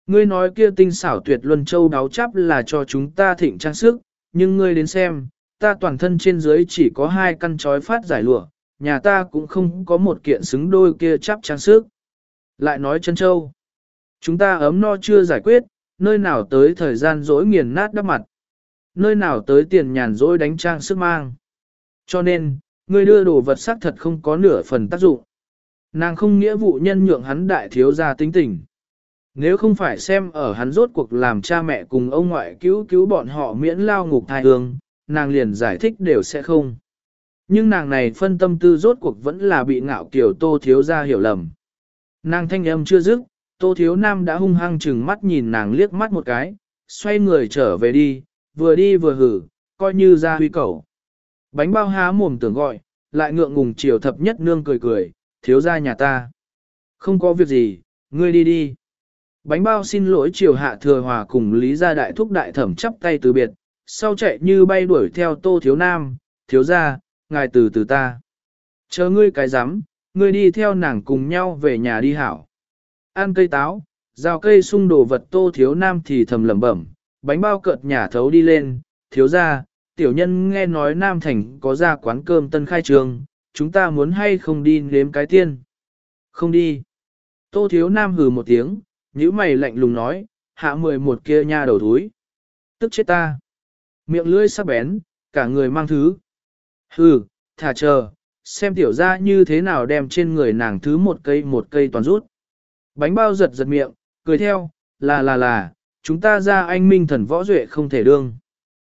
Ngươi nói kia tinh xảo tuyệt luân châu đáo chắp là cho chúng ta thịnh trang sức, nhưng ngươi đến xem, ta toàn thân trên dưới chỉ có hai căn chói phát giải lụa, nhà ta cũng không có một kiện xứng đôi kia chắp trang sức. Lại nói chân châu, chúng ta ấm no chưa giải quyết, nơi nào tới thời gian dỗi nghiền nát đắp mặt, nơi nào tới tiền nhàn dỗi đánh trang sức mang. Cho nên, ngươi đưa đồ vật sắc thật không có nửa phần tác dụng. Nàng không nghĩa vụ nhân nhượng hắn đại thiếu gia tính tình. Nếu không phải xem ở hắn rốt cuộc làm cha mẹ cùng ông ngoại cứu cứu bọn họ miễn lao ngục thai hương, nàng liền giải thích đều sẽ không. Nhưng nàng này phân tâm tư rốt cuộc vẫn là bị ngạo kiểu tô thiếu gia hiểu lầm. Nàng thanh âm chưa dứt, tô thiếu nam đã hung hăng chừng mắt nhìn nàng liếc mắt một cái, xoay người trở về đi, vừa đi vừa hử, coi như ra huy cầu. Bánh bao há mồm tưởng gọi, lại ngượng ngùng chiều thập nhất nương cười cười, thiếu gia nhà ta. Không có việc gì, ngươi đi đi. Bánh bao xin lỗi chiều hạ thừa hòa cùng Lý gia đại thúc đại thẩm chắp tay từ biệt, sau chạy như bay đuổi theo tô thiếu nam, thiếu gia, ngài từ từ ta. Chờ ngươi cái rắm ngươi đi theo nàng cùng nhau về nhà đi hảo. Ăn cây táo, rào cây sung đồ vật tô thiếu nam thì thầm lẩm bẩm, bánh bao cợt nhà thấu đi lên, thiếu gia, tiểu nhân nghe nói Nam Thành có ra quán cơm tân khai trường, chúng ta muốn hay không đi nếm cái tiên. Không đi. Tô thiếu nam hừ một tiếng, nhíu mày lạnh lùng nói, hạ mười một kia nha đầu thúi. Tức chết ta. Miệng lưỡi sắc bén, cả người mang thứ. Hừ, thả chờ, xem tiểu ra như thế nào đem trên người nàng thứ một cây một cây toàn rút. Bánh bao giật giật miệng, cười theo, là là là, chúng ta ra anh minh thần võ duệ không thể đương.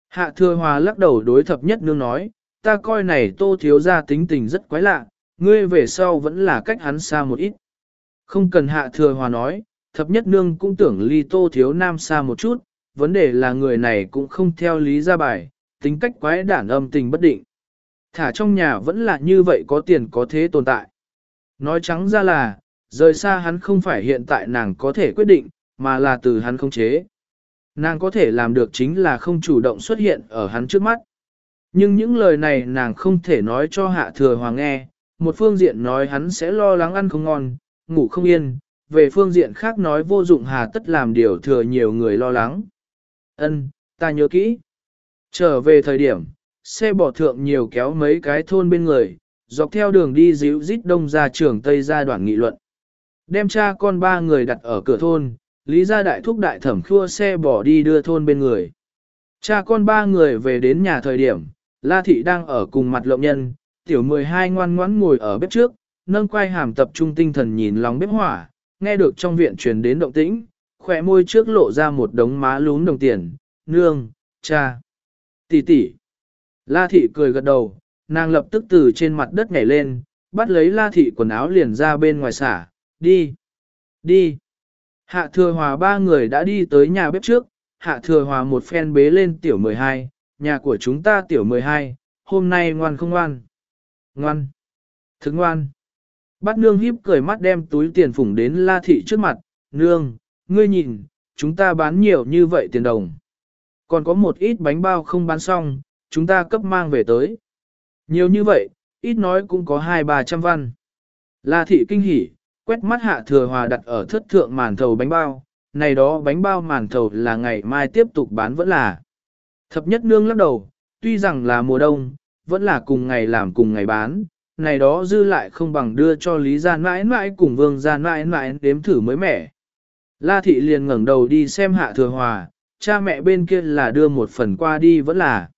Hạ thừa hòa lắc đầu đối thập nhất nương nói, ta coi này tô thiếu ra tính tình rất quái lạ, ngươi về sau vẫn là cách hắn xa một ít. Không cần hạ thừa hòa nói, thập nhất nương cũng tưởng ly tô thiếu nam xa một chút, vấn đề là người này cũng không theo lý ra bài, tính cách quái đản âm tình bất định. Thả trong nhà vẫn là như vậy có tiền có thế tồn tại. Nói trắng ra là, rời xa hắn không phải hiện tại nàng có thể quyết định, mà là từ hắn không chế. Nàng có thể làm được chính là không chủ động xuất hiện ở hắn trước mắt. Nhưng những lời này nàng không thể nói cho hạ thừa hoàng nghe, một phương diện nói hắn sẽ lo lắng ăn không ngon, ngủ không yên, về phương diện khác nói vô dụng hà tất làm điều thừa nhiều người lo lắng. Ân, ta nhớ kỹ. Trở về thời điểm, xe bỏ thượng nhiều kéo mấy cái thôn bên người, dọc theo đường đi dịu rít đông ra trường Tây gia đoạn nghị luận. Đem cha con ba người đặt ở cửa thôn, lý gia đại thúc đại thẩm khua xe bỏ đi đưa thôn bên người. Cha con ba người về đến nhà thời điểm, La Thị đang ở cùng mặt lộng nhân, tiểu 12 ngoan ngoãn ngồi ở bếp trước, nâng quay hàm tập trung tinh thần nhìn lòng bếp hỏa, nghe được trong viện truyền đến động tĩnh, khỏe môi trước lộ ra một đống má lún đồng tiền, nương, cha, tỷ tỷ. La Thị cười gật đầu, nàng lập tức từ trên mặt đất nhảy lên, bắt lấy La Thị quần áo liền ra bên ngoài xả, đi, đi. Hạ thừa hòa ba người đã đi tới nhà bếp trước, hạ thừa hòa một phen bế lên tiểu 12, nhà của chúng ta tiểu 12, hôm nay ngoan không ngoan. Ngoan. Thức ngoan. Bắt nương híp cười mắt đem túi tiền phủng đến la thị trước mặt, nương, ngươi nhìn, chúng ta bán nhiều như vậy tiền đồng. Còn có một ít bánh bao không bán xong, chúng ta cấp mang về tới. Nhiều như vậy, ít nói cũng có hai ba trăm văn. La thị kinh hỉ, quét mắt hạ thừa hòa đặt ở thất thượng màn thầu bánh bao, này đó bánh bao màn thầu là ngày mai tiếp tục bán vẫn là. Thập nhất nương lắc đầu, tuy rằng là mùa đông, vẫn là cùng ngày làm cùng ngày bán, này đó dư lại không bằng đưa cho Lý Gia mãi mãi cùng Vương Gia mãi mãi đếm thử mới mẻ. La thị liền ngẩng đầu đi xem hạ thừa hòa, cha mẹ bên kia là đưa một phần qua đi vẫn là.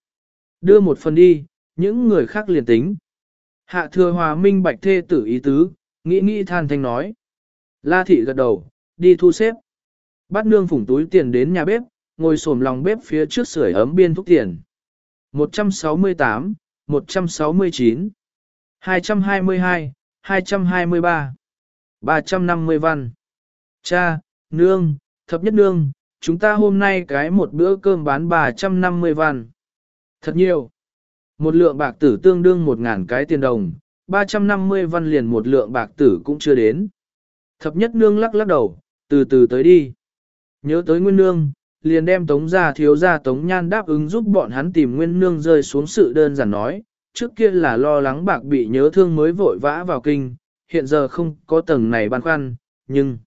Đưa một phần đi, những người khác liền tính. Hạ thừa hòa minh bạch thê tử ý tứ, nghĩ nghĩ than thanh nói. La thị gật đầu, đi thu xếp. Bắt nương phủng túi tiền đến nhà bếp, ngồi xổm lòng bếp phía trước sưởi ấm biên thúc tiền. 168, 169, 222, 223, 350 văn. Cha, nương, thập nhất nương, chúng ta hôm nay cái một bữa cơm bán 350 văn. Thật nhiều. Một lượng bạc tử tương đương một ngàn cái tiền đồng, 350 văn liền một lượng bạc tử cũng chưa đến. Thập nhất nương lắc lắc đầu, từ từ tới đi. Nhớ tới nguyên nương, liền đem tống gia thiếu gia tống nhan đáp ứng giúp bọn hắn tìm nguyên nương rơi xuống sự đơn giản nói, trước kia là lo lắng bạc bị nhớ thương mới vội vã vào kinh, hiện giờ không có tầng này băn khoăn, nhưng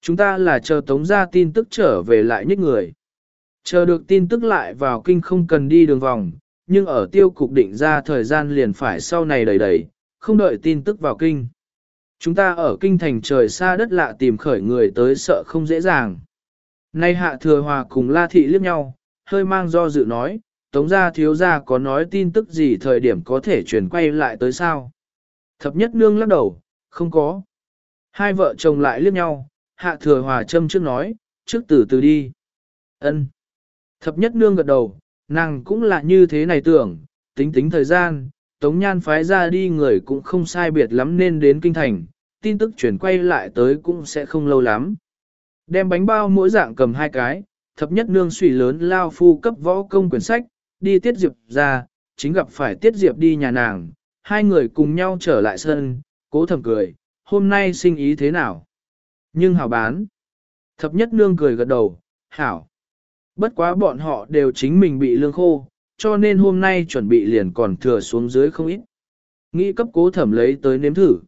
chúng ta là chờ tống gia tin tức trở về lại nhích người. Chờ được tin tức lại vào kinh không cần đi đường vòng, nhưng ở tiêu cục định ra thời gian liền phải sau này đầy đầy, không đợi tin tức vào kinh. Chúng ta ở kinh thành trời xa đất lạ tìm khởi người tới sợ không dễ dàng. Nay hạ thừa hòa cùng la thị liếc nhau, hơi mang do dự nói, tống gia thiếu gia có nói tin tức gì thời điểm có thể chuyển quay lại tới sao? Thập nhất nương lắc đầu, không có. Hai vợ chồng lại liếc nhau, hạ thừa hòa châm trước nói, trước từ từ đi. ân Thập nhất nương gật đầu, nàng cũng là như thế này tưởng, tính tính thời gian, tống nhan phái ra đi người cũng không sai biệt lắm nên đến kinh thành, tin tức chuyển quay lại tới cũng sẽ không lâu lắm. Đem bánh bao mỗi dạng cầm hai cái, thập nhất nương suy lớn lao phu cấp võ công quyển sách, đi tiết diệp ra, chính gặp phải tiết diệp đi nhà nàng, hai người cùng nhau trở lại sân, cố thầm cười, hôm nay sinh ý thế nào? Nhưng hảo bán. Thập nhất nương cười gật đầu, hảo. Bất quá bọn họ đều chính mình bị lương khô, cho nên hôm nay chuẩn bị liền còn thừa xuống dưới không ít. Nghĩ cấp cố thẩm lấy tới nếm thử.